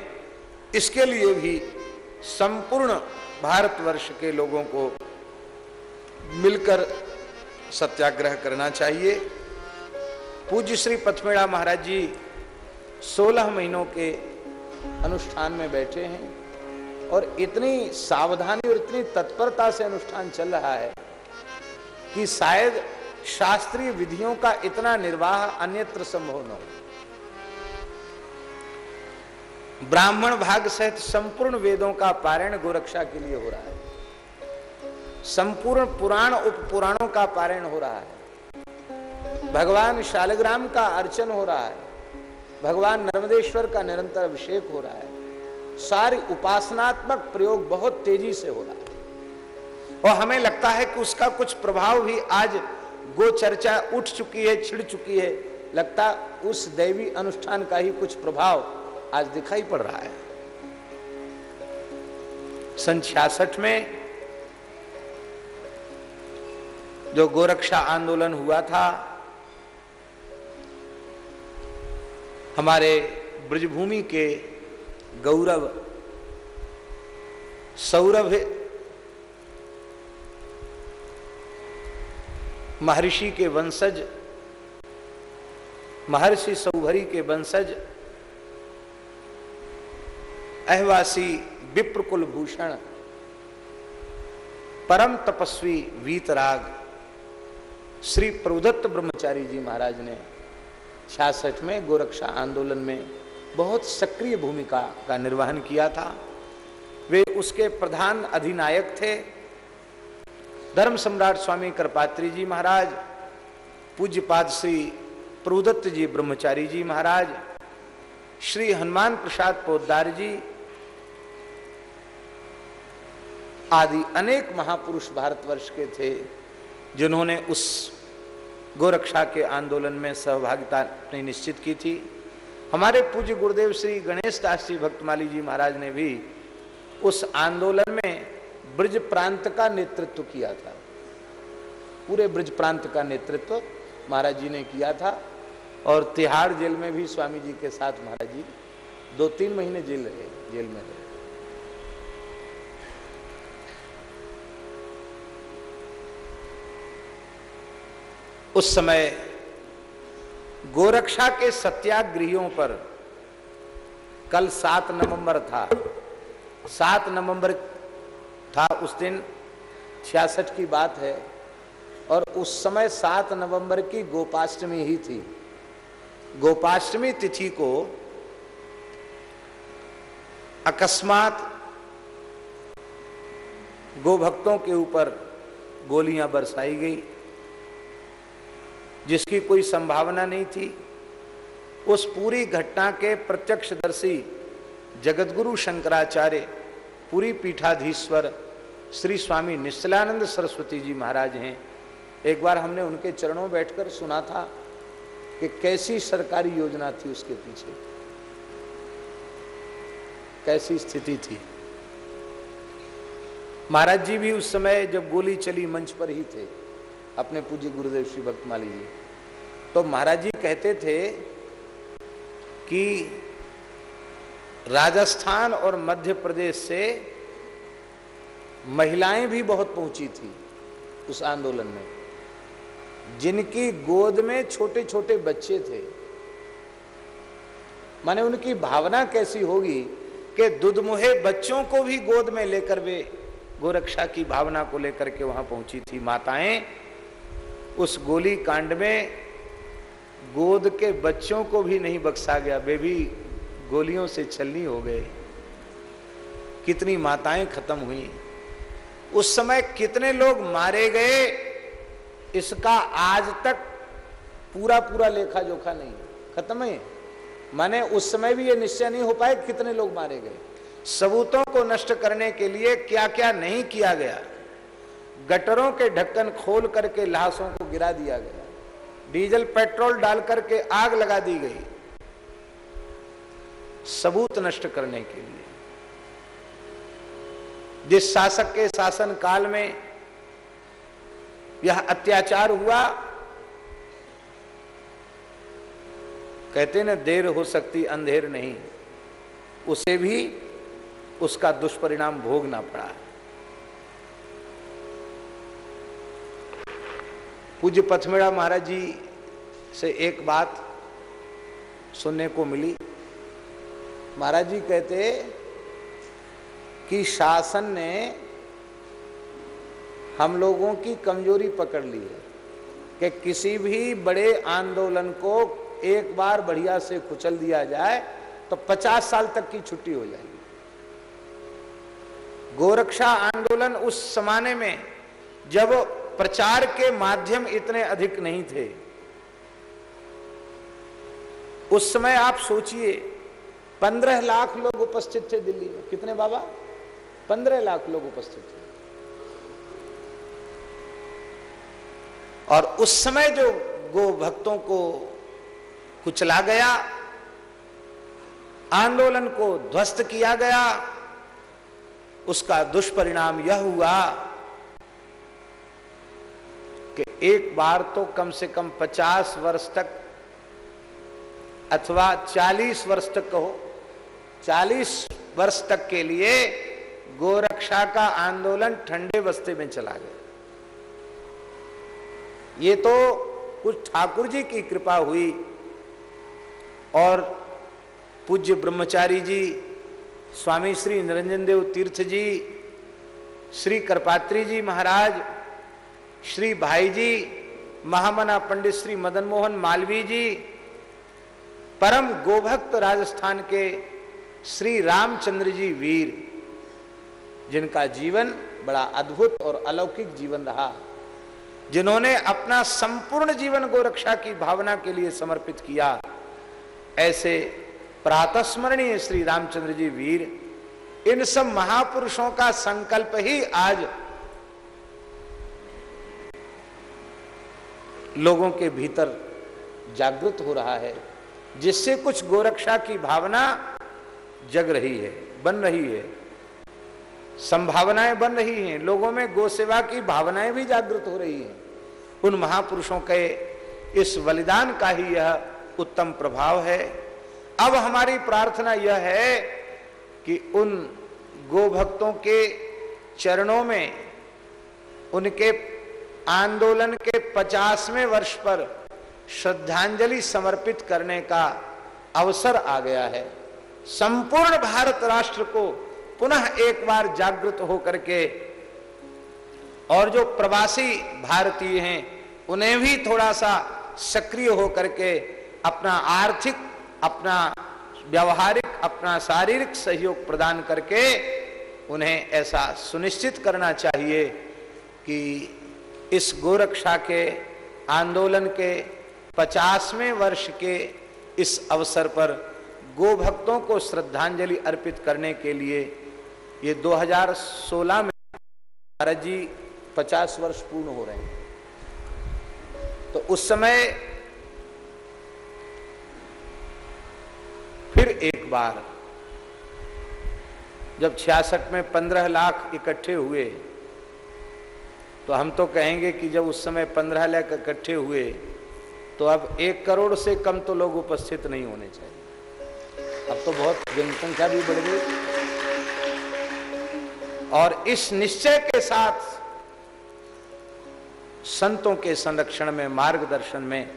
इसके लिए भी संपूर्ण भारतवर्ष के लोगों को मिलकर सत्याग्रह करना चाहिए। पूज्य श्री पथमेड़ा महाराज जी सोलह महीनों के अनुष्ठान में बैठे हैं और इतनी सावधानी और इतनी तत्परता से अनुष्ठान चल रहा है कि शायद शास्त्रीय विधियों का इतना निर्वाह अन्यत्र संभव न हो। ब्राह्मण भाग सहित संपूर्ण वेदों का पारायण गोरक्षा के लिए हो रहा है। संपूर्ण पुराण उप पुराणों का पारायण हो रहा है। भगवान शालग्राम का अर्चन हो रहा है। भगवान नर्मदेश्वर का निरंतर अभिषेक हो रहा है। सारी उपासनात्मक प्रयोग बहुत तेज़ी से हो रहा है। और हमें लगता है कि उसका कुछ प्रभाव भी आज गो चर्चा उठ चुकी है, छिड़ चुकी है। लगता उस दैवी अनुष्ठान का ही कुछ प्रभाव आज दिखाई पड़ रहा है। सन छियासठ में जो गोरक्षा आंदोलन हुआ था, हमारे ब्रजभूमि के गौरव, सौरभ महर्षि के वंशज, महर्षि सौभरी के वंशज, अहवासी विप्रकुल भूषण परम तपस्वी वीतराग श्री प्रभुदत्त ब्रह्मचारी जी महाराज ने छियासठ में गोरक्षा आंदोलन में बहुत सक्रिय भूमिका का निर्वहन किया था। वे उसके प्रधान अधिनायक थे। धर्म सम्राट स्वामी कृपात्री जी महाराज, पूज्यपाद श्री प्रभुदत्त जी ब्रह्मचारी जी महाराज, श्री हनुमान प्रसाद पोदार जी आदि अनेक महापुरुष भारतवर्ष के थे। जिन्होंने उस गोरक्षा के आंदोलन में सहभागिता अपनी निश्चित की थी। हमारे पूज्य गुरुदेव श्री गणेश दास जी भक्तमाली जी महाराज ने भी उस आंदोलन में ब्रज प्रांत का नेतृत्व किया था। पूरे ब्रज प्रांत का नेतृत्व महाराज जी ने किया था और तिहाड़ जेल में भी स्वामी जी के साथ महाराज जी दो तीन महीने जेल रहे, जेल में रहे। उस समय गोरक्षा के सत्याग्रहियों पर कल सात नवंबर था। सात नवंबर था उस दिन, छियासठ की बात है, और उस समय सात नवंबर की गोपाष्टमी ही थी। गोपाष्टमी तिथि को अकस्मात गोभक्तों के ऊपर गोलियाँ बरसाई गई। जिसकी कोई संभावना नहीं थी, उस पूरी घटना के प्रत्यक्षदर्शी जगतगुरु शंकराचार्य, पूरी पीठाधीश्वर श्री स्वामी निश्चलानंद सरस्वती जी महाराज हैं। एक बार हमने उनके चरणों बैठकर सुना था कि कैसी सरकारी योजना थी उसके पीछे। कैसी स्थिति थी। महाराज जी भी उस समय जब गोली चली मंच पर ही थे। अपने पूज्य गुरुदेव श्री भक्तमाली जी। तो महाराज जी कहते थे कि राजस्थान और मध्य प्रदेश से महिलाएँ भी बहुत पहुँची थी उस आंदोलन में। जिनकी गोद में छोटे छोटे बच्चे थे। माने उनकी भावना कैसी होगी कि दुधमुहे बच्चों को भी गोद में लेकर वे गोरक्षा की भावना को लेकर के वहाँ पहुँची थी। माताएँ उस गोली कांड में गोद के बच्चों को भी नहीं बख्शा गया। वे भी गोलियों से छलनी हो गए। कितनी माताएँ खत्म हुई। उस समय कितने लोग मारे गए, इसका आज तक पूरा पूरा लेखा जोखा नहीं खत्म है? माने उस समय भी ये निश्चय नहीं हो पाए कितने लोग मारे गए। सबूतों को नष्ट करने के लिए क्या क्या नहीं किया गया। गटरों के ढक्कन खोल करके लाशों को गिरा दिया गया। डीजल, पेट्रोल डाल करके आग लगा दी गई। सबूत नष्ट करने के लिए। जिस शासक के शासन काल में यह अत्याचार हुआ, कहते ना, देर हो सकती, अंधेर नहीं। उसे भी उसका दुष्परिणाम भोगना पड़ा। पूज्य पथमेड़ा महाराज जी से एक बात सुनने को मिली। महाराज जी कहते कि शासन ने हम लोगों की कमज़ोरी पकड़ ली है कि किसी भी बड़े आंदोलन को एक बार बढ़िया से कुचल दिया जाए तो 50 साल तक की छुट्टी हो जाएगी। गोरक्षा आंदोलन उस जमाने में जब प्रचार के माध्यम इतने अधिक नहीं थे। उस समय आप सोचिए, पंद्रह लाख लोग उपस्थित थे दिल्ली में। कितने बाबा? पंद्रह लाख लोग उपस्थित थे। और उस समय जो गो भक्तों को कुचला गया, आंदोलन को ध्वस्त किया गया, उसका दुष्परिणाम यह हुआ कि एक बार तो कम से कम 50 वर्ष तक अथवा 40 वर्ष तक कहो। 40 वर्ष तक के लिए गोरक्षा का आंदोलन ठंडे बस्ते में चला गया। ये तो कुछ ठाकुर जी की कृपा हुई और पूज्य ब्रह्मचारी जी, स्वामी श्री निरंजन देव तीर्थ जी, श्री करपात्री जी महाराज श्री भाई जी महामना पंडित श्री मदन मोहन मालवी जी, परम गोभक्त राजस्थान के श्री रामचंद्र जी वीर, जिनका जीवन बड़ा अद्भुत और अलौकिक जीवन रहा, जिन्होंने अपना संपूर्ण जीवन गोरक्षा की भावना के लिए समर्पित किया, ऐसे प्रातस्मरणीय श्री रामचंद्र जी वीर, इन सब महापुरुषों का संकल्प ही आज लोगों के भीतर जागृत हो रहा है, जिससे कुछ गोरक्षा की भावना जग रही है, बन रही है। संभावनाएँ बन रही हैं, लोगों में गो सेवा की भावनाएँ भी जागृत हो रही हैं। उन महापुरुषों के इस बलिदान का ही यह उत्तम प्रभाव है। अब हमारी प्रार्थना यह है कि उन गो भक्तों के चरणों में, उनके आंदोलन के पचासवें वर्ष पर श्रद्धांजलि समर्पित करने का अवसर आ गया है। संपूर्ण भारत राष्ट्र को पुनः एक बार जागृत होकर के और जो प्रवासी भारतीय हैं, उन्हें भी थोड़ा सा सक्रिय होकर के अपना आर्थिक, अपना व्यवहारिक, अपना शारीरिक सहयोग प्रदान करके उन्हें ऐसा सुनिश्चित करना चाहिए कि इस गोरक्षा के आंदोलन के पचासवें वर्ष के इस अवसर पर गो भक्तों को श्रद्धांजलि अर्पित करने के लिए ये 2016 में भारत जी 50 वर्ष पूर्ण हो रहे हैं। तो उस समय फिर एक बार जब छियासठ में पंद्रह लाख इकट्ठे हुए तो हम तो कहेंगे कि जब उस समय पंद्रह लाख इकट्ठे हुए तो अब एक करोड़ से कम तो लोग उपस्थित नहीं होने चाहिए। अब तो बहुत जनसंख्या भी बढ़ गई। और इस निश्चय के साथ संतों के संरक्षण में, मार्गदर्शन में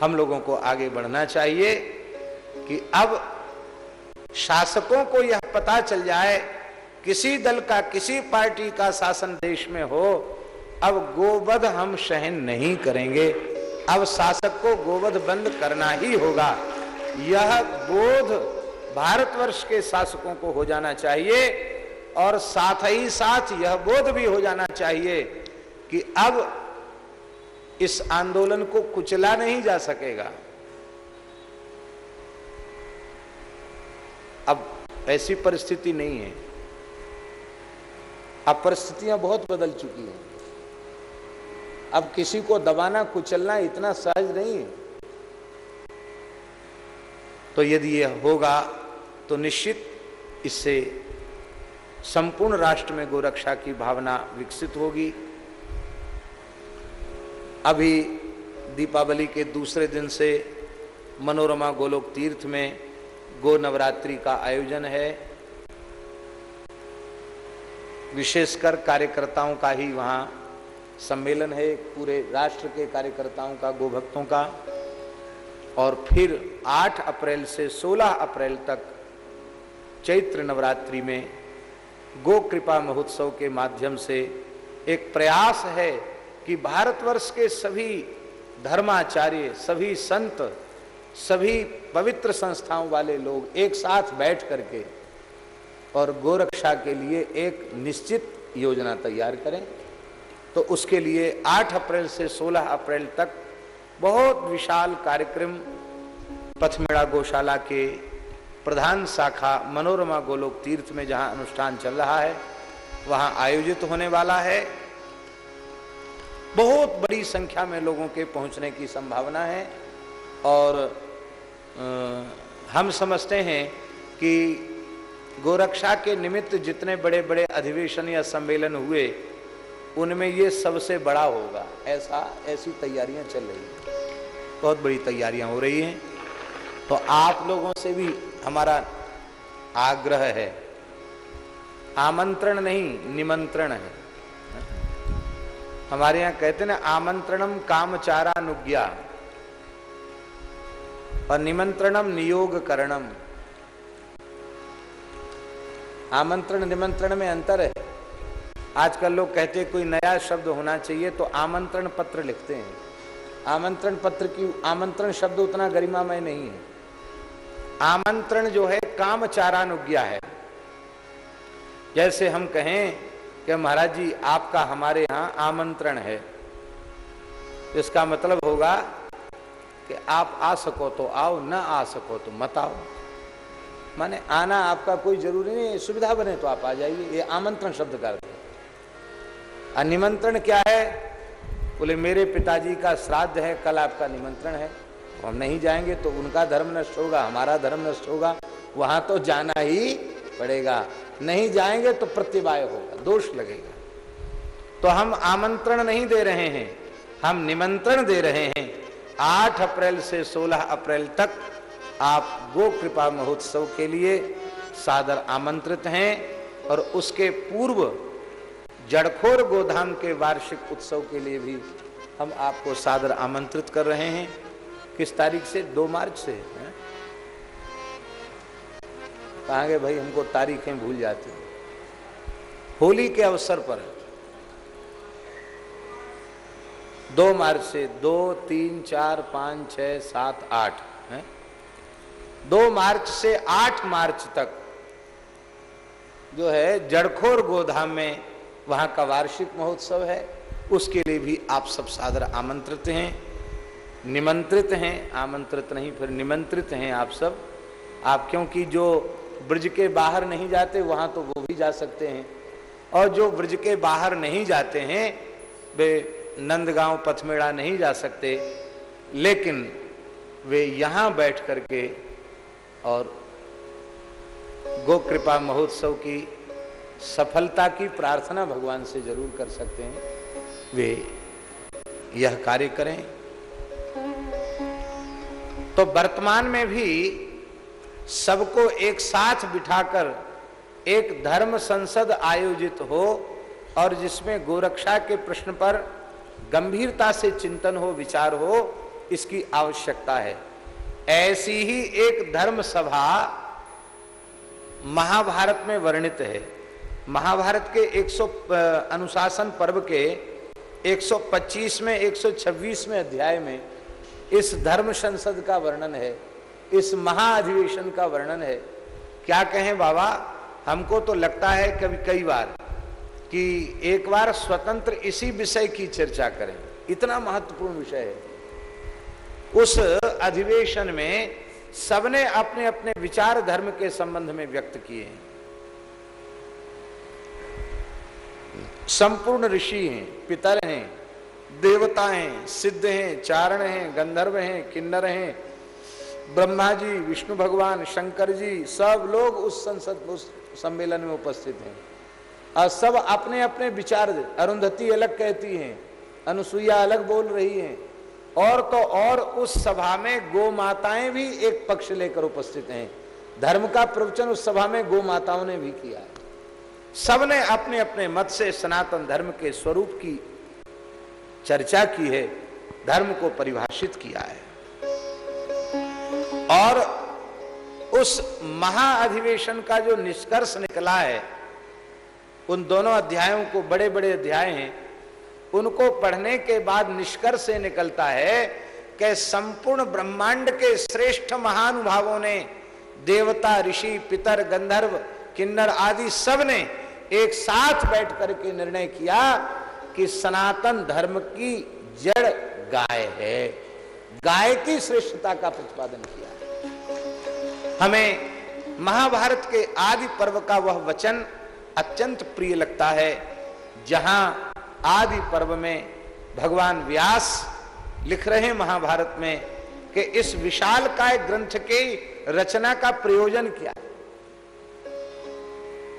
हम लोगों को आगे बढ़ना चाहिए कि अब शासकों को यह पता चल जाए, किसी दल का, किसी पार्टी का शासन देश में हो अब गोवध हम सहन नहीं करेंगे। अब शासक को गोवध बंद करना ही होगा। यह बोध भारतवर्ष के शासकों को हो जाना चाहिए और साथ ही साथ यह बोध भी हो जाना चाहिए कि अब इस आंदोलन को कुचला नहीं जा सकेगा। अब ऐसी परिस्थिति नहीं है। अब परिस्थितियाँ बहुत बदल चुकी हैं। अब किसी को दबाना, कुचलना इतना सहज नहीं है। तो यदि यह होगा तो निश्चित इससे संपूर्ण राष्ट्र में गोरक्षा की भावना विकसित होगी। अभी दीपावली के दूसरे दिन से मनोरमा गोलोक तीर्थ में गो नवरात्रि का आयोजन है। विशेषकर कार्यकर्ताओं का ही वहाँ सम्मेलन है पूरे राष्ट्र के कार्यकर्ताओं का, गोभक्तों का। और फिर 8 अप्रैल से 16 अप्रैल तक चैत्र नवरात्रि में गो कृपा महोत्सव के माध्यम से एक प्रयास है कि भारतवर्ष के सभी धर्माचार्य, सभी संत, सभी पवित्र संस्थाओं वाले लोग एक साथ बैठ करके और गोरक्षा के लिए एक निश्चित योजना तैयार करें। तो उसके लिए 8 अप्रैल से 16 अप्रैल तक बहुत विशाल कार्यक्रम पथमेड़ा गौशाला के प्रधान शाखा मनोरमा गोलोक तीर्थ में जहाँ अनुष्ठान चल रहा है, वहाँ आयोजित होने वाला है। बहुत बड़ी संख्या में लोगों के पहुँचने की संभावना है और हम समझते हैं कि गोरक्षा के निमित्त जितने बड़े बड़े अधिवेशन या सम्मेलन हुए उनमें ये सबसे बड़ा होगा। ऐसा, ऐसी तैयारियाँ चल रही हैं। बहुत बड़ी तैयारियाँ हो रही हैं। तो आप लोगों से भी हमारा आग्रह है। आमंत्रण नहीं, निमंत्रण है। हमारे यहाँ कहते ना, आमंत्रणम कामचारानुज्ञा। और निमंत्रणम नियोग करणम आमंत्रण निमंत्रण में अंतर है। आजकल लोग कहते हैं, कोई नया शब्द होना चाहिए तो आमंत्रण पत्र लिखते हैं। आमंत्रण पत्र की, आमंत्रण शब्द उतना गरिमामय नहीं है। आमंत्रण जो है कामचारानुज्ञा है। जैसे हम कहें कि महाराज जी, आपका हमारे यहाँ आमंत्रण है। इसका मतलब होगा कि आप आ सको तो आओ, न आ सको तो मत आओ। माने आना आपका कोई ज़रूरी नहीं सुविधा बने तो आप आ जाइए, ये आमंत्रण शब्द का अर्थ है निमंत्रण क्या है? बोले, मेरे पिताजी का श्राद्ध है, कल आपका निमंत्रण है। तो हम नहीं जाएँगे तो उनका धर्म नष्ट होगा, हमारा धर्म नष्ट होगा। वहाँ तो जाना ही पड़ेगा। नहीं जाएँगे तो प्रत्यवाय होगा, दोष लगेगा। तो हम आमंत्रण नहीं दे रहे हैं, हम निमंत्रण दे रहे हैं। 8 अप्रैल से 16 अप्रैल तक आप गो कृपा महोत्सव के लिए सादर आमंत्रित हैं और उसके पूर्व जड़खोर गोधाम के वार्षिक उत्सव के लिए भी हम आपको सादर आमंत्रित कर रहे हैं। किस तारीख से? दो मार्च से कहा गए भाई? हमको तारीखें भूल जाती हैं। होली के अवसर पर। दो मार्च से दो, तीन, चार, पाँच छ सात, आठ, है? दो मार्च से आठ मार्च तक जो है जड़खोर गोधाम में वहाँ का वार्षिक महोत्सव है। उसके लिए भी आप सब सादर आमंत्रित हैं। निमंत्रित हैं। आमंत्रित नहीं, फिर निमंत्रित हैं आप सब। आप क्योंकि जो ब्रज के बाहर नहीं जाते, वहाँ तो वो भी जा सकते हैं। और जो ब्रज के बाहर नहीं जाते हैं, वे नंदगांव, पथमेड़ा नहीं जा सकते। लेकिन वे यहाँ बैठ करके और गो कृपा महोत्सव की सफलता की प्रार्थना भगवान से ज़रूर कर सकते हैं। वे यह कार्य करें। तो वर्तमान में भी सबको एक साथ बिठाकर एक धर्म संसद आयोजित हो और जिसमें गोरक्षा के प्रश्न पर गंभीरता से चिंतन हो, विचार हो, इसकी आवश्यकता है। ऐसी ही एक धर्म सभा महाभारत में वर्णित है। महाभारत के 100 अनुशासन पर्व के 125 में 126 में अध्याय में इस धर्म संसद का वर्णन है, इस महाअधिवेशन का वर्णन है। क्या कहें बाबा, हमको तो लगता है कभी कई बार कि एक बार स्वतंत्र इसी विषय की चर्चा करें। इतना महत्वपूर्ण विषय है। उस अधिवेशन में सबने अपने अपने विचार धर्म के संबंध में व्यक्त किए हैं। संपूर्ण ऋषि हैं, पितर हैं, देवता हैं, सिद्ध हैं, चारण हैं, गंधर्व हैं, किन्नर हैं ब्रह्मा जी विष्णु भगवान शंकर जी सब लोग उस संसद, उस सम्मेलन में उपस्थित हैं। और सब अपने अपने विचार, अरुंधति अलग कहती हैं, अनुसुईया अलग बोल रही हैं। और तो और उस सभा में गो माताएँ भी एक पक्ष लेकर उपस्थित हैं। धर्म का प्रवचन उस सभा में गो माताओं ने भी किया है। सबने अपने अपने मत से सनातन धर्म के स्वरूप की चर्चा की है, धर्म को परिभाषित किया है। और उस महाअधिवेशन का जो निष्कर्ष निकला है, उन दोनों अध्यायों को बड़े बड़े अध्याय हैं, उनको पढ़ने के बाद निष्कर्ष से निकलता है कि संपूर्ण ब्रह्मांड के श्रेष्ठ महानुभावों ने, देवता, ऋषि, पितर, गंधर्व, किन्नर आदि सबने एक साथ बैठ करके निर्णय किया कि सनातन धर्म की जड़ गाय है। गाय की श्रेष्ठता का प्रतिपादन किया। हमें महाभारत के आदि पर्व का वह वचन अत्यंत प्रिय लगता है, जहाँ आदि पर्व में भगवान व्यास लिख रहे हैं महाभारत में कि इस विशाल काय ग्रंथ के रचना का प्रयोजन क्या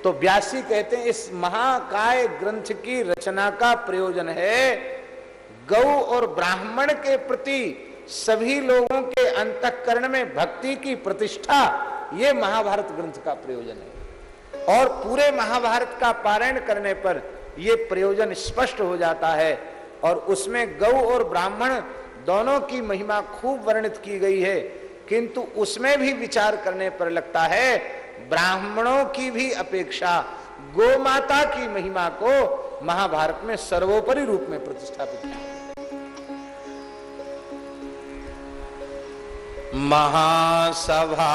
तो व्यासी कहते हैं, इस महाकाय ग्रंथ की रचना का प्रयोजन है। गौ और ब्राह्मण के प्रति सभी लोगों के अंतकरण में भक्ति की प्रतिष्ठा, ये महाभारत ग्रंथ का प्रयोजन है। और पूरे महाभारत का पारायण करने पर यह प्रयोजन स्पष्ट हो जाता है और उसमें गौ और ब्राह्मण दोनों की महिमा खूब वर्णित की गई है, किंतु उसमें भी विचार करने पर लगता है ब्राह्मणों की भी अपेक्षा गो माता की महिमा को महाभारत में सर्वोपरि रूप में प्रतिष्ठापित किया। महासभा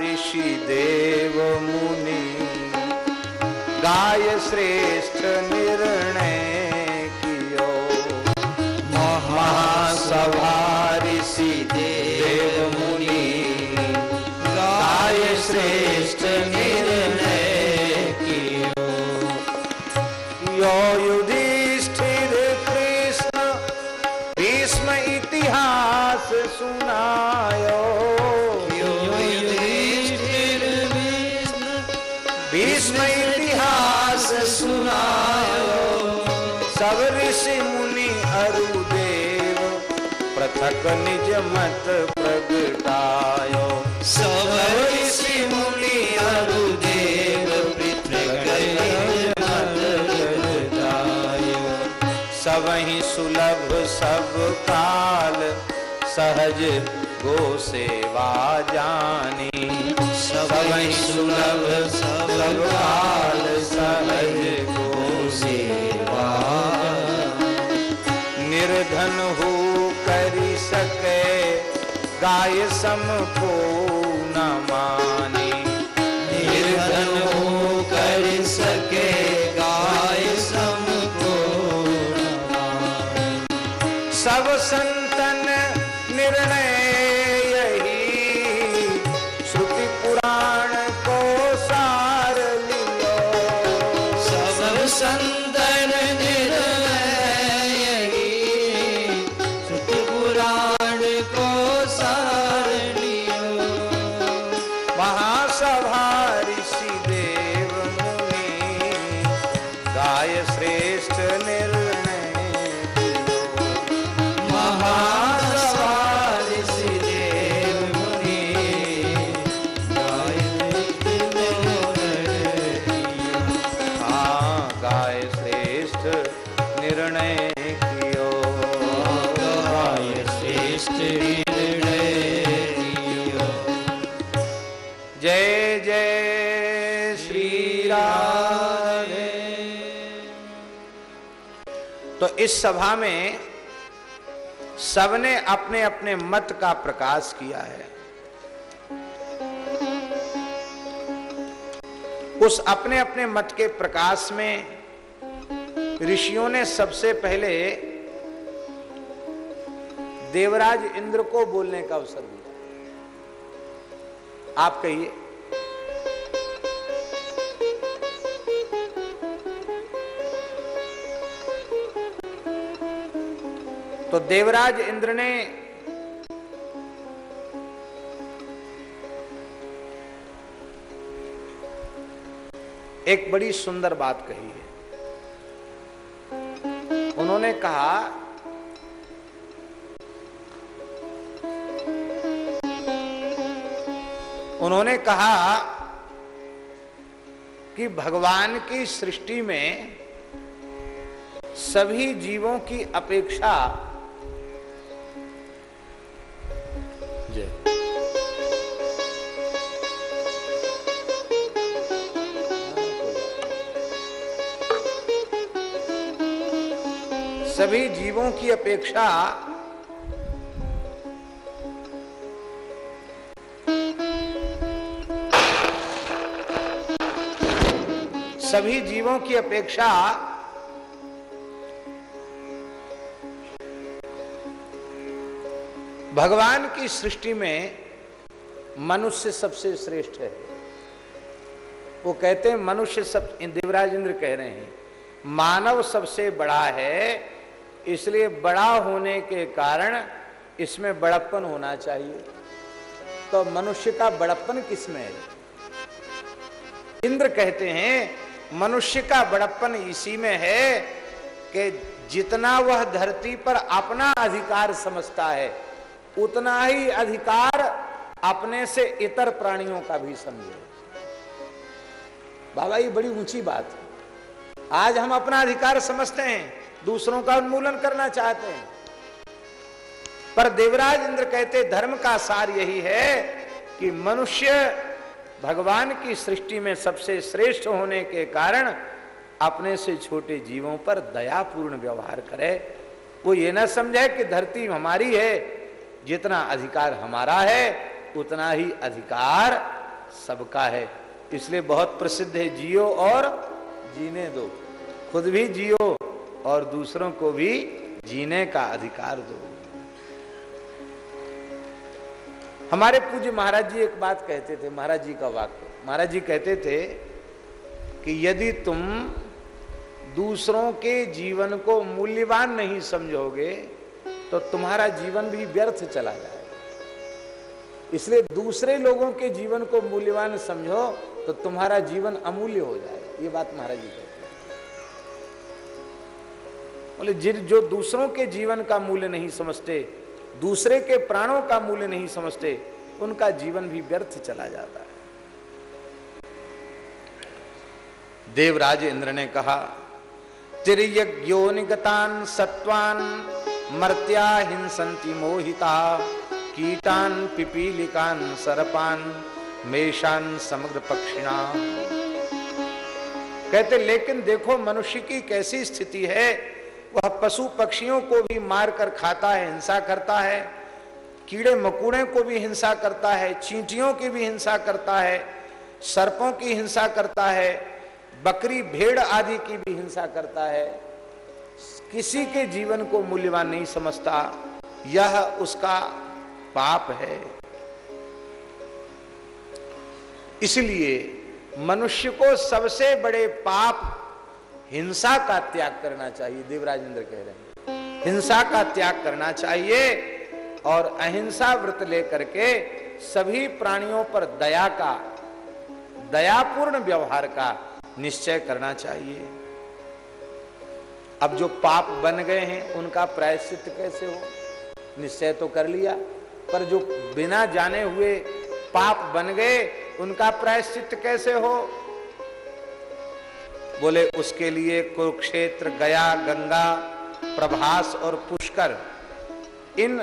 ऋषि देव मुनि, गाय श्रेष्ठ निर्णय कियो। महासभा ऋषि देव मुनि, गाय श्रेष्ठ यो सहज गो सेवा जानी। सब सुलभ सब काल सहज गो सेवा। निर्धन हो करी सके, गाय सम को न इस सभा में सबने अपने अपने मत का प्रकाश किया है। उस अपने अपने मत के प्रकाश में ऋषियों ने सबसे पहले देवराज इंद्र को बोलने का अवसर दिया। आप कहिए। तो देवराज इंद्र ने एक बड़ी सुंदर बात कही है। उन्होंने कहा उन्होंने कहा कि भगवान की सृष्टि में सभी जीवों की अपेक्षा जय सभी जीवों की अपेक्षा सभी जीवों की अपेक्षा भगवान की सृष्टि में मनुष्य सबसे श्रेष्ठ है। वो कहते हैं, मनुष्य सब, देवराज इंद्र कह रहे हैं, मानव सबसे बड़ा है, इसलिए बड़ा होने के कारण इसमें बड़प्पन होना चाहिए। तो मनुष्य का बड़प्पन किसमें है? इंद्र कहते हैं, मनुष्य का बड़प्पन इसी में है कि जितना वह धरती पर अपना अधिकार समझता है उतना ही अधिकार अपने से इतर प्राणियों का भी समझे। बाबा, ये बड़ी ऊँची बात है। आज हम अपना अधिकार समझते हैं, दूसरों का उन्मूलन करना चाहते हैं। पर देवराज इंद्र कहते, धर्म का सार यही है कि मनुष्य भगवान की सृष्टि में सबसे श्रेष्ठ होने के कारण अपने से छोटे जीवों पर दयापूर्ण व्यवहार करे। वो ये ना समझे कि धरती हमारी है जितना अधिकार हमारा है, उतना ही अधिकार सबका है। इसलिए बहुत प्रसिद्ध है, जियो और जीने दो। खुद भी जियो और दूसरों को भी जीने का अधिकार दो। हमारे पूज्य महाराज जी एक बात कहते थे, महाराज जी का वाक्य। महाराज जी कहते थे कि यदि तुम दूसरों के जीवन को मूल्यवान नहीं समझोगे तो तुम्हारा जीवन भी व्यर्थ चला जाएगा इसलिए दूसरे लोगों के जीवन को मूल्यवान समझो तो तुम्हारा जीवन अमूल्य हो जाएगा ये बात महाराज जी कहते बोले, जिन जो दूसरों के जीवन का मूल्य नहीं समझते, दूसरे के प्राणों का मूल्य नहीं समझते, उनका जीवन भी व्यर्थ चला जाता है। देवराज इंद्र ने कहा तिरयज्ञो निगतान सत्वान मर्त्या हिंसंति मोहिता, कीटान पिपीलिकान सरपान, मेषान समग्र पक्षिणा कहते, लेकिन देखो, मनुष्य की कैसी स्थिति है? वह पशु पक्षियों को भी मार कर खाता है, हिंसा करता है। कीड़े मकूड़े को भी हिंसा करता है, चींटियों की भी हिंसा करता है, सर्पों की हिंसा करता है, बकरी भेड़ आदि की भी हिंसा करता है। किसी के जीवन को मूल्यवान नहीं समझता, यह उसका पाप है। इसलिए मनुष्य को सबसे बड़े पाप हिंसा का त्याग करना चाहिए देवराज इंद्र कह रहे हैं। हिंसा का त्याग करना चाहिए और अहिंसा व्रत लेकर के सभी प्राणियों पर दया का, दयापूर्ण व्यवहार का निश्चय करना चाहिए। अब जो पाप बन गए हैं, उनका प्रायश्चित कैसे हो? निश्चय तो कर लिया, पर जो बिना जाने हुए पाप बन गए, उनका प्रायश्चित कैसे हो? बोले, उसके लिए कुरुक्षेत्र, गया, गंगा, प्रभास और पुष्कर, इन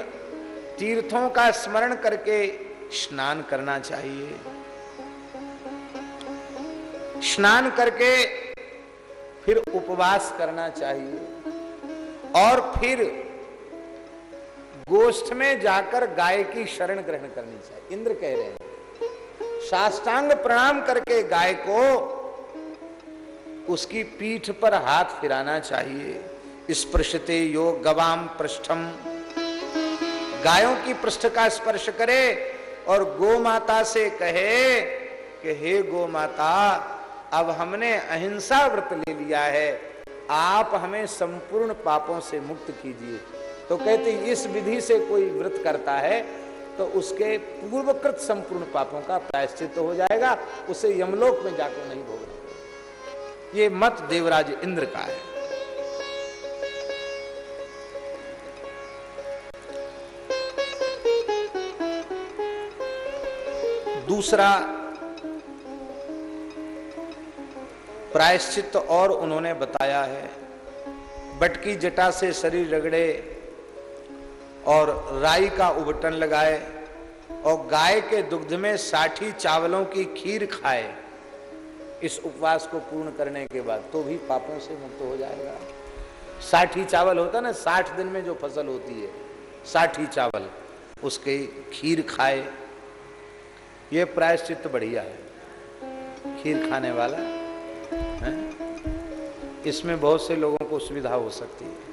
तीर्थों का स्मरण करके स्नान करना चाहिए। स्नान करके फिर उपवास करना चाहिए। और फिर गोष्ठ में जाकर गाय की शरण ग्रहण करनी चाहिए। इंद्र कह रहे हैं, साष्टांग प्रणाम करके गाय को उसकी पीठ पर हाथ फिराना चाहिए। स्पर्शते योग गवाम पृष्ठम गायों की पृष्ठ का स्पर्श करे और गो माता से कहे कि, हे गो माता अब हमने अहिंसा व्रत ले लिया है। आप हमें संपूर्ण पापों से मुक्त कीजिए। तो कहते, इस विधि से कोई व्रत करता है तो उसके पूर्वकृत संपूर्ण पापों का प्रायश्चित हो जाएगा। उसे यमलोक में जाकर नहीं भोगना ये मत देवराज इंद्र का है। दूसरा प्रायश्चित और उन्होंने बताया है। बटकी जटा से शरीर रगड़े और राई का उबटन लगाए और गाय के दुग्ध में साठी चावलों की खीर खाए। इस उपवास को पूर्ण करने के बाद तो भी पापों से मुक्त हो जाएगा। साठी चावल होता है ना, साठ दिन में जो फ़सल होती है, साठी चावल, उसके खीर खाए। ये प्रायश्चित बढ़िया है। खीर खाने वाला इसमें बहुत से लोगों को सुविधा हो सकती है।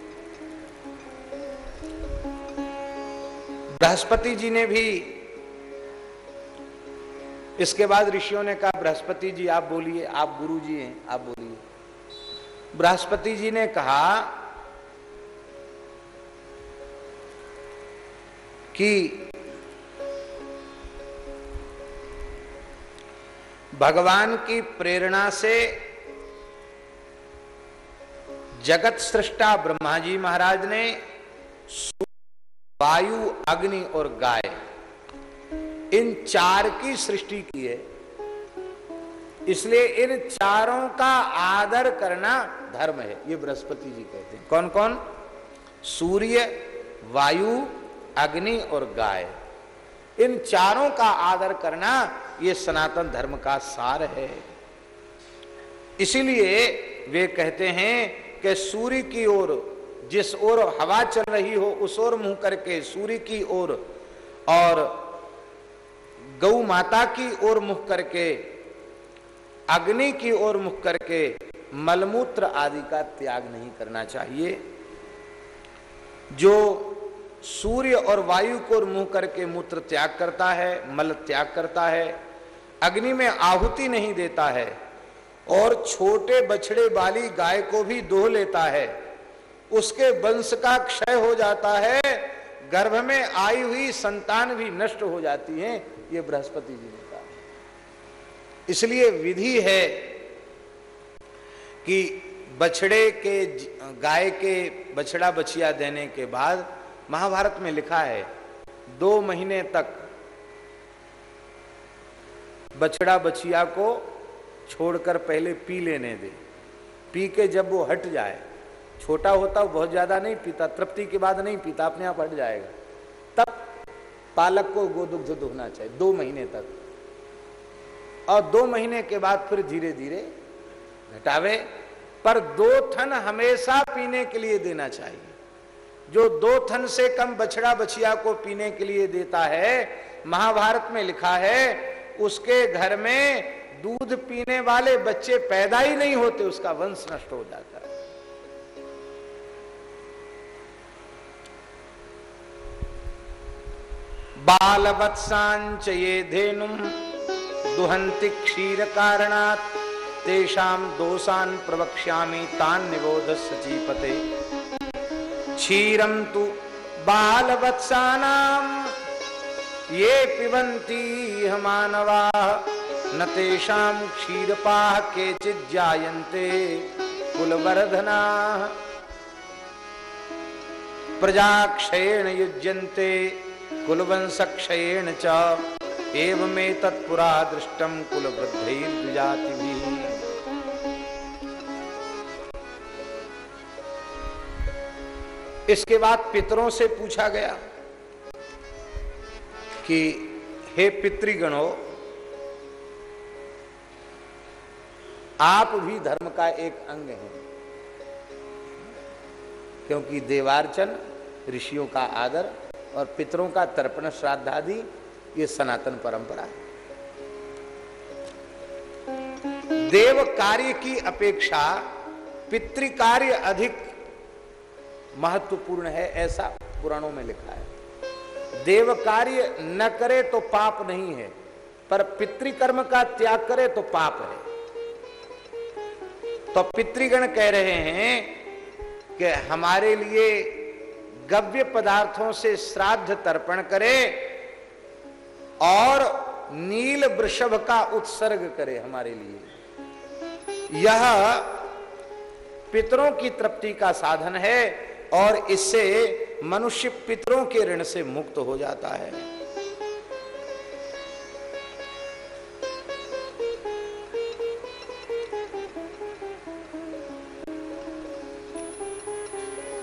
बृहस्पति जी ने भी, इसके बाद ऋषियों ने कहा, बृहस्पति जी, आप बोलिए, आप गुरु जी हैं, आप बोलिए। बृहस्पति जी ने कहा कि भगवान की प्रेरणा से जगत सृष्टा ब्रह्मा जी महाराज ने वायु, अग्नि और गाय, इन चार की सृष्टि की है। इसलिए इन चारों का आदर करना धर्म है, ये बृहस्पति जी कहते हैं। कौन कौन सूर्य, वायु, अग्नि और गाय। इन चारों का आदर करना ये सनातन धर्म का सार है। इसीलिए वे कहते हैं कि सूर्य की ओर, जिस ओर हवा चल रही हो, उस ओर मुँह करके सूर्य की ओर और गौ माता की ओर मुख करके, अग्नि की ओर मुख करके मलमूत्र आदि का त्याग नहीं करना चाहिए। जो सूर्य और वायु को मुँह करके मूत्र त्याग करता है, मल त्याग करता है, अग्नि में आहुति नहीं देता है और छोटे बछड़े वाली गाय को भी दोह लेता है। उसके वंश का क्षय हो जाता है, गर्भ में आई हुई संतान भी नष्ट हो जाती है, ये बृहस्पति जी ने कहा। इसलिए विधि है कि बछड़े के, गाय के बछड़ा बछिया देने के बाद महाभारत में लिखा है, दो महीने तक बछड़ा बछिया को छोड़कर पहले पी लेने दे। पी के जब वो हट जाए, छोटा होता, वो बहुत ज़्यादा नहीं पीता, तृप्ति के बाद नहीं पीता, अपने आप हट जाएगा। तब पालक को गोदुग्ध दुहना चाहिए, दो महीने तक। और दो महीने के बाद फिर धीरे धीरे घटावे। पर दो थन हमेशा पीने के लिए देना चाहिए। जो दो थन से कम बछड़ा बछिया को पीने के लिए देता है, महाभारत में लिखा है, उसके घर में दूध पीने वाले बच्चे पैदा ही नहीं होते, उसका वंश नष्ट हो जाता है। बालवत्सांच ये धेनु दुहंति क्षीर कारणात तेषाम दोषान प्रवक्ष्यामि तान निबोध सचीपते क्षीरम तु बालवत्सानाम ये पिबंती मानवा न तेषाम क्षीरपाह के चिजायन्ते कुलवर्धना। प्रजाक्षयेण युज्यन्ते, कुलवंशक्षयेण च। एवमेतत्पुरा दृष्टम कुलवृद्धैर्द्विजातिभिः इसके बाद पितरों से पूछा गया कि, हे पितृगणों आप भी धर्म का एक अंग हैं। क्योंकि देवार्चन, ऋषियों का आदर और पितरों का तर्पण, श्राद्धादि, ये सनातन परंपरा है। देव कार्य की अपेक्षा पितृकार्य अधिक महत्वपूर्ण है, ऐसा पुराणों में लिखा है। देव कार्य न करे तो पाप नहीं है, पर पितृकर्म का त्याग करे तो पाप है। तो पितृगण कह रहे हैं कि हमारे लिए गव्य पदार्थों से श्राद्ध तर्पण करे और नील वृषभ का उत्सर्ग करे हमारे लिए। यह पितरों की तृप्ति का साधन है और इससे मनुष्य पितरों के ऋण से मुक्त हो जाता है।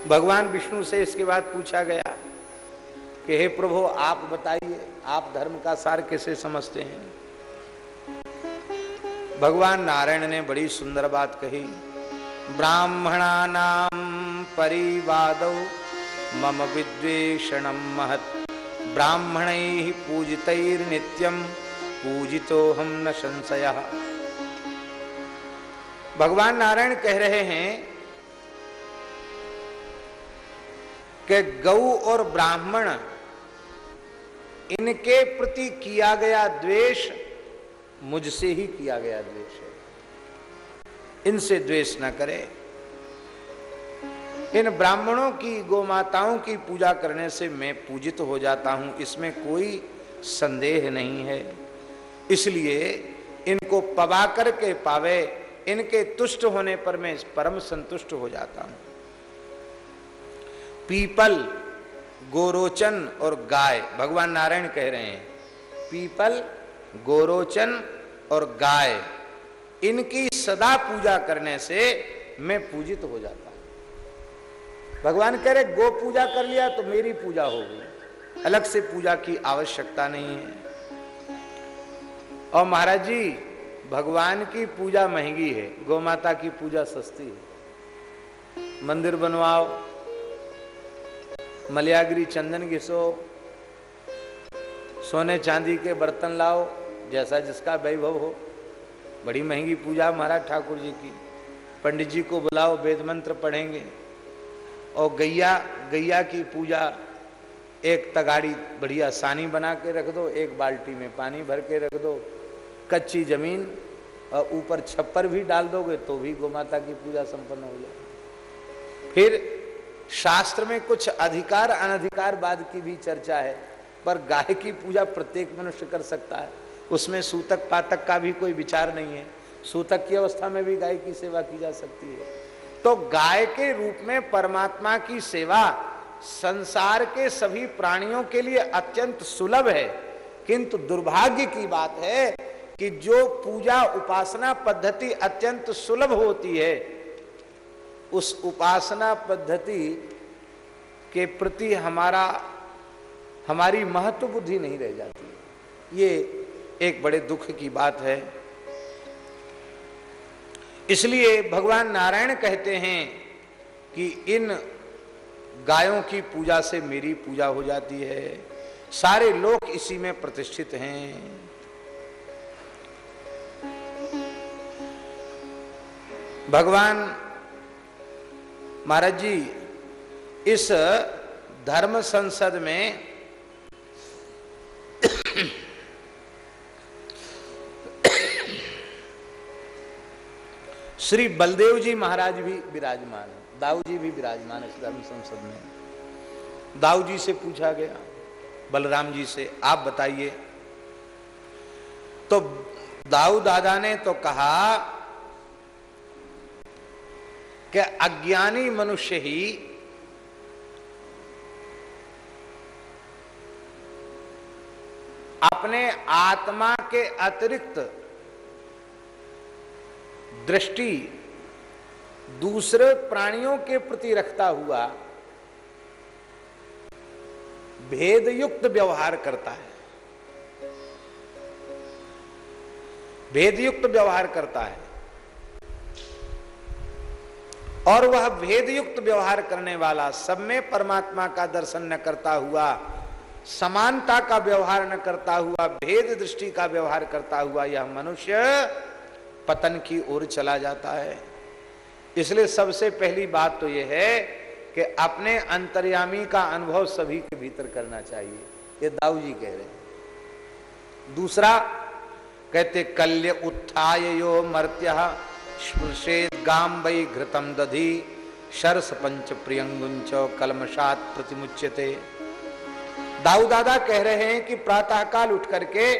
भगवान विष्णु से इसके बाद पूछा गया कि हे प्रभु, आप बताइए, आप धर्म का सार कैसे समझते हैं? भगवान नारायण ने बड़ी सुंदर बात कही ब्राह्मणा नाम परिवाद मम विद्वेषण महत, ब्राह्मण पूजितर्नित्यम पूजितो हम न संशय। भगवान नारायण कह रहे हैं कि गौ और ब्राह्मण, इनके प्रति किया गया द्वेष मुझसे ही किया गया द्वेष है। इनसे द्वेष न करे। इन ब्राह्मणों की, गोमाताओं की पूजा करने से मैं पूजित हो जाता हूँ, इसमें कोई संदेह नहीं है। इसलिए इनको पवा करके पावे, इनके तुष्ट होने पर मैं परम संतुष्ट हो जाता हूँ। पीपल, गोरोचन और गाय। भगवान नारायण कह रहे हैं, पीपल, गोरोचन और गाय, इनकी सदा पूजा करने से मैं पूजित हो जाता भगवान कह रहे, गो पूजा कर लिया तो मेरी पूजा होगी अलग से पूजा की आवश्यकता नहीं है। और महाराज जी, भगवान की पूजा महँगी है, गौ माता की पूजा सस्ती है। मंदिर बनवाओ मलयागिरी चंदन घिसो सोने चांदी के बर्तन लाओ, जैसा जिसका वैभव हो। बड़ी महँगी पूजा महाराज ठाकुर जी की। पंडित जी को बुलाओ, वेद मंत्र पढ़ेंगे। और गैया गैया की पूजा, एक तगाड़ी बढ़िया सानी बना के रख दो, एक बाल्टी में पानी भर के रख दो। कच्ची ज़मीन और ऊपर छप्पर भी डाल दोगे तो भी गोमाता की पूजा संपन्न हो जाए। फिर शास्त्र में कुछ अधिकार, अनधिकार बाद की भी चर्चा है, पर गाय की पूजा प्रत्येक मनुष्य कर सकता है। उसमें सूतक, पातक का भी कोई विचार नहीं है। सूतक की अवस्था में भी गाय की सेवा की जा सकती है। तो गाय के रूप में परमात्मा की सेवा संसार के सभी प्राणियों के लिए अत्यंत सुलभ है। किंतु दुर्भाग्य की बात है कि जो पूजा उपासना पद्धति अत्यंत सुलभ होती है उस उपासना पद्धति के प्रति हमारा, हमारी महत्व बुद्धि नहीं रह जाती। ये एक बड़े दुख की बात है। इसलिए भगवान नारायण कहते हैं कि इन गायों की पूजा से मेरी पूजा हो जाती है। सारे लोग इसी में प्रतिष्ठित हैं। भगवान महाराज जी, इस धर्म संसद में श्री बलदेव जी महाराज भी विराजमान है। दाऊ जी भी विराजमान है इस धर्म संसद में। दाऊ जी से पूछा गया, बलराम जी से, आप बताइए। तो दाऊ दादा ने तो कहा कि अज्ञानी मनुष्य ही अपने आत्मा के अतिरिक्त दृष्टि दूसरे प्राणियों के प्रति रखता हुआ भेद युक्त व्यवहार करता है। भेद युक्त व्यवहार करता है। और वह भेद युक्त व्यवहार करने वाला सब में परमात्मा का दर्शन न करता हुआ, समानता का व्यवहार न करता हुआ, भेद दृष्टि का व्यवहार करता हुआ यह मनुष्य पतन की ओर चला जाता है। इसलिए सबसे पहली बात तो यह है कि अपने अंतर्यामी का अनुभव सभी के भीतर करना चाहिए, ये दाऊ जी कह रहे हैं। दूसरा, कहते कल्य उत्थाय यो मर्त्य। स्पृशेद गाम वही घृतम दधि, शरस पंच प्रियंगुंच कलमशात प्रतिमुच्यते। दाऊ दादा कह रहे हैं कि प्रातःकाल उठ करके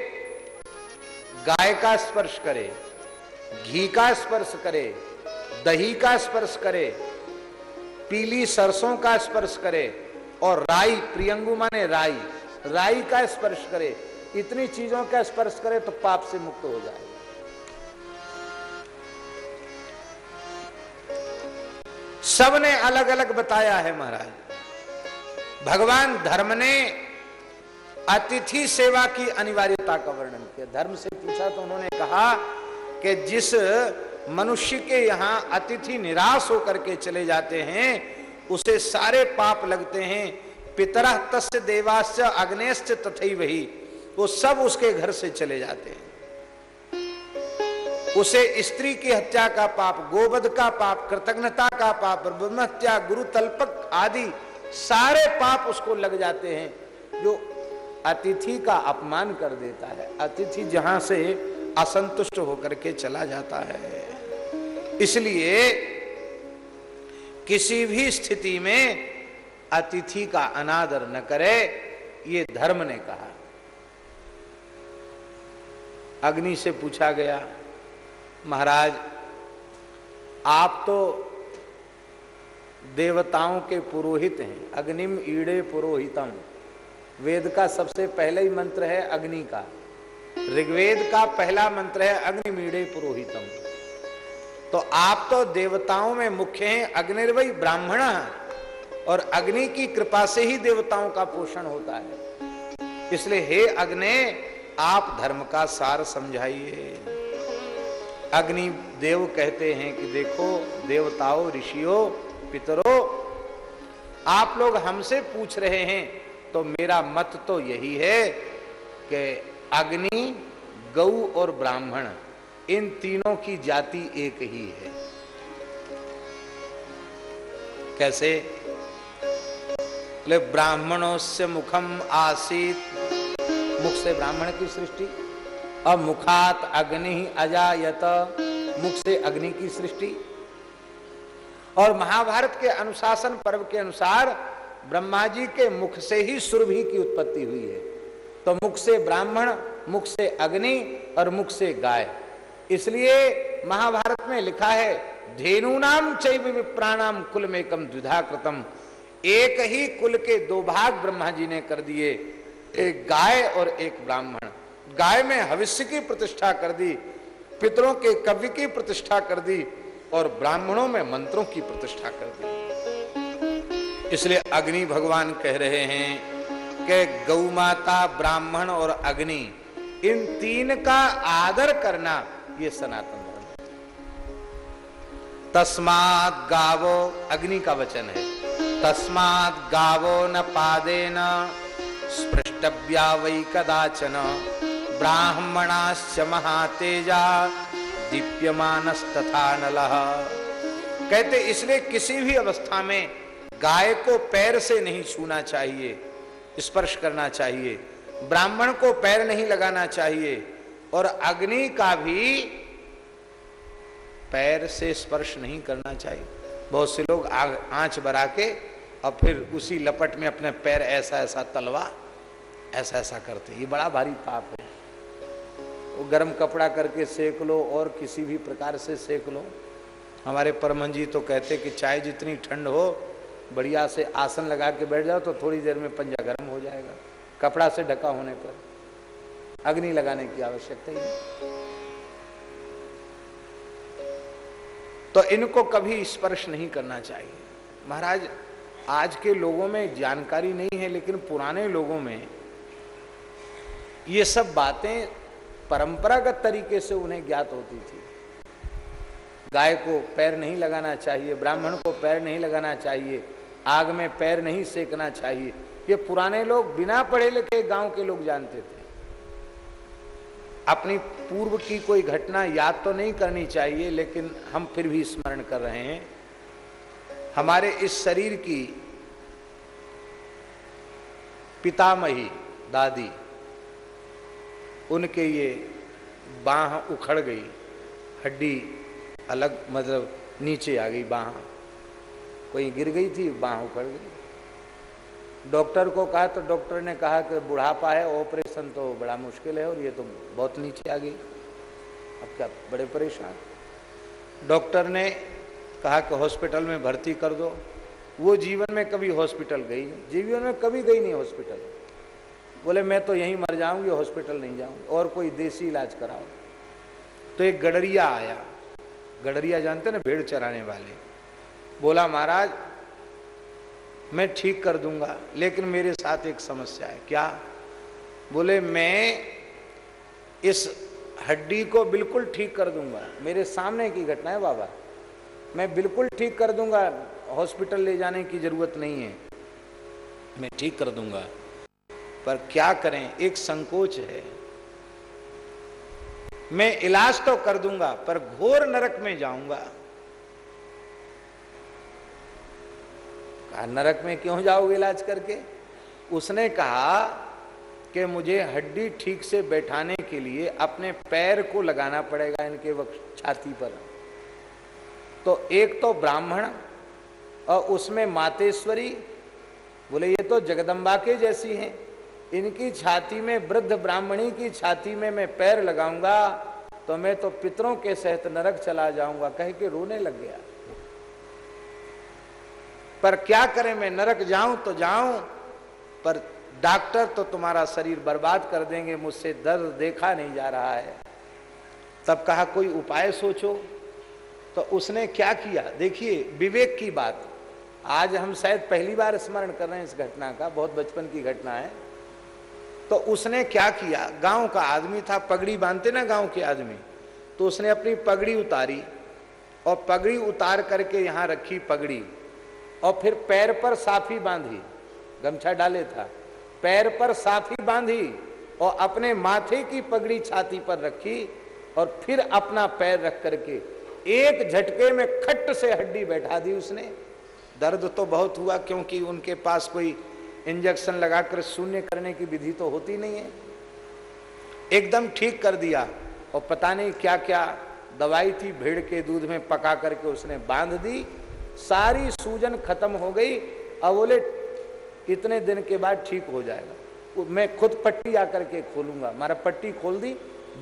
गाय का स्पर्श करे, घी का स्पर्श करे, दही का स्पर्श करे, पीली सरसों का स्पर्श करे और राई, प्रियंगु माने राई राई का स्पर्श करे, इतनी चीज़ों का स्पर्श करे तो पाप से मुक्त हो जाए। सबने अलग अलग बताया है महाराज। भगवान धर्म ने अतिथि सेवा की अनिवार्यता का वर्णन किया। धर्म से पूछा तो उन्होंने कहा कि जिस मनुष्य के यहाँ अतिथि निराश होकर के चले जाते हैं, उसे सारे पाप लगते हैं। पितरह तस्य देवाश्च अग्नेश्च तथई वही वो सब उसके घर से चले जाते हैं। उसे स्त्री की हत्या का पाप, गोवध का पाप, कृतज्ञता का पाप, ब्रह्महत्या, गुरु तल्पक आदि सारे पाप उसको लग जाते हैं, जो अतिथि का अपमान कर देता है। अतिथि जहाँ से असंतुष्ट होकर के चला जाता है। इसलिए किसी भी स्थिति में अतिथि का अनादर न करे, ये धर्म ने कहा। अग्नि से पूछा गया महाराज, आप तो देवताओं के पुरोहित हैं, अग्निम ईड़े पुरोहितम। वेद का सबसे पहला ही मंत्र है अग्नि का। ऋग्वेद का पहला मंत्र है अग्निमीड़े पुरोहितम। तो आप तो देवताओं में मुख्य हैं अग्निर्वय ब्राह्मण और अग्नि की कृपा से ही देवताओं का पोषण होता है। इसलिए हे अग्नि, आप धर्म का सार समझाइए। अग्नि देव कहते हैं कि देखो, देवताओं, ऋषियों, पितरों, आप लोग हमसे पूछ रहे हैं तो मेरा मत तो यही है कि अग्नि, गौ और ब्राह्मण, इन तीनों की जाति एक ही है। कैसे? ब्राह्मणों से मुखम आसित, मुख से ब्राह्मण की सृष्टि। मुखात अग्नि अजायत, मुख से अग्नि की सृष्टि। और महाभारत के अनुशासन पर्व के अनुसार ब्रह्मा जी के मुख से ही सुरभि की उत्पत्ति हुई है। तो मुख से ब्राह्मण, मुख से अग्नि और मुख से गाय। इसलिए महाभारत में लिखा है, धेनु नाम चैव विप्राणाम कुल में कम द्विधा कृतम एक ही कुल के दो भाग ब्रह्मा जी ने कर दिए, एक गाय और एक ब्राह्मण। गाय में हविष्य की प्रतिष्ठा कर दी, पितरों के कवि की प्रतिष्ठा कर दी और ब्राह्मणों में मंत्रों की प्रतिष्ठा कर दी। इसलिए अग्नि भगवान कह रहे हैं कि गौ माता, ब्राह्मण और अग्नि, इन तीन का आदर करना ये सनातन धर्म तस्मात गावो, अग्नि का वचन है, तस्मात गावो न पादे न स्पृष्टव्या वै कदाचन। ब्राह्मणाश्च महातेजा दीप्यमानस तथा नलः। कहते इसलिए किसी भी अवस्था में गाय को पैर से नहीं छूना चाहिए, स्पर्श करना चाहिए, ब्राह्मण को पैर नहीं लगाना चाहिए, और अग्नि का भी पैर से स्पर्श नहीं करना चाहिए। बहुत से लोग आग, आँच बरा के, और फिर उसी लपट में अपने पैर ऐसा ऐसा तलवा ऐसा ऐसा करते ये बड़ा भारी पाप है। गर्म कपड़ा करके सेक लो और किसी भी प्रकार से सेक लो। हमारे परमन जी तो कहते कि चाहे जितनी ठंड हो, बढ़िया से आसन लगा के बैठ जाओ तो थोड़ी देर में पंजा गर्म हो जाएगा, कपड़ा से ढका होने पर। अग्नि लगाने की आवश्यकता ही तो इनको कभी स्पर्श नहीं करना चाहिए। महाराज, आज के लोगों में जानकारी नहीं है, लेकिन पुराने लोगों में ये सब बातें परंपरागत तरीके से उन्हें ज्ञात होती थी। गाय को पैर नहीं लगाना चाहिए, ब्राह्मण को पैर नहीं लगाना चाहिए, आग में पैर नहीं सेकना चाहिए। ये पुराने लोग बिना पढ़े लिखे गाँव के लोग जानते थे। अपनी पूर्व की कोई घटना याद तो नहीं करनी चाहिए, लेकिन हम फिर भी स्मरण कर रहे हैं। हमारे इस शरीर की पितामही दादी उनके ये बाह उखड़ गई। हड्डी अलग मतलब नीचे आ गई बाह। कोई गिर गई थी, बाह उखड़ गई। डॉक्टर को कहा तो डॉक्टर ने कहा कि बुढ़ापा है, ऑपरेशन तो बड़ा मुश्किल है और ये तो बहुत नीचे आ गई। अब क्या बड़े परेशान। डॉक्टर ने कहा कि हॉस्पिटल में भर्ती कर दो। वो जीवन में कभी हॉस्पिटल गई नहीं। जीवन में कभी गई नहीं हॉस्पिटल। बोले, मैं तो यहीं मर जाऊँगी, हॉस्पिटल नहीं जाऊँगी, और कोई देसी इलाज कराओ तो एक गडरिया आया। गडरिया जानते ना, भेड़ चराने वाले। बोला, महाराज, मैं ठीक कर दूँगा, लेकिन मेरे साथ एक समस्या है। क्या? बोले, मैं इस हड्डी को बिल्कुल ठीक कर दूँगा। मेरे सामने की घटना है, बाबा। मैं बिल्कुल ठीक कर दूँगा, हॉस्पिटल ले जाने की ज़रूरत नहीं है। मैं ठीक कर दूँगा। पर क्या करें? एक संकोच है। मैं इलाज तो कर दूँगा, पर घोर नरक में जाऊँगा। कहा, नरक में क्यों जाओगे इलाज करके? उसने कहा कि मुझे हड्डी ठीक से बैठाने के लिए अपने पैर को लगाना पड़ेगा इनके छाती पर। तो एक तो ब्राह्मण और उसमें मातेश्वरी, बोले, ये तो जगदम्बा के जैसी हैं। इनकी छाती में, वृद्ध ब्राह्मणी की छाती में मैं पैर लगाऊँगा तो मैं तो पितरों के सहित नरक चला जाऊँगा। कह के रोने लग गया। पर क्या करें मैं? नरक जाऊँ तो जाऊँ, पर डॉक्टर तो तुम्हारा शरीर बर्बाद कर देंगे, मुझसे दर्द देखा नहीं जा रहा है। तब कहा, कोई उपाय सोचो। तो उसने क्या किया? देखिए, विवेक की बात। आज हम शायद पहली बार स्मरण कर रहे हैं इस घटना का, बहुत बचपन की घटना है। तो उसने क्या किया? गाँव का आदमी था, पगड़ी बांधते ना गाँव के आदमी। तो उसने अपनी पगड़ी उतारी और पगड़ी उतार करके यहाँ रखी पगड़ी और फिर पैर पर साफी बांधी। गमछा डाले था। पैर पर साफी बांधी और अपने माथे की पगड़ी छाती पर रखी और फिर अपना पैर रख करके एक झटके में खट से हड्डी बैठा दी उसने। दर्द तो बहुत हुआ क्योंकि उनके पास कोई इंजेक्शन लगाकर शून्य करने की विधि तो होती नहीं है। एकदम ठीक कर दिया और पता नहीं क्या क्या दवाई थी भेड़ के दूध में पका करके उसने बाँध दी। सारी सूजन खत्म हो गई। अब बोले, इतने दिन के बाद ठीक हो जाएगा। मैं खुद पट्टी आकर के खोलूँगा। हमारा पट्टी खोल दी।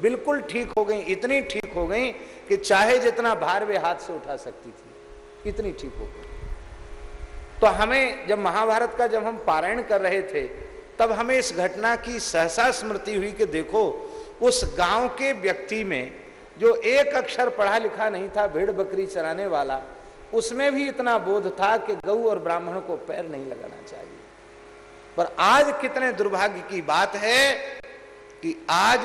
बिल्कुल ठीक हो गई। इतनी ठीक हो गई कि चाहे जितना भार वे हाथ से उठा सकती थी, इतनी ठीक हो गई। तो हमें जब महाभारत का जब हम पारायण कर रहे थे, तब हमें इस घटना की सहसा स्मृति हुई कि देखो, उस गाँव के व्यक्ति में जो एक अक्षर पढ़ा लिखा नहीं था, भेड़ बकरी चराने वाला, उसमें भी इतना बोध था कि गऊ और ब्राह्मण को पैर नहीं लगाना चाहिए। पर आज कितने दुर्भाग्य की बात है कि आज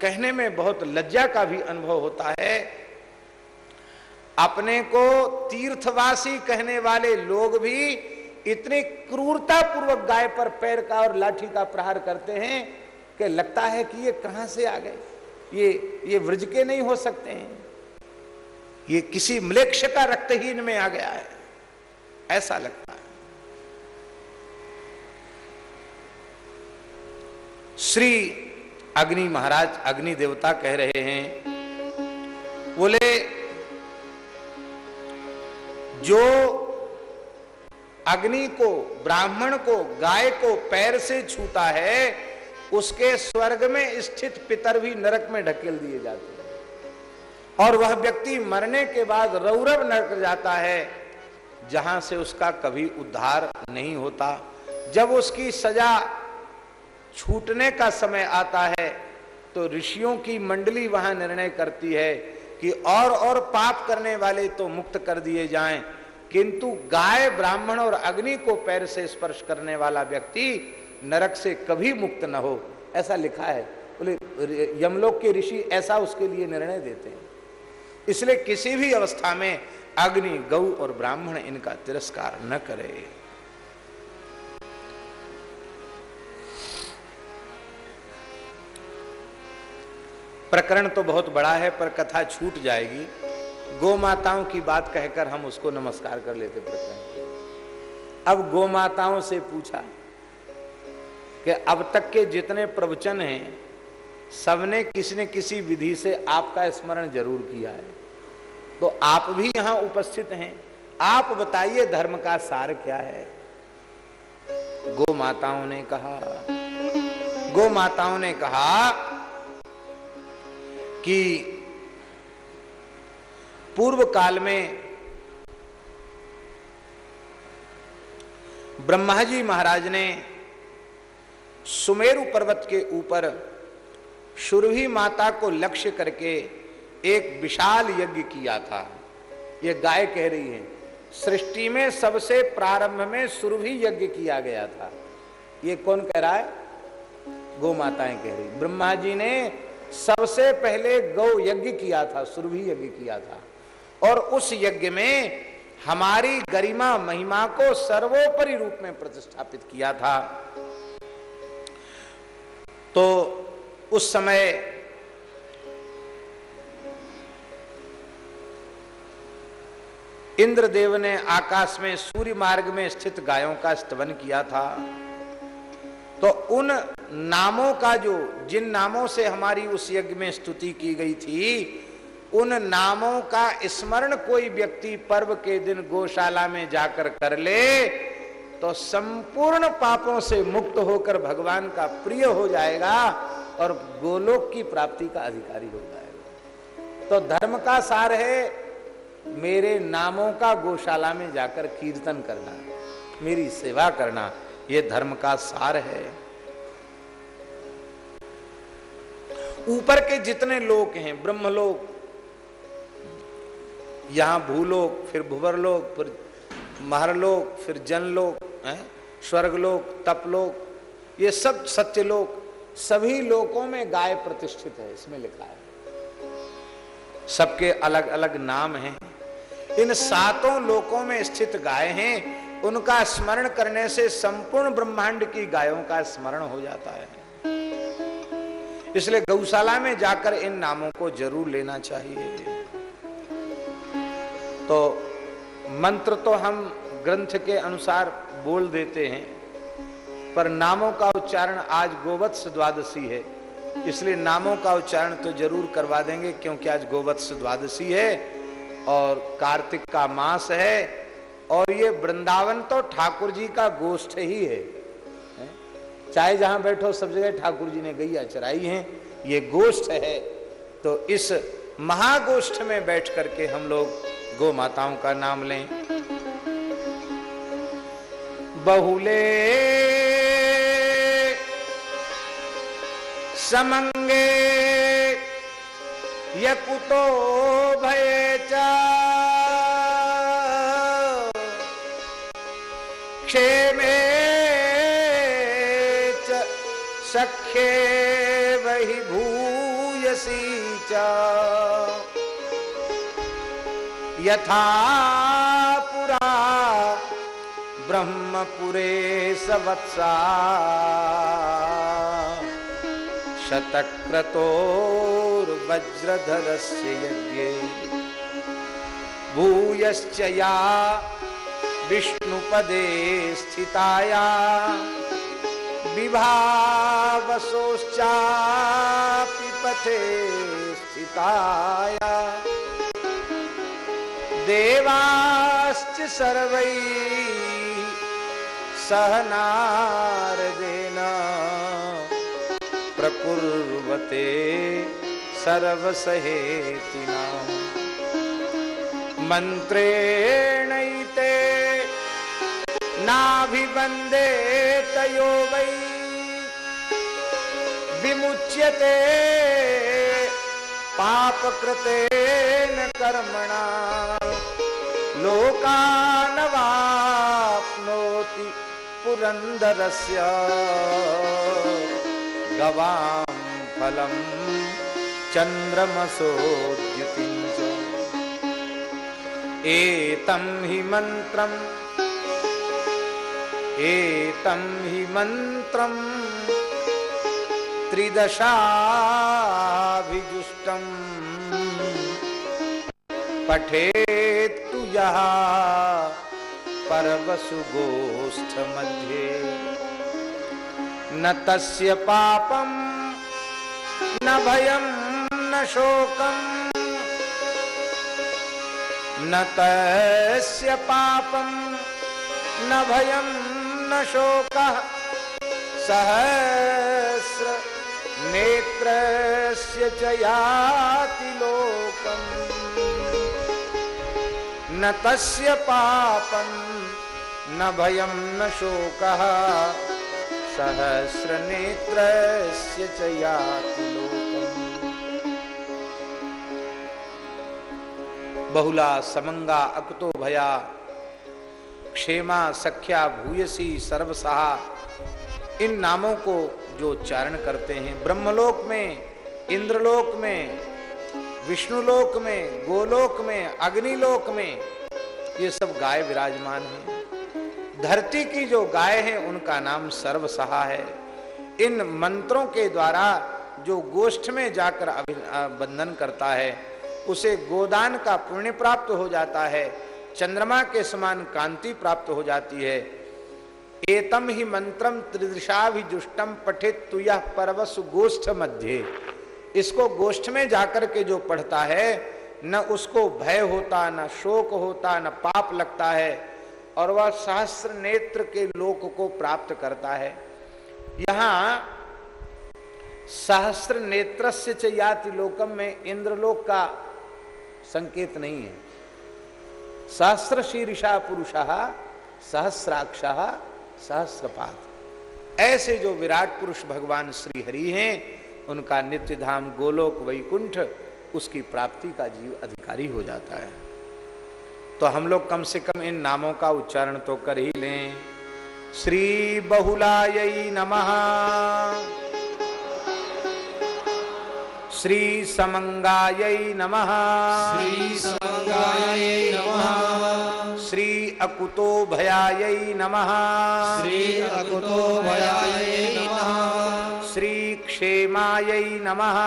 कहने में बहुत लज्जा का भी अनुभव होता है अपने को तीर्थवासी कहने वाले लोग भी इतने क्रूरता पूर्वक गाय पर पैर का और लाठी का प्रहार करते हैं कि लगता है कि ये कहाँ से आ गए? ये ये व्रज के नहीं हो सकते हैं। ये किसी मलेक्ष का रक्त ही इनमें आ गया है। ऐसा लगता है। श्री अग्नि महाराज, अग्नि देवता कह रहे हैं, बोले जो अग्नि को, ब्राह्मण को, गाय को पैर से छूता है, उसके स्वर्ग में स्थित पितर भी नरक में ढकेल दिए जाते हैं। और वह व्यक्ति मरने के बाद रौरव नरक जाता है, जहाँ से उसका कभी उद्धार नहीं होता। जब उसकी सजा छूटने का समय आता है तो ऋषियों की मंडली वहाँ निर्णय करती है कि और और पाप करने वाले तो मुक्त कर दिए जाएँ। किंतु गाय, ब्राह्मण और अग्नि को पैर से स्पर्श करने वाला व्यक्ति नरक से कभी मुक्त न हो। ऐसा लिखा है। बोले, यमलोक के ऋषि ऐसा उसके लिए निर्णय देते हैं। इसलिए किसी भी अवस्था में अग्नि गऊ और ब्राह्मण इनका तिरस्कार न करे। प्रकरण तो बहुत बड़ा है, पर कथा छूट जाएगी। गो माताओं की बात कहकर हम उसको नमस्कार कर लेते प्रकरण। अब गो माताओं से पूछा कि अब तक के जितने प्रवचन हैं, सबने किसी न किसी विधि से आपका स्मरण ज़रूर किया है? तो आप भी यहाँ उपस्थित हैं। आप बताइए धर्म का सार क्या है? गो माताओं ने कहा गो माताओं ने कहा कि पूर्व काल में ब्रह्मा जी महाराज ने सुमेरु पर्वत के ऊपर शुरभि माता को लक्ष्य करके एक विशाल यज्ञ किया था। ये गाय कह रही है, सृष्टि में सबसे प्रारंभ में सुरभि यज्ञ किया गया था। ये कौन कह रहा है? गौ माताएँ कह रही ब्रह्मा जी ने सबसे पहले गौ यज्ञ किया था सुरभि यज्ञ किया था। और उस यज्ञ में हमारी गरिमा, महिमा को सर्वोपरि रूप में प्रतिष्ठापित किया था। तो उस समय इंद्रदेव ने आकाश में, सूर्य मार्ग में स्थित गायों का स्तवन किया था। तो उन नामों का जो, जिन नामों से हमारी उस यज्ञ में स्तुति की गई थी, उन नामों का स्मरण कोई व्यक्ति पर्व के दिन गौशाला में जाकर कर ले तो संपूर्ण पापों से मुक्त होकर भगवान का प्रिय हो जाएगा और गोलोक की प्राप्ति का अधिकारी हो जाएगा। तो धर्म का सार है मेरे नामों का गौशाला में जाकर कीर्तन करना, मेरी सेवा करना ये धर्म का सार है। ऊपर के जितने लोग हैं, ब्रह्मलोक, यहाँ भूलोक, फिर भुवरलोक, फिर महरलोक, फिर जनलोक स्वर्गलोक, तपलोक, ये सब सत्यलोक सभी लोकों में गाय प्रतिष्ठित है, इसमें लिखा है। सबके अलग अलग नाम हैं। इन सातों लोकों में स्थित गाय हैं उनका स्मरण करने से संपूर्ण ब्रह्मांड की गायों का स्मरण हो जाता है। इसलिए गौशाला में जाकर इन नामों को ज़रूर लेना चाहिए। तो मंत्र तो हम ग्रंथ के अनुसार बोल देते हैं, पर नामों का उच्चारण आज गोवत्स द्वादशी है। इसलिए नामों का उच्चारण तो ज़रूर करवा देंगे, क्योंकि आज गोवत्स द्वादशी है और कार्तिक का मास है। और ये वृंदावन तो ठाकुर जी का गोष्ठ ही है चाहे जहाँ बैठो सब जगह ठाकुर जी ने गैया चराई है, ये गोष्ठ है। तो इस महागोष्ठ में बैठ करके हम लोग गो माताओं का नाम लें। बहुले समंगे यकुतो भय क्षेमे यथा पुरा ब्रह्मपुरे सवत्सा। शतक्रतोर्वज्रधरस्य यज्ञे। भूयश्च या विष्णुपदे स्थिताया। विभावसोश्चापि पथे स्थिताया। देवाश्च सर्वै सहनारदेन। प्रकुर्वते सर्वसहेतिना। मन्त्रेणैते नाभिवन्दे तयो वै। विमुच्यते पापकृतेन कर्मणा। लोकानवाप्नोति पुरन्दरस्य। गवां फलं चन्द्रमसोद्युतिं च एतं हि मन्त्रम्। एतं हि मन्त्रम्। त्रिदशाभिजुष्टम् पठेत्तु यः पर्वसु गोष्ठमध्ये न तस्य पापं, न भयं, न शोकम् न तस्य पापं, न भयं, न शोकः। सहस्र नेत्रस्य च न तस्य पापं, न भयं, न शोकः। याति लोकम्। बहुला समंगा अकुतो भया, क्षेमा सख्या भूयसी सर्वसहा। इन नामों को जो उच्चारण करते हैं, ब्रह्मलोक में, इंद्रलोक में, विष्णुलोक में, गोलोक में, अग्निलोक में, ये सब गाय विराजमान हैं। धरती की जो गाय है, उनका नाम सर्वसहा है। इन मंत्रों के द्वारा जो गोष्ठ में जाकर बंधन करता है, उसे गोदान का पुण्य प्राप्त हो जाता है, चंद्रमा के समान कांति प्राप्त हो जाती है एतम ही मंत्रम त्रिदशाभिजुष्टम पठित तुया परवस गोष्ठ मध्य। इसको गोष्ठ में जाकर के जो पढ़ता है, न उसको भय होता, न शोक होता, न पाप लगता है, और वह सहस्र नेत्र के लोक को प्राप्त करता है। यहाँ सहस्र नेत्र से चयाति लोकम में इंद्रलोक का संकेत नहीं है। सहस्र शीर्षा पुरुष, सहस्राक्ष सहस्रपात ऐसे जो विराट पुरुष भगवान श्री हरि हैं, उनका नित्य धाम गोलोक वैकुंठ, उसकी प्राप्ति का जीव अधिकारी हो जाता है। तो हम लोग कम से कम इन नामों का उच्चारण तो कर ही लें। श्री बहुलाय नमः। श्री समंगाय नमः। श्री समंगाय नमः। श्री अकुतो भयाय नमः। श्री अकुतो भयाय नमः। श्री क्षेमाय नमः।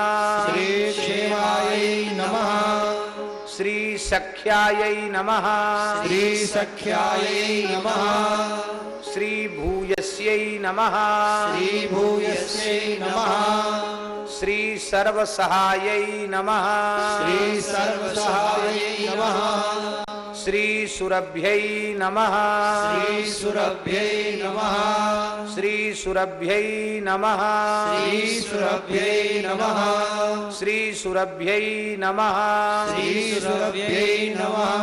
श्री क्षेमाय नमः। श्री सख्याय नमः। श्री सख्याय नमः। श्री भूयस्यै नमः। श्री भूयस्यै नमः। श्री सर्वसहायै नमः। श्री सर्वसहायै नमः। श्री सुरभ्यै नमः। श्री सुरभ्यै नमः। श्री सुरभ्यै नमः। श्री सुरभ्यै नमः। श्री सुरभ्यै नमः। श्री सुरभ्यै नमः।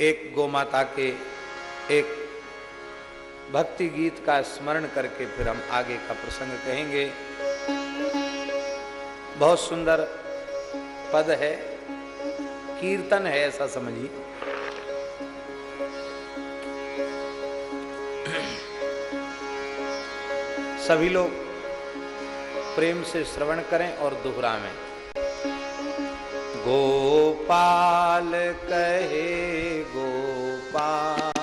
एक गोमाता के एक भक्ति गीत का स्मरण करके फिर हम आगे का प्रसंग कहेंगे। बहुत सुंदर पद है, कीर्तन है ऐसा समझिए। सभी लोग प्रेम से श्रवण करें और दोहरा दोहरावें। गोपाल कहे, गोपाल।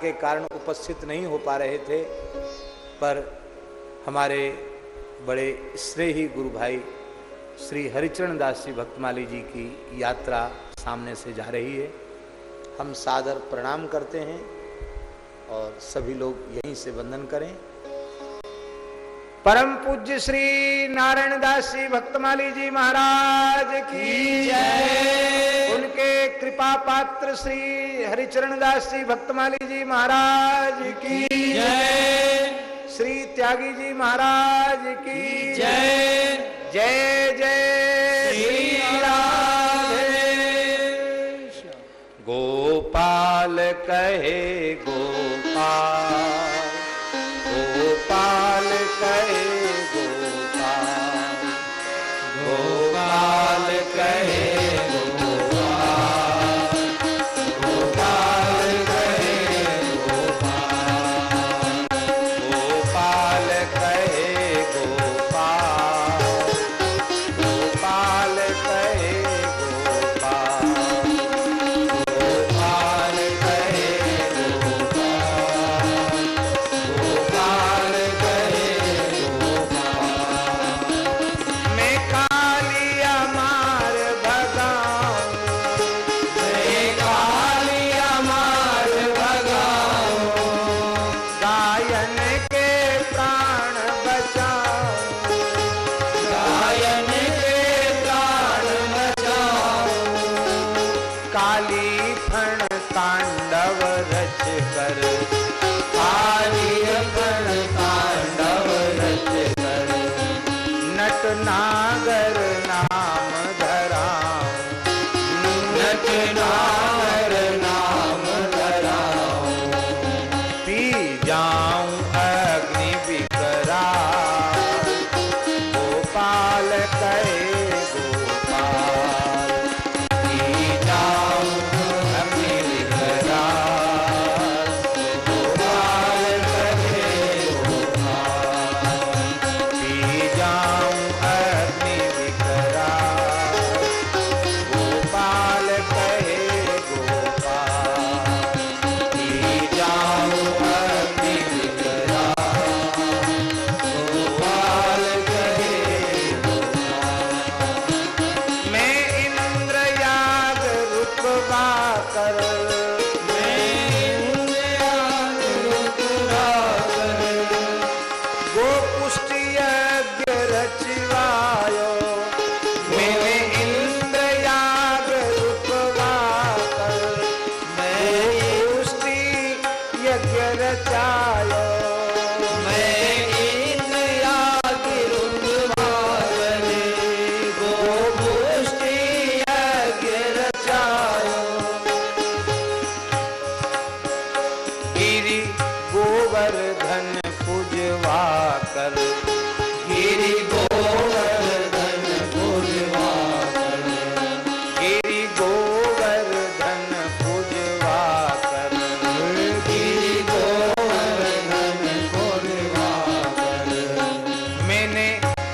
के कारण उपस्थित नहीं हो पा रहे थे, पर हमारे बड़े स्नेही गुरु भाई श्री हरिचरण दास जी भक्तमाली जी की यात्रा सामने से जा रही है। हम सादर प्रणाम करते हैं और सभी लोग यहीं से वंदन करें। परम पूज्य श्री नारायण दास जी भक्तमाली जी महाराज की जय। उनके कृपा पात्र श्री हरिचरण दास जी भक्तमाली महाराज की जय। श्री त्यागी जी महाराज की जय। जय जय श्री गोपाल कहे गोपाल। गोपाल कहे गोपाल। गोपाल कहे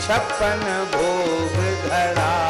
सपन भोग धरा।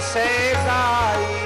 से गाई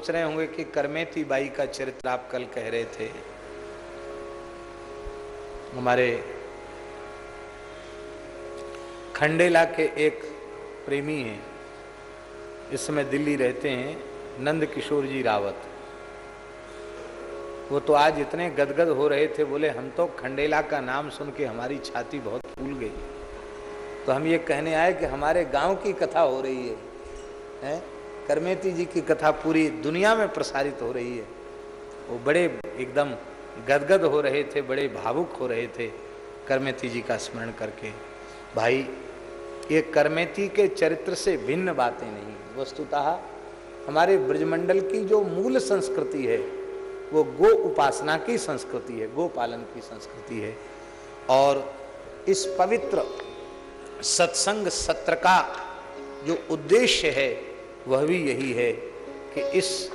सोच रहे होंगे कि करमेती बाई का चरित्र आप कल कह रहे थे। हमारे खंडेला के एक प्रेमी हैं। इस समय दिल्ली रहते हैं नंद किशोर जी रावत। वो तो आज इतने गदगद हो रहे थे, बोले, हम तो खंडेला का नाम सुन के हमारी छाती बहुत फूल गई। तो हम ये कहने आए कि हमारे गाँव की कथा हो रही है, हैं? करमेती जी की कथा पूरी दुनिया में प्रसारित हो रही है। वो बड़े एकदम गदगद हो रहे थे, बड़े भावुक हो रहे थे करमेती जी का स्मरण करके। भाई, ये करमेती के चरित्र से भिन्न बातें नहीं, वस्तुतः हमारे ब्रजमंडल की जो मूल संस्कृति है, वो गो उपासना की संस्कृति है, गो पालन की संस्कृति है। और इस पवित्र सत्संग सत्र का जो उद्देश्य है वह भी यही है कि इस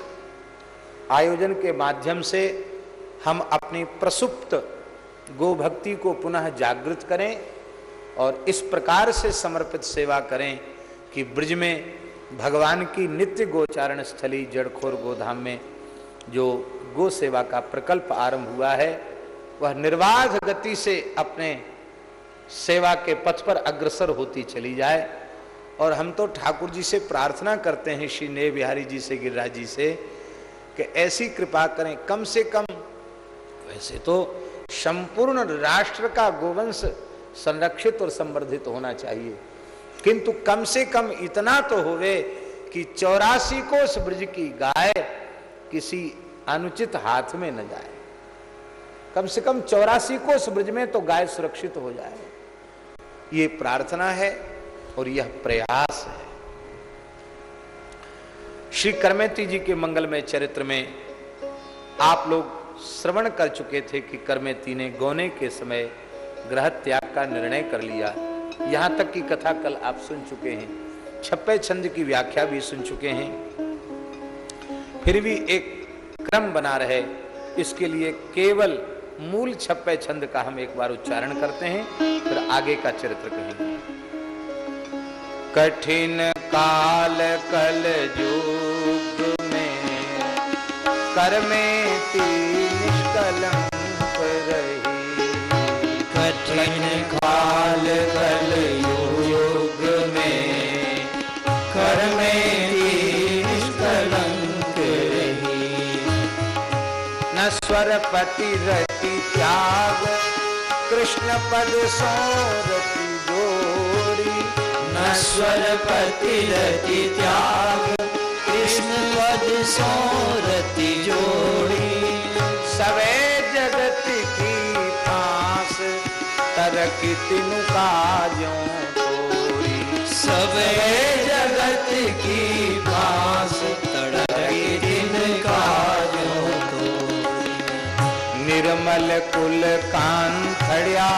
आयोजन के माध्यम से हम अपनी प्रसुप्त गो भक्ति को पुनः जागृत करें और इस प्रकार से समर्पित सेवा करें कि ब्रज में भगवान की नित्य गोचारण स्थली जड़खोर गोधाम में जो गो सेवा का प्रकल्प आरंभ हुआ है, वह निर्बाध गति से अपने सेवा के पथ पर अग्रसर होती चली जाए। और हम तो ठाकुर जी से प्रार्थना करते हैं, श्री ने बिहारी जी से, गिरिराज जी से, कि ऐसी कृपा करें, कम से कम, वैसे तो संपूर्ण राष्ट्र का गोवंश संरक्षित और संवर्धित होना चाहिए। किंतु कम से कम इतना तो होवे कि चौरासी कोस ब्रज की गाय किसी अनुचित हाथ में न जाए। कम से कम चौरासी कोस ब्रज में तो गाय सुरक्षित हो जाए। ये प्रार्थना है। और यह प्रयास है। श्री करमेती जी के मंगलमय चरित्र में आप लोग श्रवण कर चुके थे कि करमेती ने गौने के समय ग्रह त्याग का निर्णय कर लिया। यहाँ तक की कथा कल आप सुन चुके हैं। छप्पे छंद की व्याख्या भी सुन चुके हैं। फिर भी एक क्रम बना रहे। इसके लिए केवल मूल छप्पे छंद का हम एक बार उच्चारण करते हैं। फिर आगे का चरित्र कहेंगे। कठिन काल कल युग में कर में निष्कलंक रही। कठिन काल कल युग में कर में निष्कलंक रही। न स्वरपति रति त्याग, कृष्ण पद सोरति नश्वर पति रति त्याग। कृष्ण पद सोरति जोड़ी। सवे जगत की फांस तरक तिनु काजों तोरी सबे जगत की पास तड़की दिन काजों निर्मल कुल कांथड़िया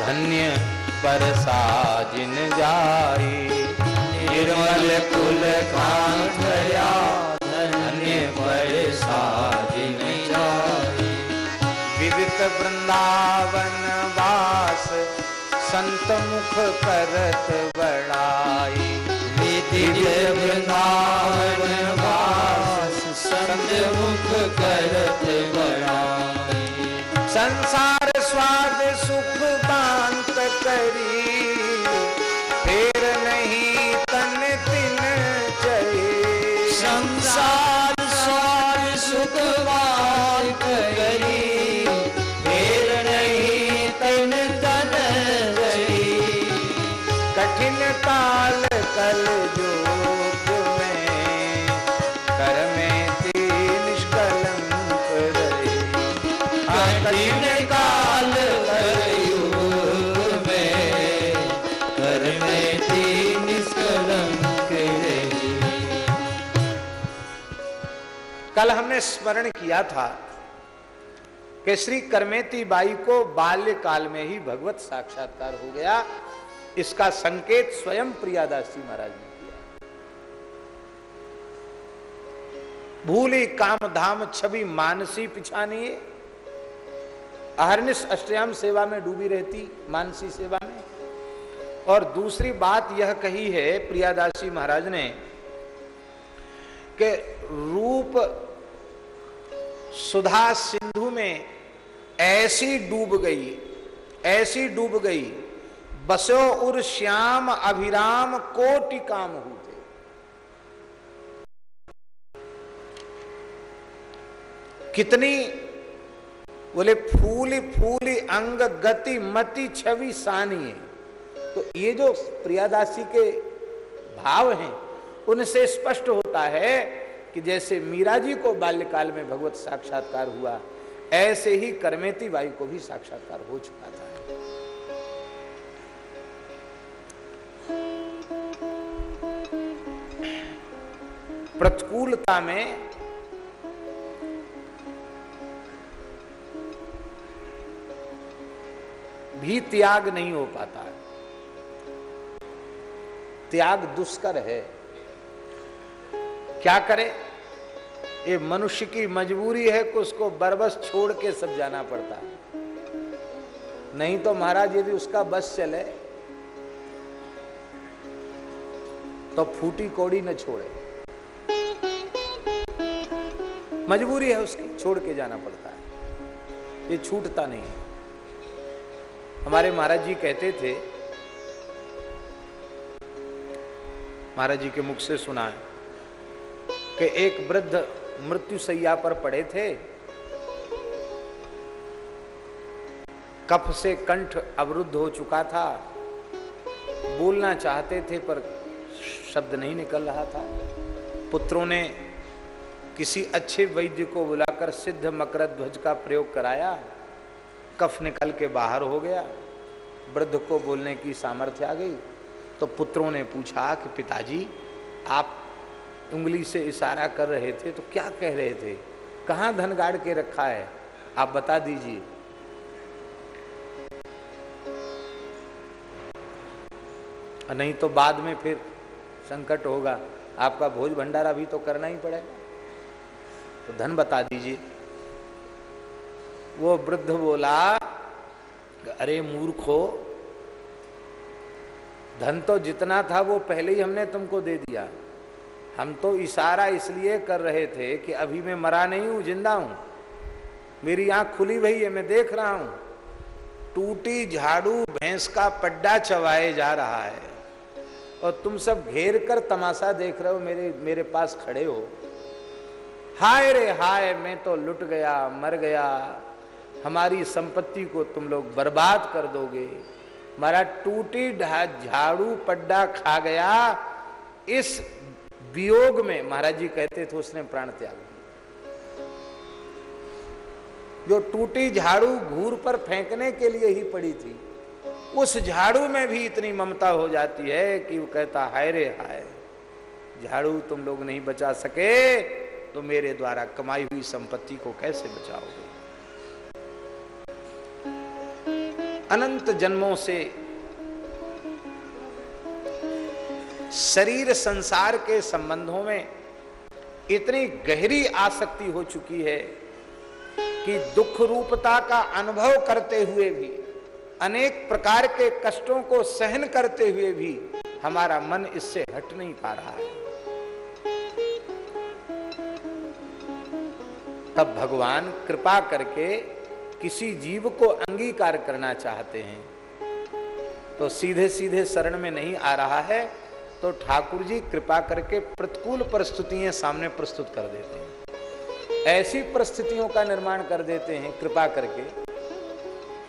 धन्य पर साजिन जाई। निर्मल कुल कांठया धन्य पर साजिन जाई। विविध वृंदावन वास, संत मुख करत बड़ाई। विधि वृंदावन कल हमने स्मरण किया था कि श्री करमेती बाई को बाल्यकाल में ही भगवत साक्षात्कार हो गया। इसका संकेत स्वयं प्रियादासी महाराज ने किया। भूली काम धाम छवि मानसी पिछानी अहरनिश अष्टयाम सेवा में डूबी रहती मानसी सेवा में। और दूसरी बात यह कही है प्रियादासी महाराज ने कि रूप सुधा सिंधु में ऐसी डूब गई, ऐसी डूब गई, बसो उर श्याम अभिराम कोटि काम होते कितनी बोले, फूली फूली अंग गति मति छवि सानी है। तो ये जो प्रियादासी के भाव हैं, उनसे स्पष्ट होता है कि जैसे मीरा जी को बाल्यकाल में भगवत साक्षात्कार हुआ, ऐसे ही करमेती बाई को भी साक्षात्कार हो चुका था। प्रतिकूलता में भी त्याग नहीं हो पाता। है त्याग दुष्कर है। क्या करे? ये मनुष्य की मजबूरी है कि उसको बरबस छोड़ के सब जाना पड़ता है। नहीं तो महाराज, यदि उसका बस चले तो फूटी कोड़ी न छोड़े। मजबूरी है उसकी, छोड़ के जाना पड़ता है। ये छूटता नहीं है। हमारे महाराज जी कहते थे, महाराज जी के मुख से सुना है, कि एक वृद्ध मृत्यु सैया पर पड़े थे। कफ से कंठ अवरुद्ध हो चुका था। बोलना चाहते थे, पर शब्द नहीं निकल रहा था। पुत्रों ने किसी अच्छे वैद्य को बुलाकर सिद्ध मकर ध्वज का प्रयोग कराया। कफ निकल के बाहर हो गया। वृद्ध को बोलने की सामर्थ्य आ गई। तो पुत्रों ने पूछा कि पिताजी, आप उंगली से इशारा कर रहे थे तो क्या कह रहे थे? कहाँ धन गाड़ के रखा है? आप बता दीजिए। नहीं तो बाद में फिर संकट होगा। आपका भोज भंडारा भी तो करना ही पड़ेगा। तो धन बता दीजिए। वो वृद्ध बोला, अरे मूर्खो, धन तो जितना था वो पहले ही हमने तुमको दे दिया। हम तो इशारा इसलिए कर रहे थे कि अभी मैं मरा नहीं हूँ, ज़िंदा हूँ। मेरी आँख खुली भई है, मैं देख रहा हूँ। टूटी झाड़ू भैंस का पड्डा चवाए जा रहा है। और तुम सब घेर कर तमाशा देख रहे हो, मेरे मेरे पास खड़े हो। हाय रे हाय, मैं तो लुट गया, मर गया। हमारी संपत्ति को तुम लोग बर्बाद कर दोगे। हमारा टूटी झाड़ू पड्डा खा गया। इस वियोग में महाराज जी कहते थे, उसने प्राण त्याग जो टूटी झाड़ू घूर पर फेंकने के लिए ही पड़ी थी, उस झाड़ू में भी इतनी ममता हो जाती है कि वो कहता, हाय रे हाय, झाड़ू तुम लोग नहीं बचा सके तो मेरे द्वारा कमाई हुई संपत्ति को कैसे बचाओगे? अनंत जन्मों से शरीर संसार के संबंधों में इतनी गहरी आसक्ति हो चुकी है कि दुख रूपता का अनुभव करते हुए भी, अनेक प्रकार के कष्टों को सहन करते हुए भी हमारा मन इससे हट नहीं पा रहा है। तब भगवान कृपा करके किसी जीव को अंगीकार करना चाहते हैं। तो सीधे सीधे शरण में नहीं आ रहा है। तो ठाकुर जी कृपा करके प्रतिकूल परिस्थितियाँ सामने प्रस्तुत कर देते हैं। ऐसी परिस्थितियों का निर्माण कर देते हैं कृपा करके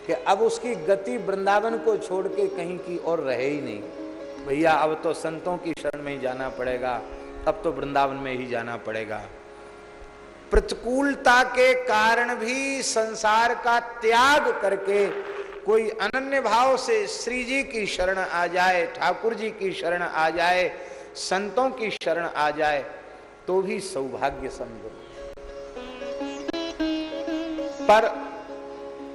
कि अब उसकी गति वृंदावन को छोड़ के कहीं की और रहे ही नहीं। भैया, अब तो संतों की शरण में ही जाना पड़ेगा अब तो वृंदावन में ही जाना पड़ेगा। प्रतिकूलता के कारण भी संसार का त्याग करके कोई अनन्य भाव से श्री जी की शरण आ जाए, ठाकुर जी की शरण आ जाए, संतों की शरण आ जाए तो भी सौभाग्य समझो। पर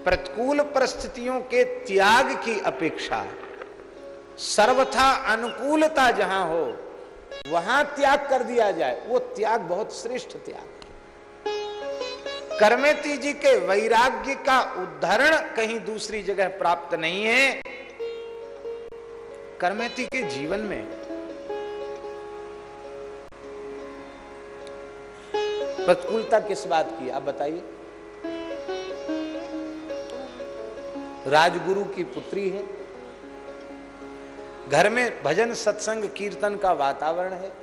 प्रतिकूल परिस्थितियों के त्याग की अपेक्षा, सर्वथा अनुकूलता जहाँ हो, वहाँ त्याग कर दिया जाए, वो त्याग बहुत श्रेष्ठ त्याग। करमेती जी के वैराग्य का उदाहरण कहीं दूसरी जगह प्राप्त नहीं है। कर्मेती के जीवन में प्रतिकूलता किस बात की, आप बताइए। राजगुरु की पुत्री है। घर में भजन, सत्संग, कीर्तन का वातावरण है।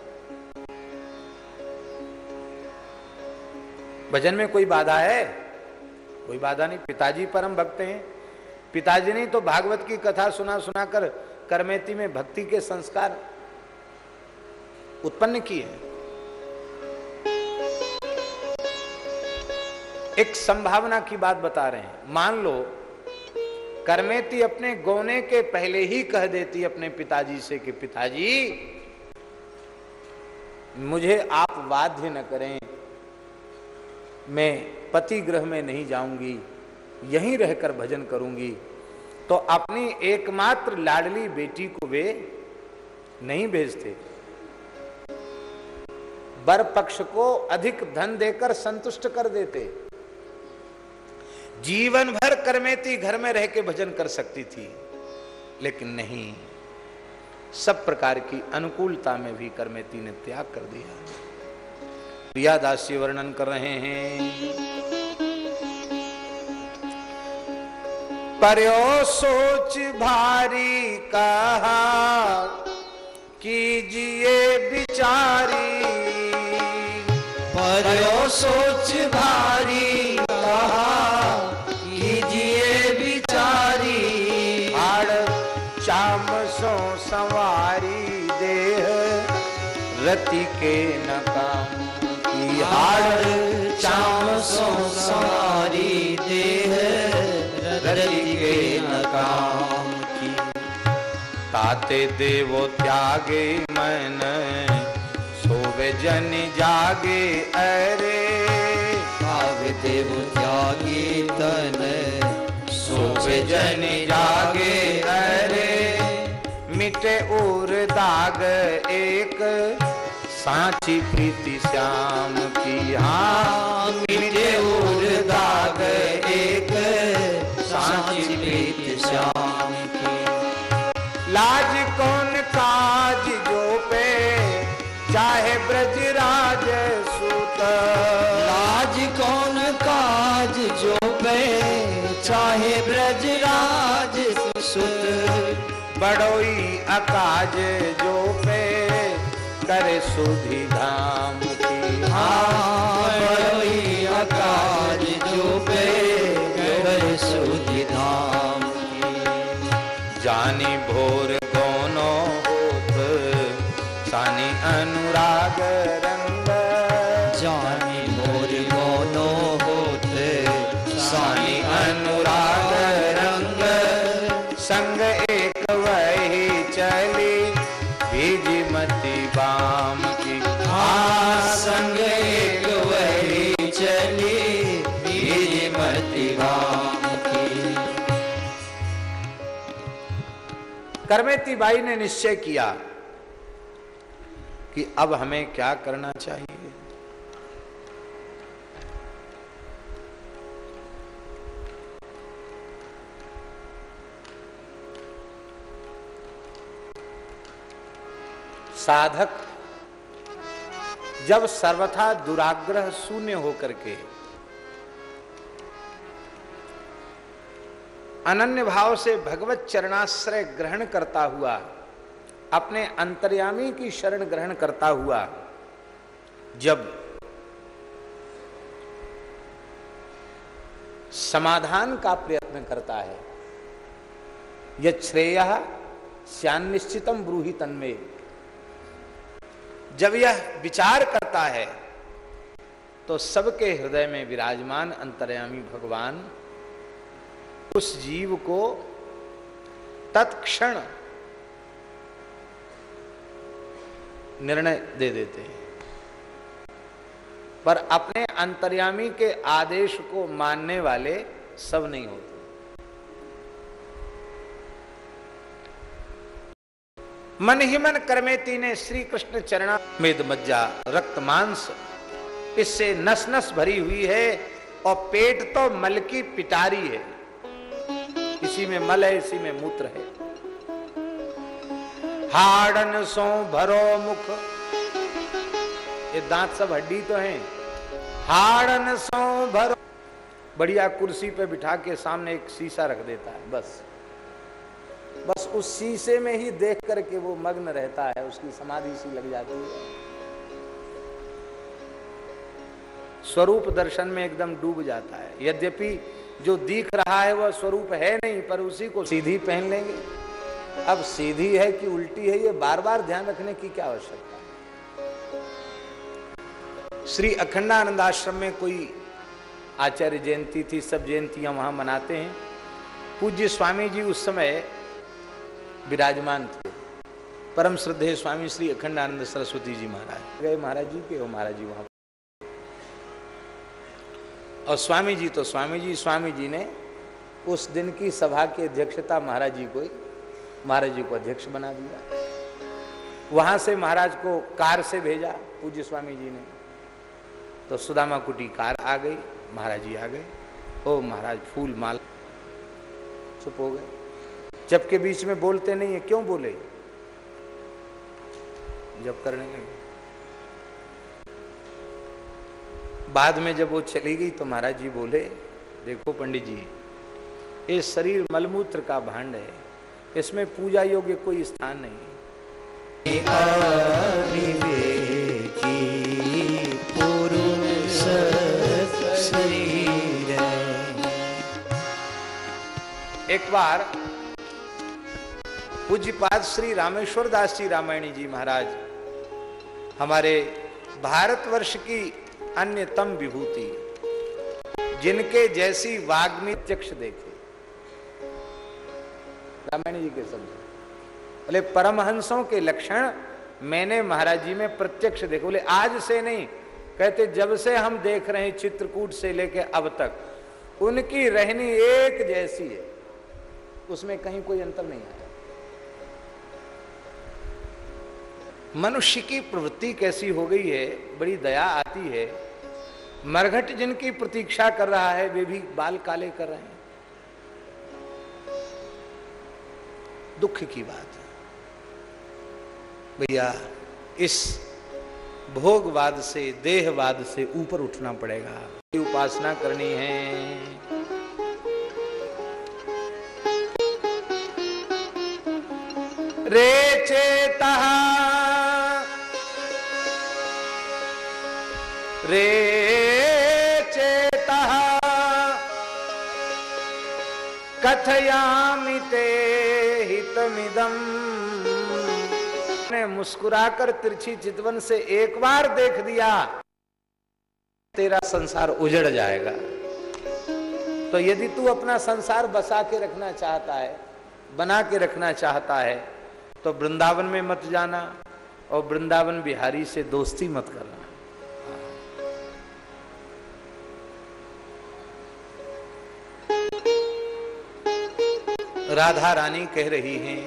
भजन में कोई बाधा है? कोई बाधा नहीं, पिताजी परम भक्त हैं। पिताजी ने तो भागवत की कथा सुना सुनाकर करमेती में भक्ति के संस्कार उत्पन्न किए एक संभावना की बात बता रहे हैं। मान लो, करमेती अपने गोने के पहले ही कह देती अपने पिताजी से कि, पिताजी, मुझे आप बाध्य न करें मैं पति ग्रह में नहीं जाऊँगी, यहीं रहकर भजन करूँगी। तो अपनी एकमात्र लाडली बेटी को वे नहीं भेजते। बर पक्ष को अधिक धन देकर संतुष्ट कर देते। जीवन भर करमेती घर में रह के भजन कर सकती थी, लेकिन नहीं। सब प्रकार की अनुकूलता में भी करमेती ने त्याग कर दिया। प्रियादासी वर्णन कर रहे हैं। पर्यो सोच भारी कहा कीजिए बिचारी पर्यो सोच भारी कहा कीजिए बिचारी हाड़ चाम सो सवारी देह रति के न हाड़ चाम सो सारी देह रति के नकाम की। ताते देवो त्यागे मन सोवे जन जागे अरे। भाव देव त्यागे तन सोवे जन जागे अरे। मिटे उर दाग एक सांची प्रीति श्याम की हाँ मिटे दाग एक। सांची प्रीत श्याम की। लाज कौन काज जो पे चाहे ब्रजराज सुत। लाज कौन काज जो पे चाहे ब्रजराज सुत। बड़ोई अकाज जो पे करे सुधि धाम की हाँ अकाज जो पे कर सुधि धाम की। जानी भोर करमेती बाई ने निश्चय किया कि अब हमें क्या करना चाहिए। साधक, जब सर्वथा दुराग्रह शून्य होकर के अनन्य भाव से भगवत चरणाश्रय ग्रहण करता हुआ, अपने अंतर्यामी की शरण ग्रहण करता हुआ, जब समाधान का प्रयत्न करता है यह श्रेय श्यानिश्चितम ब्रूही तन्मे। जब यह विचार करता है तो सबके हृदय में विराजमान अंतर्यामी भगवान उस जीव को तत्क्षण निर्णय दे देते हैं। पर अपने अंतर्यामी के आदेश को मानने वाले सब नहीं होते। मन ही मन कर्मेती ने श्री कृष्ण चरणा मेद मज्जा, रक्त मांस, इससे नस नस भरी हुई है और पेट तो मल की पिटारी है। इसी में मल है, इसी में मूत्र है। हाड़न सो भरो मुख। ये दांत सब हड्डी तो हैं। हाड़न सो भरो। बढ़िया कुर्सी पे बिठा के सामने एक शीशा रख देता है, बस। बस उस शीशे में ही देख करके वो मग्न रहता है, उसकी समाधि सी लग जाती है। स्वरूप दर्शन में एकदम डूब जाता है। यद्यपि जो दिख रहा है वह स्वरूप है नहीं, पर उसी को सीधी पहन लेंगे। अब सीधी है कि उल्टी है, ये बार बार ध्यान रखने की क्या आवश्यकता श्री अखंडानंद आश्रम में कोई आचार्य जयंती थी, सब जयंतियाँ वहाँ मनाते हैं। पूज्य स्वामी जी उस समय विराजमान थे। परम श्रद्धेय स्वामी श्री अखंडानंद सरस्वती जी महाराज। गए महाराज जी के हो महाराज जी वहाँ और स्वामी जी तो स्वामी जी स्वामी जी ने उस दिन की सभा की अध्यक्षता महाराज जी को महाराज जी को अध्यक्ष बना दिया। वहाँ से महाराज को कार से भेजा पूज्य स्वामी जी ने। तो सुदामा कुटी कार आ गई, महाराज जी आ गए। ओ महाराज, फूल माल। चुप हो गए। जबकि बीच में बोलते नहीं है, क्यों बोले? जब करने लगे। बाद में जब वो चली गई तो महाराज जी बोले देखो पंडित जी ये शरीर मलमूत्र का भांड है इसमें पूजा योग्य कोई स्थान नहीं एक बार पूज्यपाद श्री रामेश्वर दास जी रामायणी जी महाराज हमारे भारतवर्ष की अन्यतम विभूति, जिनके जैसी वाग्मी प्रत्यक्ष देखे। रामायण जी के शब्द बोले, परमहंसों के लक्षण मैंने महाराज जी में प्रत्यक्ष देखे। बोले, आज से नहीं, कहते, जब से हम देख रहे हैं चित्रकूट से लेके अब तक, उनकी रहनी एक जैसी है। उसमें कहीं कोई अंतर नहीं आया मनुष्य की प्रवृत्ति कैसी हो गई है, बड़ी दया आती है मरघट जिनकी प्रतीक्षा कर रहा है, वे भी बाल काले कर रहे हैं। दुख की बात है। भैया, इस भोगवाद से, देहवाद से ऊपर उठना पड़ेगा। उपासना करनी है। रे चेता, रे कथयामि ते हितमिदम ने मुस्कुराकर तिरछी चितवन से एक बार देख दिया, तेरा संसार उजड़ जाएगा। तो यदि तू अपना संसार बसा के रखना चाहता है, बना के रखना चाहता है तो वृंदावन में मत जाना और वृंदावन बिहारी से दोस्ती मत करना। राधा रानी कह रही हैं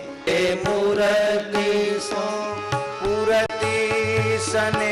पूरती सो पूरती स्नेह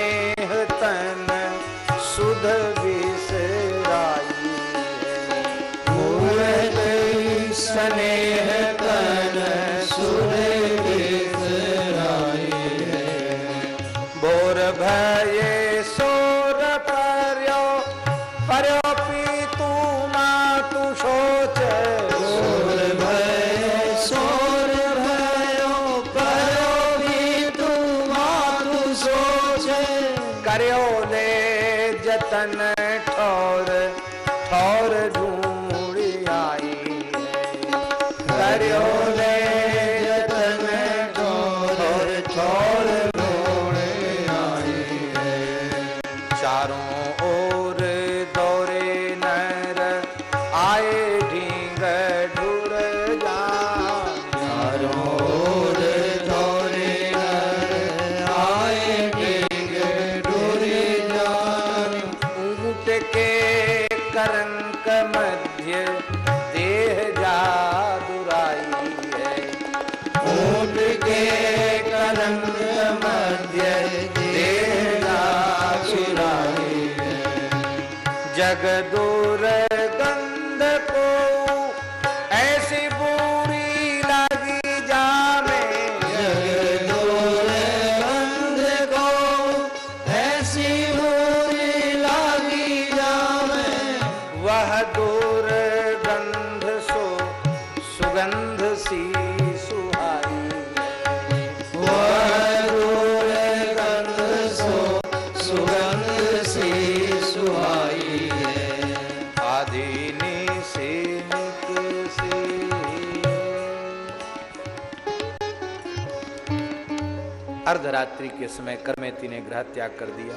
के समय करमेती ने ग्रह त्याग कर दिया।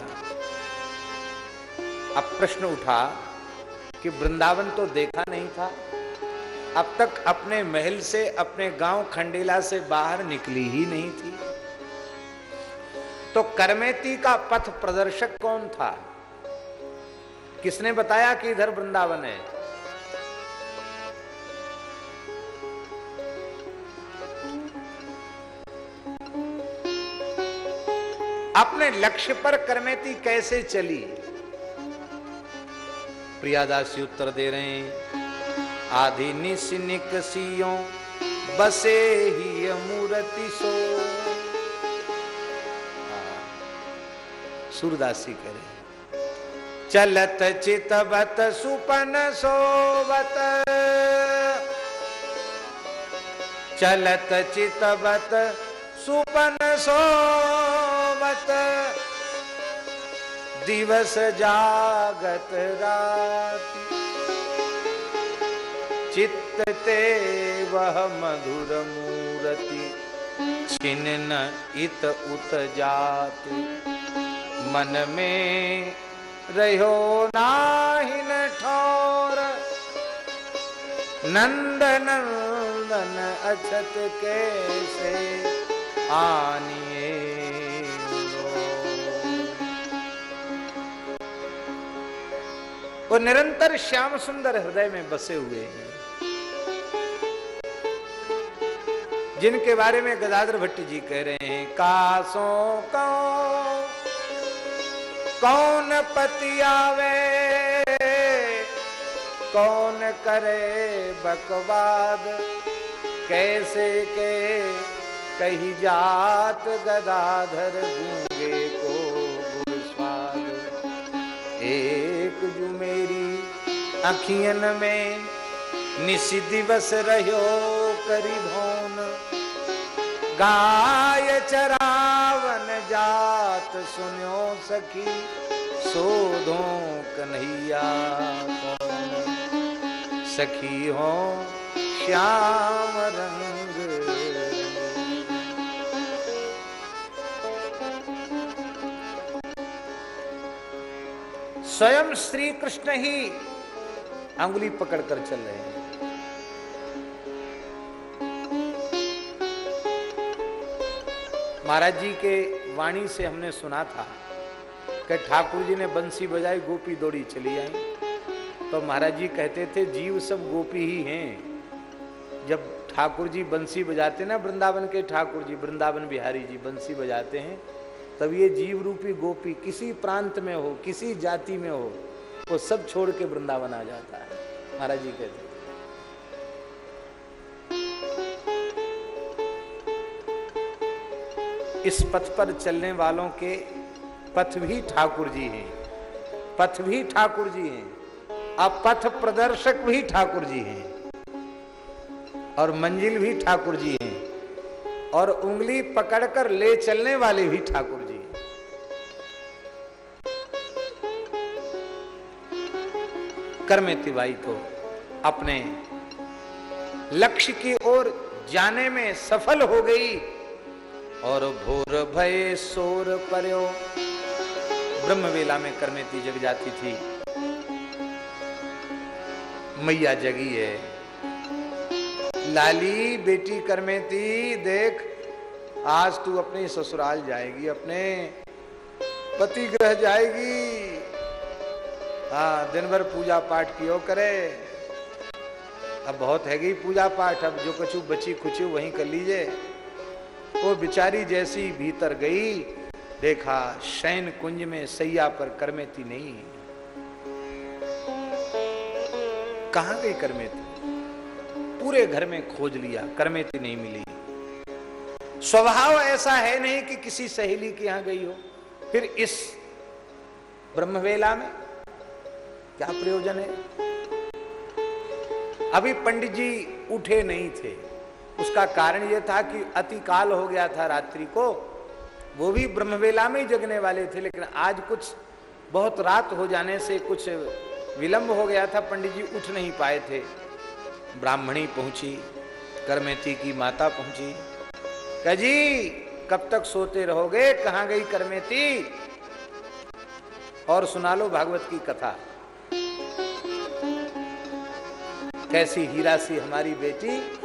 अब प्रश्न उठा कि वृंदावन तो देखा नहीं था। अब तक अपने महल से, अपने गाँव खंडेला से बाहर निकली ही नहीं थी। तो करमेती का पथ प्रदर्शक कौन था? किसने बताया कि इधर वृंदावन है? अपने लक्ष्य पर करमेती कैसे चली? प्रियादासी उत्तर दे रहे हैं आधि निशिनिक सियों बसे ही मूर्ति सो। सूरदासी करे चलत चितवत सुपन सोवत। चलत चितवत सुपन सोवत दिवस जागत राति। चित्त ते वह मधुर मूर्ति छिन्न इत उत जात। मन में रहो नाहिन ठोर। नंद नंदन अछत कैसे आनिए वो निरंतर श्याम सुंदर हृदय में बसे हुए हैं। जिनके बारे में गदाधर भट्ट जी कह रहे हैं, कासों कौन कौन आवे कौन करे बकवाद? कैसे के कही जात गदाधर गूँगे को गुर स्वाद? जो मेरी अखियन में निश दिवस रहो करी भौन गाय चरावन जात सुनो सखी सोधो कन्हैया सखी हो श्याम रंग स्वयं श्री कृष्ण ही अंगुली पकड़कर चल रहे हैं। महाराज जी के वाणी से हमने सुना था कि ठाकुर जी ने बंसी बजाई, गोपी दौड़ी चली आई। तो महाराज जी कहते थे, जीव सब गोपी ही हैं। जब ठाकुर जी बंसी बजाते ना, वृंदावन के ठाकुर जी, वृंदावन बिहारी जी बंसी बजाते हैं तब ये जीव रूपी गोपी किसी प्रांत में हो, किसी जाति में हो, वो सब छोड़ के वृंदावन आ जाता है। महाराज जी कहते इस पथ पर चलने वालों के पथ भी ठाकुर जी हैं। पथ भी ठाकुर जी हैं। अब पथ प्रदर्शक भी ठाकुर जी हैं। और मंजिल भी ठाकुर जी हैं। और उंगली पकड़कर ले चलने वाले भी ठाकुर करमेती बाई तो अपने लक्ष्य की ओर जाने में सफल हो गई। और भोर भय सोर पर्यो। ब्रह्मवेला में करमेती जग जाती थी। मैया जगी है। लाली बेटी करमेती देख, आज तू अपने ससुराल जाएगी, अपने पति ग्रह जाएगी। हाँ दिन भर पूजा पाठ कियो करे। अब बहुत है गई पूजा पाठ, अब जो कछु बची खुची वहीं कर लीजिए। वो बिचारी जैसी भीतर गई, देखा शैन कुंज में सैया पर करमेती नहीं। कहा गई करमेती? पूरे घर में खोज लिया, करमेती नहीं मिली। स्वभाव ऐसा है नहीं कि किसी सहेली के यहाँ गई हो। फिर इस ब्रह्मवेला में क्या प्रयोजन है? अभी पंडित जी उठे नहीं थे। उसका कारण यह था कि अति काल हो गया था रात्रि को। वो भी ब्रह्मवेला में ही जगने वाले थे, लेकिन आज कुछ बहुत रात हो जाने से कुछ विलंब हो गया था, पंडित जी उठ नहीं पाए थे। ब्राह्मणी पहुँची, करमेती की माता पहुँची। कह जी, कब तक सोते रहोगे? कहाँ गई करमेती? और सुना लो भागवत की कथा। कैसी हीरा सी हमारी बेटी?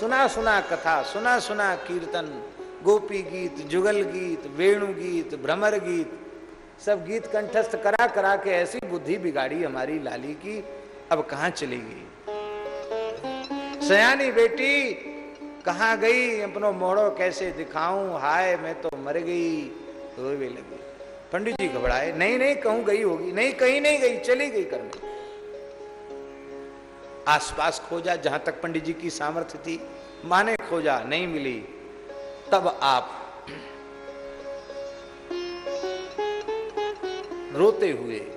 सुना सुना कथा, सुना सुना कीर्तन, गोपी गीत, जुगल गीत, वेणु गीत, भ्रमर गीत, सब गीत कंठस्थ करा करा के ऐसी बुद्धि बिगाड़ी हमारी लाली की, अब कहा चली गई सयानी बेटी, कहा गई? अपनो मोड़ो कैसे दिखाऊँ? हाय, मैं तो मर गई। रोवे लगी। पंडित जी घबराए। नहीं नहीं, कहूँ गई होगी। नहीं, कहीं नहीं गई, चली गई करने। आसपास खोजा, जहाँ तक पंडित जी की सामर्थ्य थी। माने खोजा, नहीं मिली। तब आप रोते हुए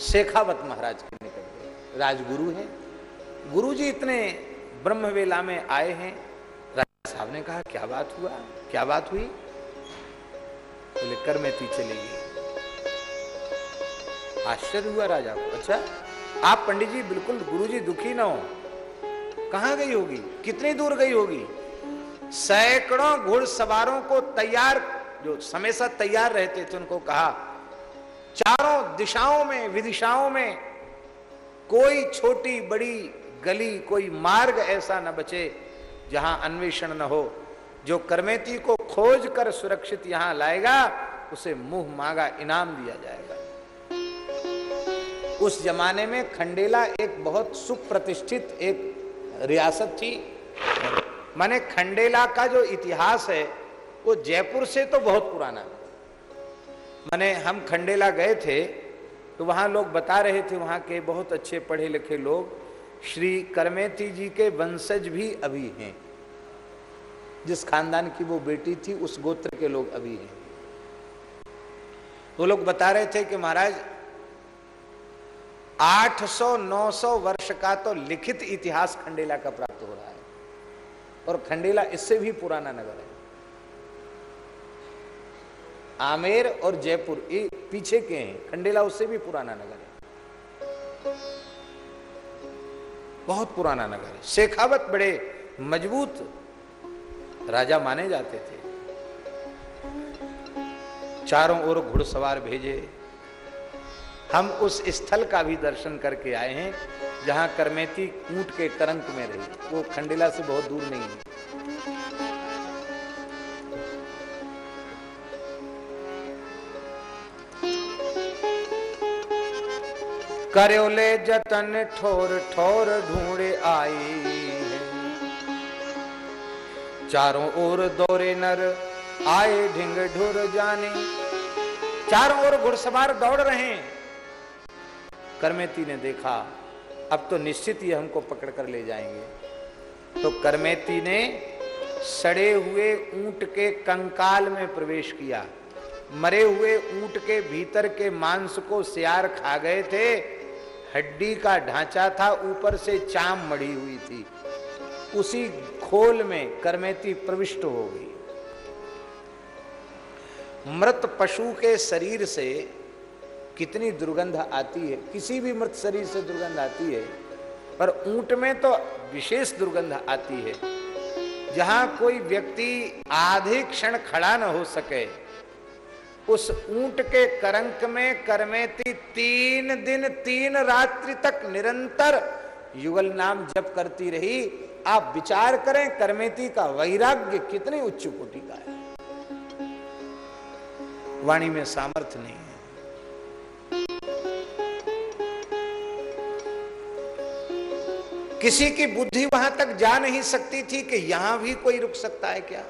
शेखावत महाराज के निकट गए। राजगुरु हैं। गुरुजी इतने ब्रह्मवेला में आए हैं। राजा साहब ने कहा, क्या बात हुआ? क्या बात हुई? बोले कर में ती चली गई। आश्चर्य हुआ राजा को। अच्छा आप पंडित जी बिल्कुल गुरुजी दुखी ना हो। कहाँ गई होगी? कितनी दूर गई होगी? सैकड़ों घुड़सवारों को तैयार, जो हमेशा तैयार रहते थे, उनको कहा, चारों दिशाओं में, विदिशाओं में कोई छोटी बड़ी गली, कोई मार्ग ऐसा न बचे जहाँ अन्वेषण न हो। जो कर्मेती को खोज कर सुरक्षित यहाँ लाएगा, उसे मुँह मांगा, इनाम दिया जाएगा। उस जमाने में खंडेला एक बहुत सुप्रतिष्ठित एक रियासत थी। माने खंडेला का जो इतिहास है, वो जयपुर से तो बहुत पुराना है। माने हम खंडेला गए थे तो वहाँ लोग बता रहे थे वहाँ के बहुत अच्छे पढ़े लिखे लोग, श्री करमेती जी के वंशज भी अभी हैं। जिस खानदान की वो बेटी थी, उस गोत्र के लोग अभी हैं। वो लोग बता रहे थे कि महाराज 800-900 वर्ष का तो लिखित इतिहास खंडेला का प्राप्त हो रहा है। और खंडेला इससे भी पुराना नगर है। आमेर और जयपुर, ये पीछे के हैं। खंडेला उससे भी पुराना नगर है। बहुत पुराना नगर है। शेखावत बड़े मज़बूत राजा माने जाते थे। चारों ओर घुड़सवार भेजे। हम उस स्थल का भी दर्शन करके आए हैं, जहाँ करमेती कूट के टरंक में रही। वो खंडेला से बहुत दूर नहीं है। करोले जतन ठोर ठोर ढूंढे आई चारों ओर दौरे नर आए ढिंग ढुर जाने। चारों ओर घुड़सवार दौड़ रहे हैं। करमेती ने देखा, अब तो निश्चित ही हमको पकड़ कर ले जाएँगे। तो करमेती ने सड़े हुए ऊँट के कंकाल में प्रवेश किया। मरे हुए ऊँट के भीतर के मांस को सियार खा गए थे। हड्डी का ढांचा था, ऊपर से चाम मड़ी हुई थी। उसी खोल में करमेती प्रविष्ट हो गई। मृत पशु के शरीर से कितनी दुर्गंध आती है, किसी भी मृत शरीर से दुर्गंध आती है, पर ऊँट में तो विशेष दुर्गंध आती है। जहाँ कोई व्यक्ति आधे क्षण खड़ा न हो सके, उस ऊँट के करंक में करमेती तीन दिन, तीन रात्रि तक निरंतर युगल नाम जप करती रही। आप विचार करें, करमेती का वैराग्य कितनी उच्च कोटि का है। वाणी में सामर्थ्य नहीं। किसी की बुद्धि वहाँ तक जा नहीं सकती थी कि यहाँ भी कोई रुक सकता है क्या?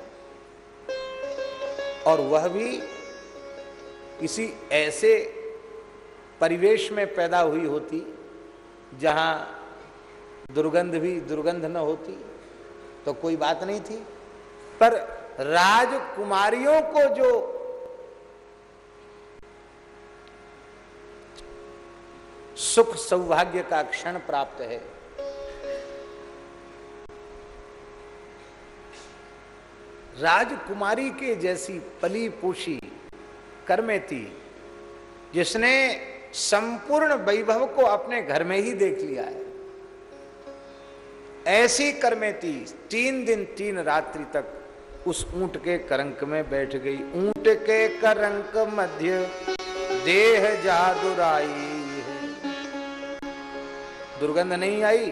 और वह भी किसी ऐसे परिवेश में पैदा हुई होती, जहाँ दुर्गंध भी दुर्गंध न होती तो कोई बात नहीं थी। पर राजकुमारियों को जो सुख सौभाग्य का क्षण प्राप्त है राजकुमारी के जैसी पली पोशी कर्मेती, जिसने संपूर्ण वैभव को अपने घर में ही देख लिया है। ऐसी कर्मेती तीन दिन तीन रात्रि तक उस ऊँट के करंक में बैठ गई। ऊँट के करंक मध्य देह जादुराई दुर्गंध नहीं आई?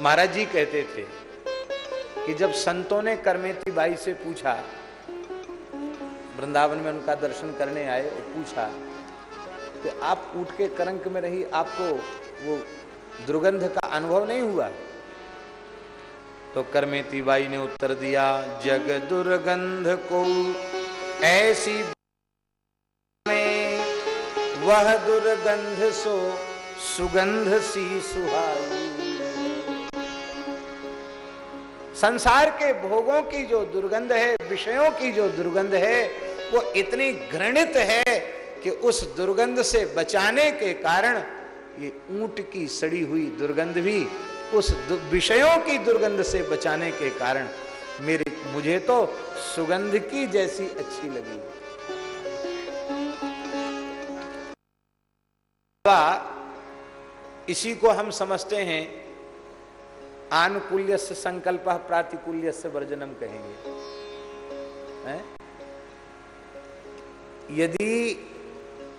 महाराज जी कहते थे कि जब संतों ने करमेती बाई से पूछा, वृंदावन में उनका दर्शन करने आए और पूछा कि आप ऊट के करंक में रही, आपको वो दुर्गंध का अनुभव नहीं हुआ? तो करमेती बाई ने उत्तर दिया, जग दुर्गंध को ऐसी वह दुर्गंध सो सुगंध सी सुहाई। संसार के भोगों की जो दुर्गंध है, विषयों की जो दुर्गंध है, वो इतनी घृणित है कि उस दुर्गंध से बचाने के कारण ये ऊँट की सड़ी हुई दुर्गंध भी उस विषयों की दुर्गंध से बचाने के कारण मेरे, मुझे तो सुगंध की जैसी अच्छी लगी। इसी को हम समझते हैं आनुकूल्य से संकल्प प्रातिकूल्य से वर्जनम कहेंगे। है? यदि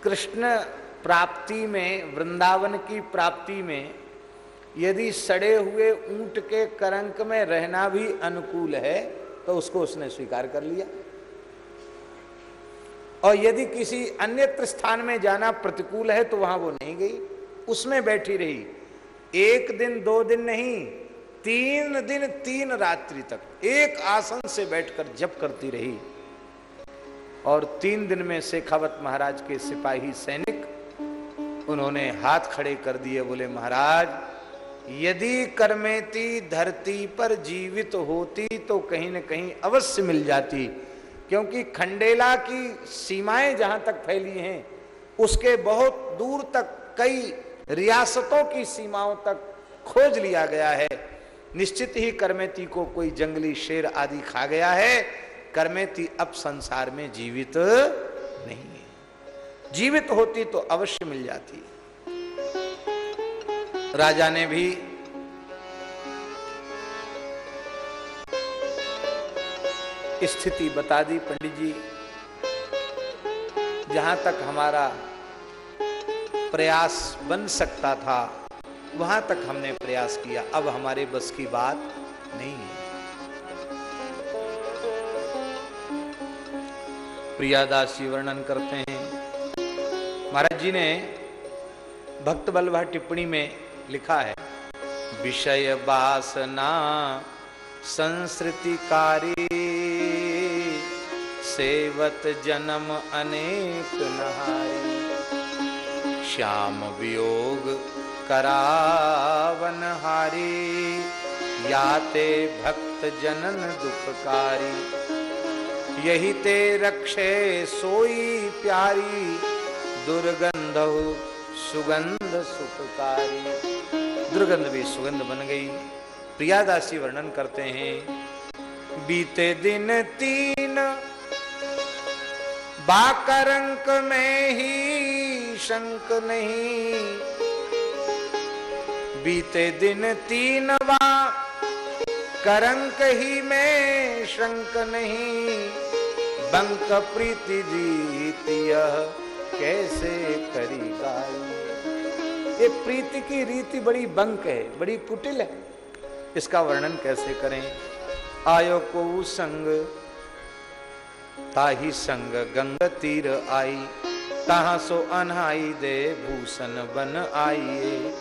कृष्ण प्राप्ति में, वृंदावन की प्राप्ति में, यदि सड़े हुए ऊँट के करंक में रहना भी अनुकूल है तो उसको उसने स्वीकार कर लिया। और यदि किसी अन्यत्र स्थान में जाना प्रतिकूल है तो वहाँ वो नहीं गई। उसमें बैठी रही। एक दिन, दो दिन नहीं तीन दिन तीन रात्रि तक एक आसन से बैठकर जप करती रही। और तीन दिन में शेखावत महाराज के सिपाही सैनिक उन्होंने हाथ खड़े कर दिए, बोले, महाराज, यदि कर्मेती धरती पर जीवित होती तो कहीं न कहीं अवश्य मिल जाती, क्योंकि खंडेला की सीमाएँ जहाँ तक फैली हैं, उसके बहुत दूर तक कई रियासतों की सीमाओं तक खोज लिया गया है। निश्चित ही करमेती को कोई जंगली शेर आदि खा गया है। करमेती अब संसार में जीवित नहीं है। जीवित होती तो अवश्य मिल जाती राजा ने भी स्थिति बता दी पंडित जी। जहाँ तक हमारा प्रयास बन सकता था वहाँ तक हमने प्रयास किया। अब हमारे बस की बात नहीं है। प्रियादासी वर्णन करते हैं। महाराज जी ने भक्त बल्लभा टिप्पणी में लिखा है, विषय वासना संस्कृतिकारी, सेवत जन्म अनेक नहारी, श्याम वियोग करावन हारी, याते भक्त जनन दुखकारी। यही ते रक्षे सोई प्यारी दुर्गंध सुगंध सुखकारी। दुर्गंध भी सुगंध बन गई। प्रियादासी वर्णन करते हैं। बीते दिन तीन, बाकरंक में ही शंक नहीं बीते दिन तीन बा करंक ही में शंक नहीं। बंक प्रीति जीत कैसे करी गाई ये प्रीति की रीति बड़ी बंक है, बड़ी कुटिल है। इसका वर्णन कैसे करें? आयो को संग, ताही संग गंग तीर आई। तहा सो अनहाई दे भूषण बन आइए।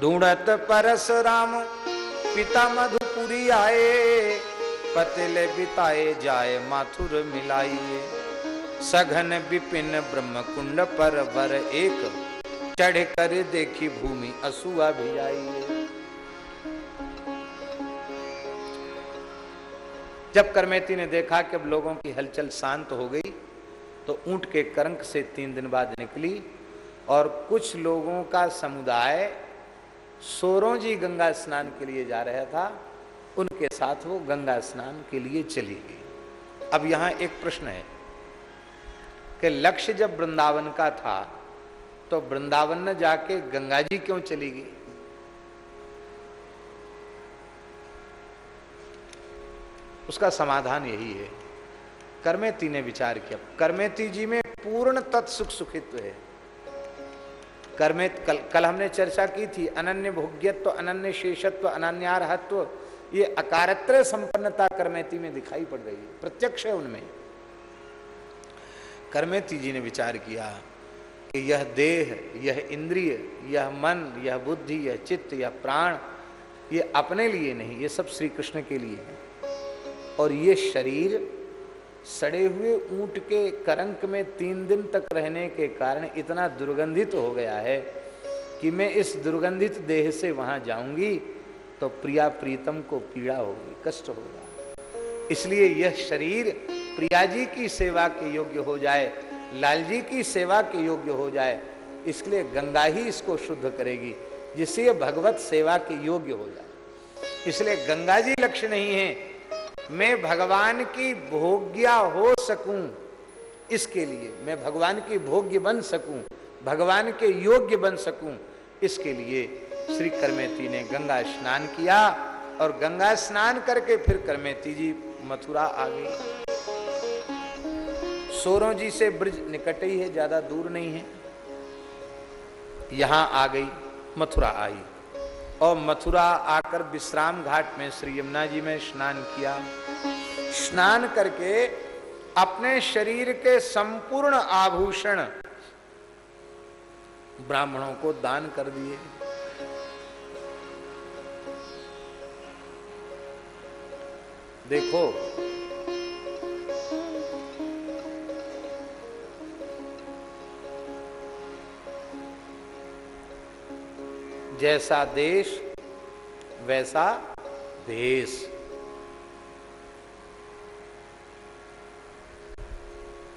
ढूंढत परस राम पिता मधुपुरी आए, पतिले बिताए जाए, माथुर मिलाइए। सघन विपिन ब्रह्म कुंड पर वर एक, चढ़ कर देखी भूमि असुआ भी आइए जब करमेती ने देखा कि अब लोगों की हलचल शांत हो गई तो ऊँट के करंक से तीन दिन बाद निकली, और कुछ लोगों का समुदाय सोरों जी गंगा स्नान के लिए जा रहा था, उनके साथ वो गंगा स्नान के लिए चली गई। अब यहाँ एक प्रश्न है कि लक्ष्य जब वृंदावन का था तो वृंदावन न जाके गंगा जी क्यों चली गई? उसका समाधान यही है। कर्मेती ने विचार किया। कर्मेती जी में पूर्ण तत्सुख सुखित्व है। कर्मे कल कल हमने चर्चा की थी, अनन्य भोग्यत्व, अनन्य शेषत्व, अनन्यारहत्व, ये अकारत्र संपन्नता कर्मेती में दिखाई पड़ रही है, प्रत्यक्ष है उनमें। कर्मेती जी ने विचार किया कि यह देह, यह इंद्रिय, यह मन, यह बुद्धि, यह चित्त, यह प्राण, ये अपने लिए नहीं, ये सब श्री कृष्ण के लिए है। और ये शरीर सड़े हुए ऊँट के करंक में तीन दिन तक रहने के कारण इतना दुर्गंधित हो गया है कि मैं इस दुर्गंधित देह से वहाँ जाऊँगी तो प्रिया प्रीतम को पीड़ा होगी, कष्ट होगा। इसलिए यह शरीर प्रिया जी की सेवा के योग्य हो जाए, लाल जी की सेवा के योग्य हो जाए इसलिए गंगा ही इसको शुद्ध करेगी, जिससे भगवत सेवा के योग्य हो जाए। इसलिए गंगा जी लक्ष्य नहीं है मैं भगवान की भोग्या हो सकूँ? इसके लिए मैं भगवान की भोग्य बन सकूँ? भगवान के योग्य बन सकूँ? इसके लिए श्री करमेती ने गंगा स्नान किया और गंगा स्नान करके फिर करमेती जी मथुरा आ गई। सोरों जी से ब्रज निकट ही है, ज़्यादा दूर नहीं है। यहाँ आ गई, मथुरा आई। और मथुरा आकर विश्राम घाट में श्री यमुना जी में स्नान किया। स्नान करके अपने शरीर के संपूर्ण आभूषण ब्राह्मणों को दान कर दिए। देखो जैसा देश, वैसा देश।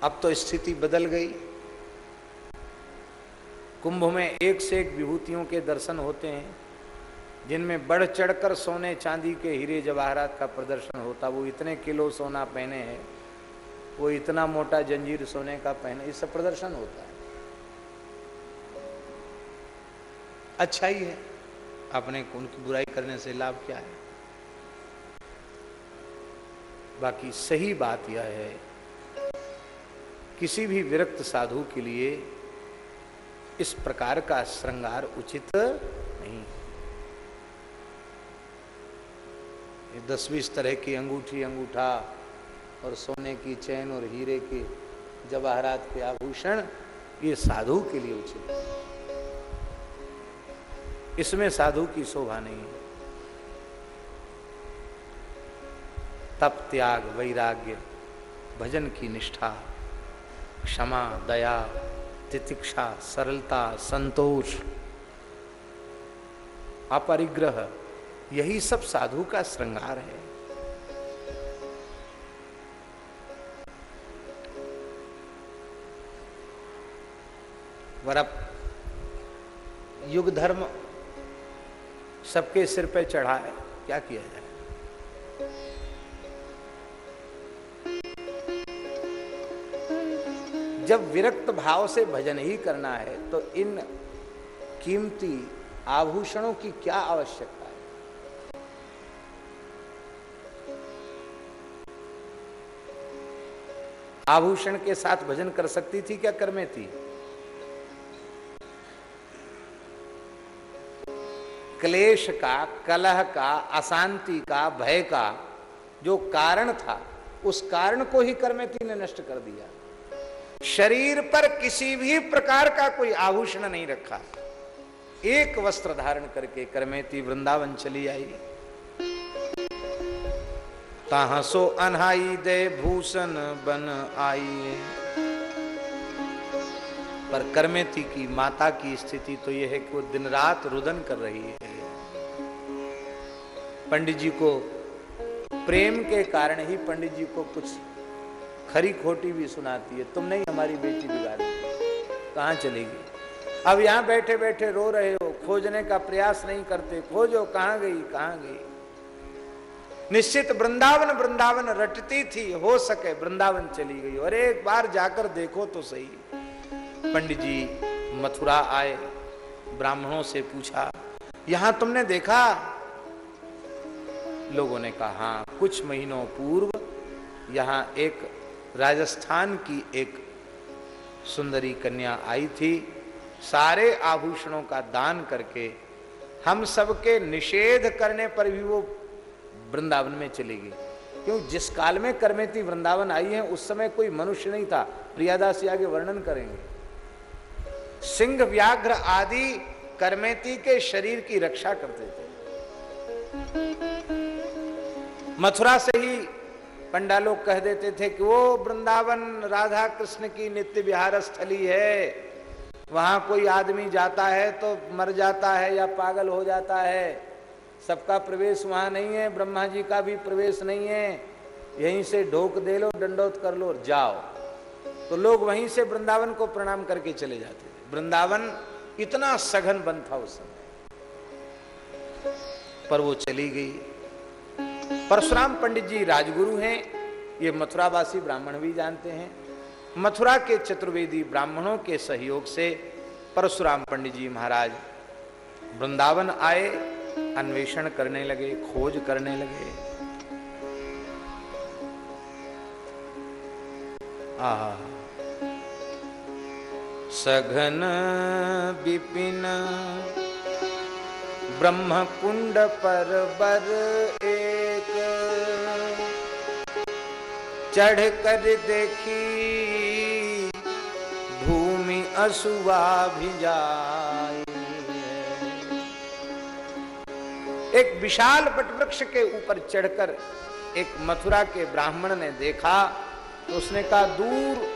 अब तो स्थिति बदल गई। कुंभ में एक से एक विभूतियों के दर्शन होते हैं, जिनमें बढ़ चढ़कर सोने चांदी के हीरे जवाहरात का प्रदर्शन होता। वो इतने किलो सोना पहने हैं, वो इतना मोटा जंजीर सोने का पहने इससे प्रदर्शन होता है। अच्छा ही है। अपने उनकी बुराई करने से लाभ क्या है? बाकी सही बात यह है, किसी भी विरक्त साधु के लिए इस प्रकार का श्रृंगार उचित नहीं। दस बीस तरह की अंगूठी, अंगूठा और सोने की चैन और हीरे के जवाहरात के आभूषण ये साधु के लिए उचित। है इसमें साधु की शोभा नहीं है। तप, त्याग, वैराग्य, भजन की निष्ठा, क्षमा, दया, तितिक्षा, सरलता, संतोष, अपरिग्रह, यही सब साधु का श्रृंगार है। वरप युग धर्म सबके सिर पे चढ़ा है। क्या किया जाए? जब विरक्त भाव से भजन ही करना है तो इन कीमती आभूषणों की क्या आवश्यकता है? आभूषण के साथ भजन कर सकती थी क्या? कर में थी। क्लेश का, कलह का, अशांति का, भय का जो कारण था, उस कारण को ही कर्मेती ने नष्ट कर दिया। शरीर पर किसी भी प्रकार का कोई आभूषण नहीं रखा। एक वस्त्र धारण करके करमेती वृंदावन चली आई। ताहसो अनहाई दे भूषण बन आई। पर करमेती की, माता की स्थिति तो यह है कि वो दिन रात रुदन कर रही है। पंडित जी को प्रेम के कारण ही पंडित जी को कुछ खरी खोटी भी सुनाती है। तुम नहीं हमारी बेटी बिगाड़ी। कहाँ चलेगी? अब यहाँ बैठे बैठे रो रहे हो, खोजने का प्रयास नहीं करते। खोजो, कहाँ गई, कहाँ गई? निश्चित वृंदावन वृंदावन रटती थी, हो सके वृंदावन चली गई। और एक बार जाकर देखो तो सही। पंडित जी मथुरा आए, ब्राह्मणों से पूछा, यहाँ तुमने देखा लोगों ने कहा हाँ कुछ महीनों पूर्व यहाँ एक राजस्थान की एक सुंदरी कन्या आई थी। सारे आभूषणों का दान करके हम सबके निषेध करने पर भी वो वृंदावन में चली गई। क्यों? जिस काल में करमेती वृंदावन आई है, उस समय कोई मनुष्य नहीं था। प्रियादासी आगे वर्णन करेंगे। सिंह, व्याघ्र आदि करमेती के शरीर की रक्षा करते थे। मथुरा से ही पंडा लोग कह देते थे कि वो वृंदावन राधा कृष्ण की नित्य विहार स्थली है। वहाँ कोई आदमी जाता है तो मर जाता है या पागल हो जाता है। सबका प्रवेश वहाँ नहीं है, ब्रह्मा जी का भी प्रवेश नहीं है। यहीं से ढोक दे लो, दंडोत कर लो और जाओ। तो लोग वहीं से वृंदावन को प्रणाम करके चले जाते थे। वृंदावन इतना सघन बन था उस समय। पर वो चली गई। परशुराम पंडित जी राजगुरु हैं, ये मथुरावासी ब्राह्मण भी जानते हैं। मथुरा के चतुर्वेदी ब्राह्मणों के सहयोग से परशुराम पंडित जी महाराज वृंदावन आए, अन्वेषण करने लगे, खोज करने लगे। आ सघन विपिन ब्रह्म कुंड पर बर एक। चढ़ कर देखी भूमि असुआ भी जाए एक विशाल वृक्ष के ऊपर चढ़कर एक मथुरा के ब्राह्मण ने देखा तो उसने कहा, दूर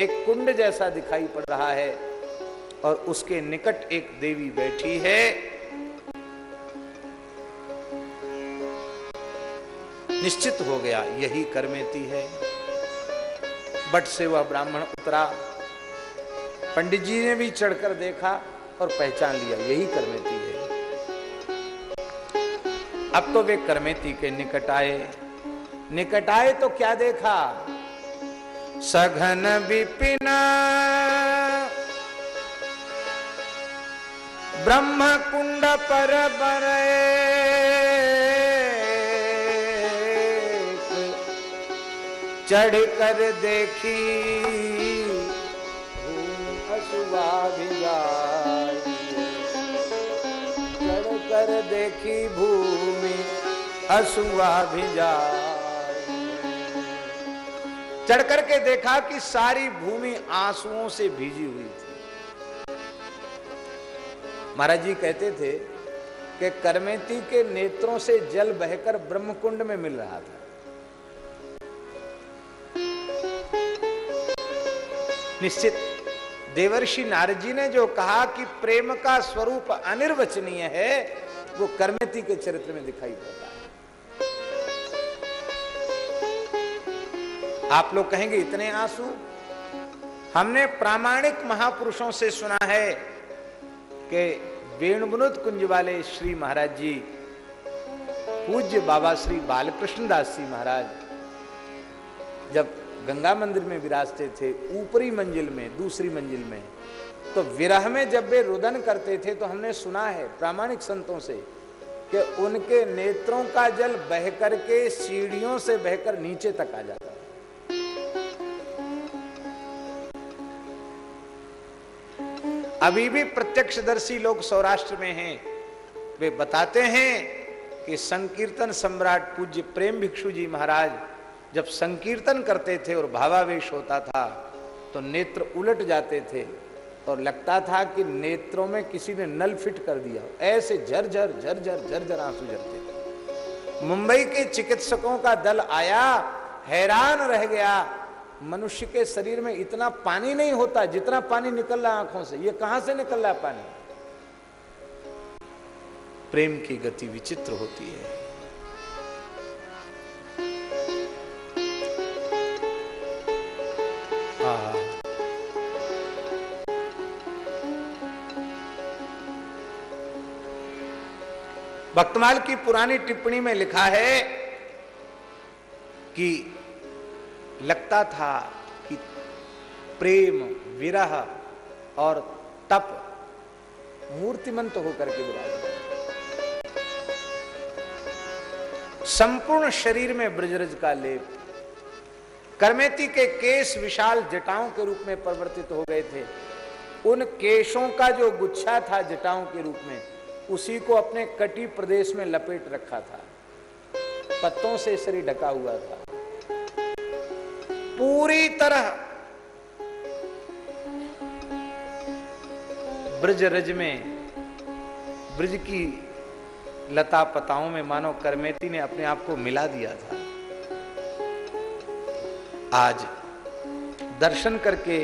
एक कुंड जैसा दिखाई पड़ रहा है और उसके निकट एक देवी बैठी है। निश्चित हो गया, यही करमेती है। बट से वह ब्राह्मण उतरा। पंडित जी ने भी चढ़कर देखा और पहचान लिया, यही करमेती है। अब तो वे कर्मेती के निकट आए। निकट आए तो क्या देखा? सघन विपिना। ब्रह्म कुंड पर बरे चढ़ कर देखी चढ़ कर देखी भूमि अशुभा भी चढ़ करके देखा कि सारी भूमि आंसुओं से भीजी हुई थी। महाराज जी कहते थे कि करमेती के नेत्रों से जल बहकर ब्रह्मकुंड में मिल रहा था। निश्चित। देवर्षि नारद जी ने जो कहा कि प्रेम का स्वरूप अनिर्वचनीय है, वो कर्मेती के चरित्र में दिखाई पड़ता है। आप लोग कहेंगे, इतने आँसू? हमने प्रामाणिक महापुरुषों से सुना है कि वेणुबनुद कुंज वाले श्री महाराज जी पूज्य बाबा श्री बालकृष्ण दास जी महाराज, जब गंगा मंदिर में विराजते थे, ऊपरी मंजिल में, दूसरी मंजिल में। तो विरह में जब वे रुदन करते थे तो हमने सुना है प्रामाणिक संतों से कि उनके नेत्रों का जल बह करके सीढ़ियों से बहकर नीचे तक आ जाता। अभी भी प्रत्यक्षदर्शी लोग सौराष्ट्र में हैं। वे बताते हैं कि संकीर्तन सम्राट पूज्य प्रेम भिक्षु जी महाराज जब संकीर्तन करते थे और भावावेश होता था तो नेत्र उलट जाते थे और लगता था कि नेत्रों में किसी ने नल फिट कर दिया। ऐसे झरझर झरझर झरझर आँसू झरते थे। मुंबई के चिकित्सकों का दल आया, हैरान रह गया। मनुष्य के शरीर में इतना पानी नहीं होता जितना पानी निकल रहा आँखों से। ये कहाँ से निकल रहा पानी? प्रेम की गति विचित्र होती है। भक्तमाल की पुरानी टिप्पणी में लिखा है कि लगता था कि प्रेम, विरह और तप मूर्तिमंत होकर के विराज संपूर्ण शरीर में ब्रजरज का लेप करमेती के केश विशाल जटाओं के रूप में परिवर्तित हो गए थे। उन केशों का जो गुच्छा था जटाओं के रूप में, उसी को अपने कटी प्रदेश में लपेट रखा था। पत्तों से शरीर ढका हुआ था। पूरी तरह ब्रज रज में, ब्रज की लता पताओं में मानो करमेती ने अपने आप को मिला दिया था। आज दर्शन करके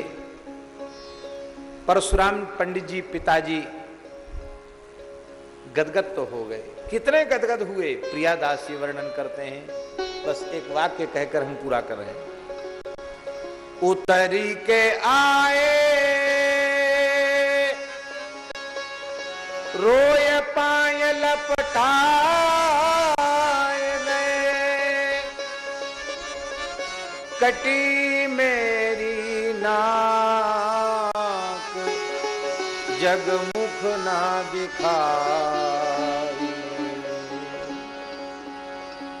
परशुराम पंडित जी पिताजी गदगद तो हो गए। कितने गदगद हुए? प्रियादास जी वर्णन करते हैं। बस एक वाक्य कहकर हम पूरा कर रहे हैं। उतरी के आए रोय पाय लपटाए कटी मेरी नाक, जगमुख ना दिखाई।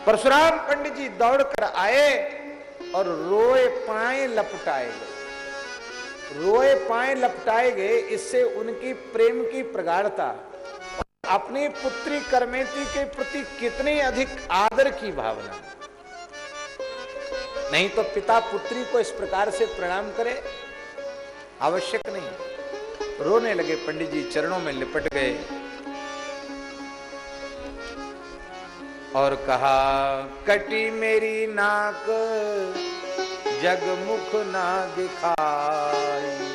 परशुराम पंडित जी दौड़कर आए और रोए पाए लपटाए गए। रोए पाए लपटाए गए, इससे उनकी प्रेम की प्रगाढ़ता अपनी पुत्री करमेती के प्रति कितनी अधिक आदर की भावना। नहीं तो पिता पुत्री को इस प्रकार से प्रणाम करे। आवश्यक नहीं। रोने लगे पंडित जी चरणों में लिपट गए और कहा, कटी मेरी नाक, जगमुख ना दिखाई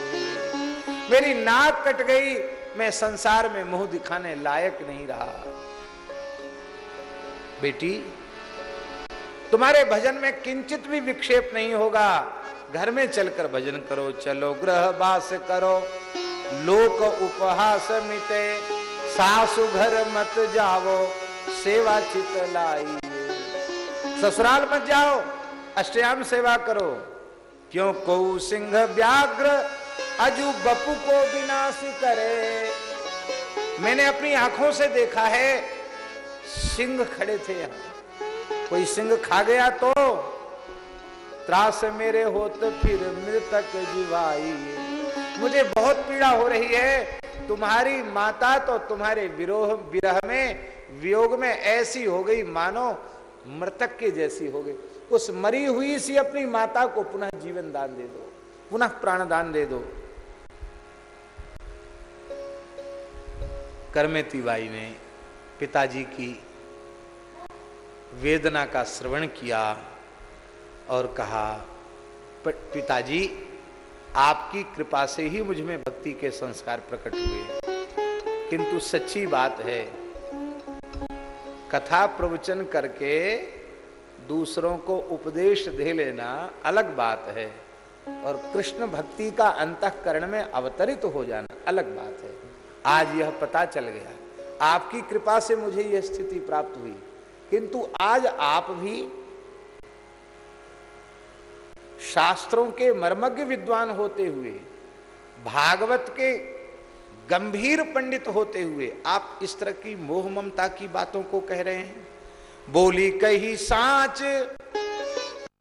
मेरी नाक कट गई, मैं संसार में मुँह दिखाने लायक नहीं रहा। बेटी तुम्हारे भजन में किंचित भी विक्षेप नहीं होगा। घर में चलकर भजन करो, चलो ग्रह बास करो। लोक उपहास मिटे, सासु घर मत जाओ सेवा चित लाई ससुराल मत जाओ, अष्टयाम सेवा करो। क्यों को सिंह व्याघ्र, अजू बपू को विनाश करे? मैंने अपनी आँखों से देखा है, सिंह खड़े थे यहाँ। कोई सिंह खा गया तो? त्रास मेरे होत फिर मृतक जीवाई। मुझे बहुत पीड़ा हो रही है। तुम्हारी माता तो तुम्हारे विरोह, विरह में, वियोग में ऐसी हो गई, मानो मृतक के जैसी हो गई। उस मरी हुई सी अपनी माता को पुनः जीवन दान दे दो, पुनः प्राण दान दे दो। करमेती बाई ने पिताजी की वेदना का श्रवण किया और कहा पिताजी, आपकी कृपा से ही मुझमें भक्ति के संस्कार प्रकट हुए। किंतु सच्ची बात है, कथा प्रवचन करके दूसरों को उपदेश दे लेना अलग बात है और कृष्ण भक्ति का अंतकरण में अवतरित हो जाना अलग बात है। आज यह पता चल गया। आपकी कृपा से मुझे यह स्थिति प्राप्त हुई। किंतु आज आप भी शास्त्रों के मर्मज्ञ विद्वान होते हुए, भागवत के गंभीर पंडित होते हुए आप इस तरह की मोह ममता की बातों को कह रहे हैं? बोली, कही साच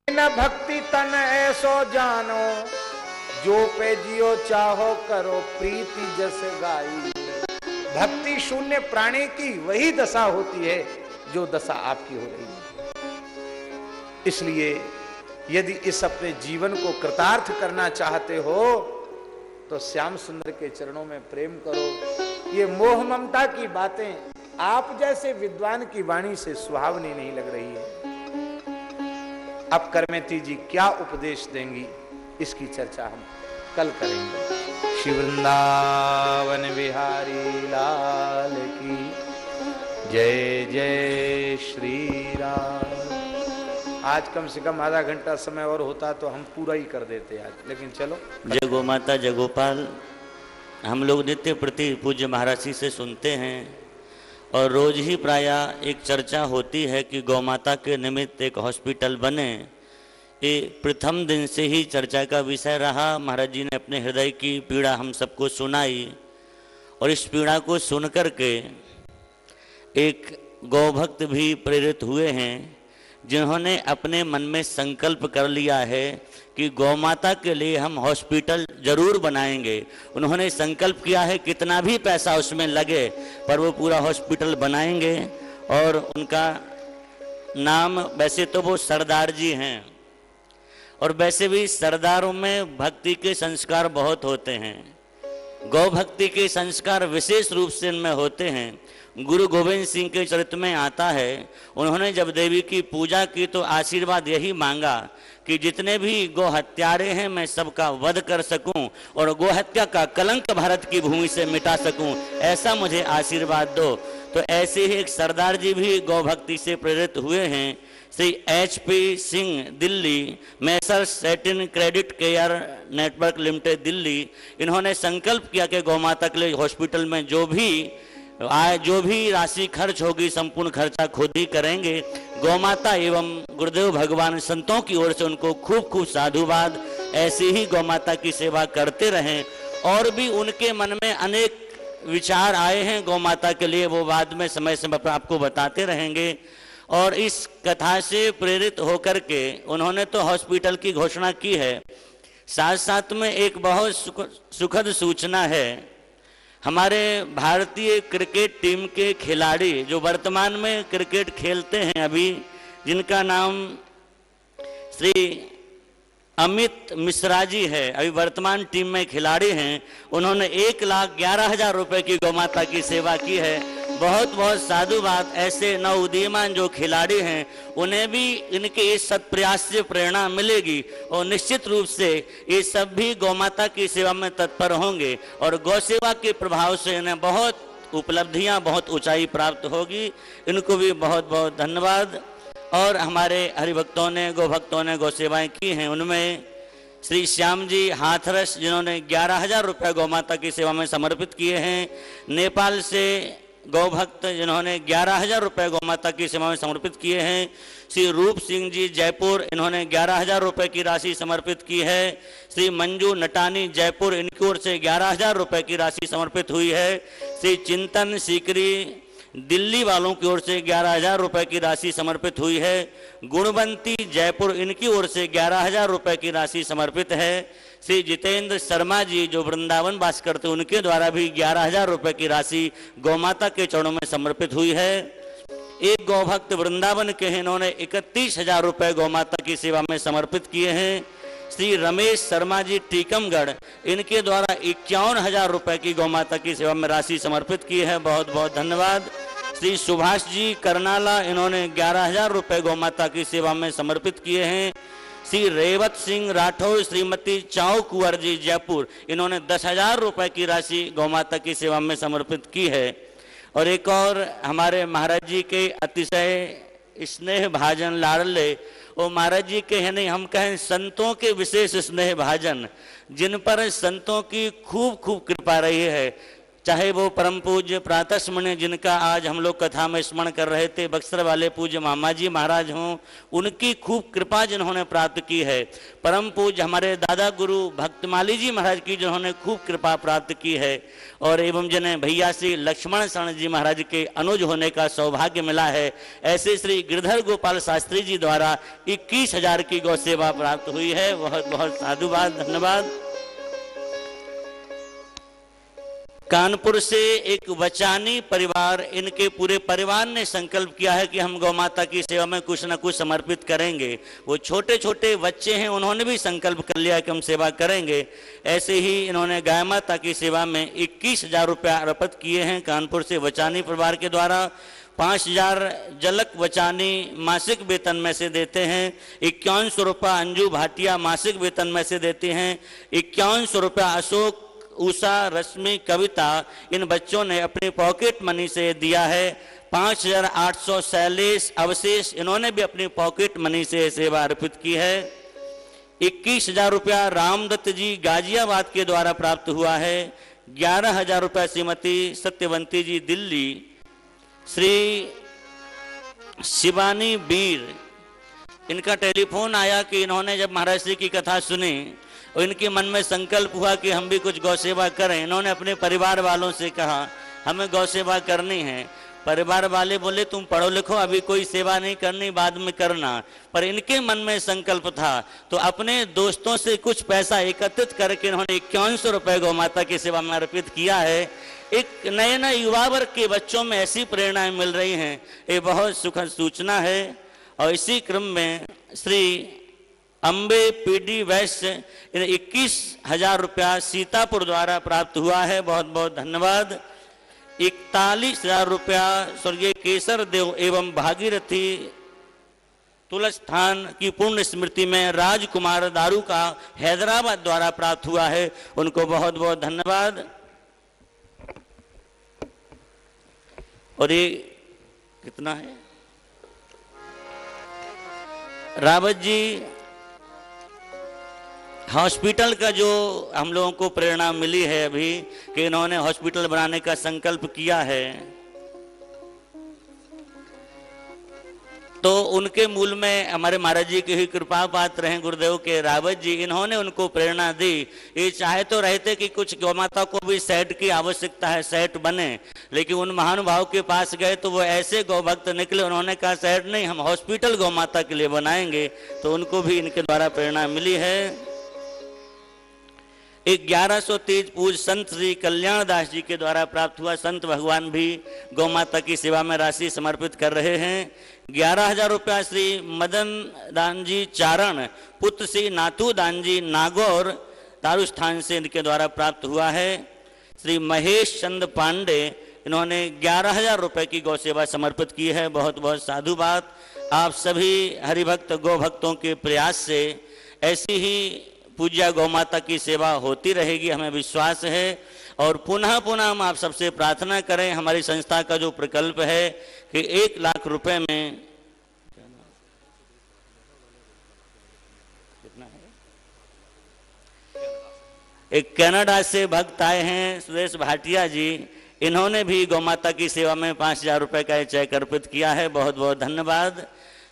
न भक्ति तन ऐसो जानो, जो पे जियो चाहो करो प्रीति जस गाई। भक्ति शून्य प्राणी की वही दशा होती है जो दशा आपकी हो रही है। इसलिए यदि इस अपने जीवन को कृतार्थ करना चाहते हो तो श्याम सुंदर के चरणों में प्रेम करो। ये मोह ममता की बातें आप जैसे विद्वान की वाणी से सुहावनी नहीं लग रही है। अब करमेती जी क्या उपदेश देंगी इसकी चर्चा हम कल करेंगे। शिवृंदावन बिहारी लाल की जय जय श्री राम आज कम से कम आधा घंटा समय और होता तो हम पूरा ही कर देते आज, लेकिन चलो। जय गो माता जय गोपाल हम लोग नित्य प्रति पूज्य महाराज जी से सुनते हैं और रोज ही प्राय एक चर्चा होती है कि गौ माता के निमित्त एक हॉस्पिटल बने। ये प्रथम दिन से ही चर्चा का विषय रहा। महाराज जी ने अपने हृदय की पीड़ा हम सबको सुनाई और इस पीड़ा को सुन कर के एक गौभक्त भी प्रेरित हुए हैं, जिन्होंने अपने मन में संकल्प कर लिया है कि गौ माता के लिए हम हॉस्पिटल ज़रूर बनाएँगे। उन्होंने संकल्प किया है कितना भी पैसा उसमें लगे, पर वो पूरा हॉस्पिटल बनाएँगे और उनका नाम वैसे तो वो सरदार जी हैं। और वैसे भी सरदारों में भक्ति के संस्कार बहुत होते हैं। गौ भक्ति के संस्कार विशेष रूप से इनमें होते हैं। गुरु गोविंद सिंह के चरित्र में आता है। उन्होंने जब देवी की पूजा की तो आशीर्वाद यही मांगा कि जितने भी गो हत्यारे हैं, मैं सबका वध कर सकूँ और गो हत्या का कलंक भारत की भूमि से मिटा सकूँ, ऐसा मुझे आशीर्वाद दो। तो ऐसे ही एक सरदार जी भी गौ भक्ति से प्रेरित हुए हैं। Shri H P Singh, Delhi, messrs Satin credit care network limited, Delhi. इन्होंने संकल्प किया कि गौ माता के लिए हॉस्पिटल में जो भी आय जो भी राशि खर्च होगी, संपूर्ण खर्चा खुद ही करेंगे। गौ माता एवं गुरुदेव भगवान संतों की ओर से उनको खूब खूब साधुवाद। ऐसे ही गौ माता की सेवा करते रहें। और भी उनके मन में अनेक विचार आए हैं गौ माता के लिए, वो बाद में समय समय पर आपको बताते रहेंगे। और इस कथा से प्रेरित होकर के उन्होंने तो हॉस्पिटल की घोषणा की है। साथ साथ में एक बहुत सुखद सूचना है। हमारे भारतीय क्रिकेट टीम के खिलाड़ी जो वर्तमान में क्रिकेट खेलते हैं अभी, जिनका नाम श्री अमित मिश्रा जी है, अभी वर्तमान टीम में खिलाड़ी हैं। उन्होंने एक लाख ग्यारह हज़ार रुपए की गौमाता की सेवा की है। बहुत बहुत साधुवाद ऐसे नव उदीयमान जो खिलाड़ी हैं, उन्हें भी इनके इस सत्प्रयास से प्रेरणा मिलेगी और निश्चित रूप से ये सब भी गौमाता की सेवा में तत्पर होंगे और गौ सेवा के प्रभाव से इन्हें बहुत उपलब्धियाँ, बहुत ऊंचाई प्राप्त होगी। इनको भी बहुत बहुत धन्यवाद। और हमारे हरिभक्तों ने गौ भक्तों ने गौ सेवाएँ की हैं, उनमें श्री श्याम जी हाथरस, जिन्होंने ग्यारह हज़ार रुपये गौ माता की सेवा में समर्पित किए हैं, नेपाल से गौ भक्त जिन्होंने ग्यारह हज़ार रुपये गौ माता की सेवा में समर्पित किए हैं। श्री रूप सिंह जी जयपुर, इन्होंने ग्यारह हज़ार रुपये की राशि समर्पित की है। श्री मंजू नटानी जयपुर, इनकी ओर से ग्यारह हज़ार रुपये की राशि समर्पित हुई है। श्री चिंतन सीकरी दिल्ली वालों की ओर से ग्यारह हज़ार रुपये की राशि समर्पित हुई है। गुणवंती जयपुर, इनकी ओर से ग्यारह हज़ार रुपये की राशि समर्पित है। श्री जितेंद्र शर्मा जी जो वृंदावन वास करते उनके द्वारा भी ग्यारह हज़ार रुपये की राशि गौमाता के चरणों में समर्पित हुई है। एक गौभक्त वृंदावन के हैं, इन्होंने इकतीस हज़ार रुपये गौमाता की सेवा में समर्पित किए हैं। श्री रमेश शर्मा जी टीकमगढ़, इनके द्वारा इक्यावन हज़ार रुपए की गौमाता की सेवा में राशि समर्पित की है। बहुत बहुत धन्यवाद। श्री सुभाष जी करनाला, इन्होंने ग्यारह हज़ार रुपये गौमाता की सेवा में समर्पित किए हैं। श्री रेवत सिंह राठौर, श्रीमती चाओ कुंवर जी जयपुर, इन्होंने दस हज़ार रुपये की राशि गौ माता की सेवा में समर्पित की है। और एक और हमारे महाराज जी के अतिशय स्नेह भाजन लाड़ले वो महाराज जी के है नहीं, हम कहें संतों के विशेष स्नेह भाजन, जिन पर संतों की खूब खूब कृपा रही है। चाहे वो परम पूज्य प्रातः स्मरण जिनका आज हम लोग कथा में स्मरण कर रहे थे, बक्सर वाले पूज्य मामा जी महाराज हों, उनकी खूब कृपा जिन्होंने प्राप्त की है। परम पूज्य हमारे दादा गुरु भक्तमाली जी महाराज की जिन्होंने खूब कृपा प्राप्त की है, और एवं जिन्हें भैया श्री लक्ष्मण शरण जी महाराज के अनुज होने का सौभाग्य मिला है, ऐसे श्री गिरधर गोपाल शास्त्री जी द्वारा इक्कीस हज़ार की गौ सेवा प्राप्त हुई है। बहुत बहुत साधुवाद, धन्यवाद। कानपुर से एक वचानी परिवार, इनके पूरे परिवार ने संकल्प किया है कि हम गौ माता की सेवा में कुछ न कुछ समर्पित करेंगे। वो छोटे छोटे बच्चे हैं, उन्होंने भी संकल्प कर लिया कि हम सेवा करेंगे। ऐसे ही इन्होंने गाय माता की सेवा में इक्कीस हज़ार रुपया अर्पित किए हैं। कानपुर से वचानी परिवार के द्वारा पाँच हज़ार जलक वचानी मासिक वेतन में से देते हैं। इक्यावन सौ रुपया अंजू भाटिया मासिक वेतन में से देते हैं। इक्यावन सौ रुपया अशोक उषा रश्मि, कविता, इन बच्चों ने अपनी पॉकेट मनी से दिया है। पाँच हज़ार आठ सौ सैलीस अवशेष इन्होंने भी अपनी पॉकेट मनी से सेवा अर्पित की है। इक्कीस हज़ार रुपया रामदत्त जी गाजियाबाद के द्वारा प्राप्त हुआ है। ग्यारह हज़ार रुपया श्रीमती सत्यवंती जी दिल्ली। श्री शिवानी बीर इनका टेलीफोन आया कि इन्होंने जब महाराज श्री की कथा सुनी और इनके मन में संकल्प हुआ कि हम भी कुछ गौ सेवा करें। इन्होंने अपने परिवार वालों से कहा, हमें गौ सेवा करनी है। परिवार वाले बोले, तुम पढ़ो लिखो, अभी कोई सेवा नहीं करनी, बाद में करना। पर इनके मन में संकल्प था। तो अपने दोस्तों से कुछ पैसा एकत्रित करके इन्होंने इक्यावन सौ रुपए गौ माता की सेवा में अर्पित किया है। एक नए नए युवा वर्ग के बच्चों में ऐसी प्रेरणाएँ मिल रही हैं। ये बहुत सुखद सूचना है। और इसी क्रम में श्री अम्बे पीडी वैश्य इक्कीस हज़ार रुपया सीतापुर द्वारा प्राप्त हुआ है। बहुत बहुत धन्यवाद। इकतालीस हज़ार रुपया स्वर्गीय केसर देव एवं भागीरथी तुलस्थान की पूर्ण स्मृति में राजकुमार दारू का हैदराबाद द्वारा प्राप्त हुआ है। उनको बहुत बहुत धन्यवाद। और ये कितना है? रावत जी हॉस्पिटल का जो हम लोगों को प्रेरणा मिली है अभी कि इन्होंने हॉस्पिटल बनाने का संकल्प किया है तो उनके मूल में हमारे महाराज जी की ही कृपा पात्र हैं गुरुदेव के, रावत जी, इन्होंने उनको प्रेरणा दी। ये चाहे तो रहते कि कुछ गौ माता को भी सेट की आवश्यकता है सेट बने, लेकिन उन महानुभाव के पास गए तो वो ऐसे गौ भक्त निकले, उन्होंने कहा सेट नहीं, हम हॉस्पिटल गौ माता के लिए बनाएँगे। तो उनको भी इनके द्वारा प्रेरणा मिली है। ग्यारह पूज संत श्री कल्याण दास जी के द्वारा प्राप्त हुआ संत भगवान भी गौ माता की सेवा में राशि समर्पित कर रहे हैं। ग्यारह हज़ार रुपया श्री मदन दान जी चारण, पुत्र श्री नाथू दान जी नागौर दारुस्थान से इनके द्वारा प्राप्त हुआ है। श्री महेश चंद पांडे, इन्होंने ग्यारह हज़ार रुपये की गौ सेवा समर्पित की है। बहुत बहुत साधु बात। आप सभी हरिभक्त गौ भक्तों के प्रयास से ऐसी ही पूज्या गौ माता की सेवा होती रहेगी, हमें विश्वास है। और पुनः पुनः हम आप सबसे प्रार्थना करें, हमारी संस्था का जो प्रकल्प है कि एक लाख रुपए में एक कनाडा से भक्त आए हैं, सुरेश भाटिया जी। इन्होंने भी गौ माता की सेवा में पाँच हज़ार रुपए का चेक अर्पित किया है। बहुत बहुत धन्यवाद।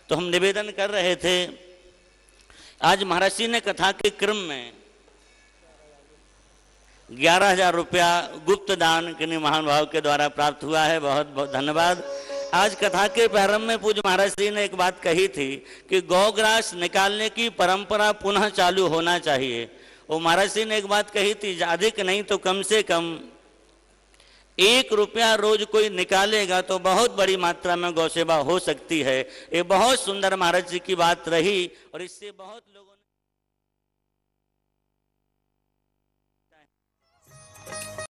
तो हम निवेदन कर रहे थे आज महाराज जी ने कथा के क्रम में ग्यारह हज़ार रुपया गुप्त दान किन्हीं महान भाव के द्वारा प्राप्त हुआ है। बहुत बहुत धन्यवाद। आज कथा के प्रारंभ में पूज्य महाराज जी ने एक बात कही थी कि गौग्रास निकालने की परंपरा पुनः चालू होना चाहिए। वो महाराज जी ने एक बात कही थी अधिक नहीं तो कम से कम एक रुपया रोज कोई निकालेगा तो बहुत बड़ी मात्रा में गौसेवा हो सकती है। ये बहुत सुंदर महाराज जी की बात रही और इससे बहुत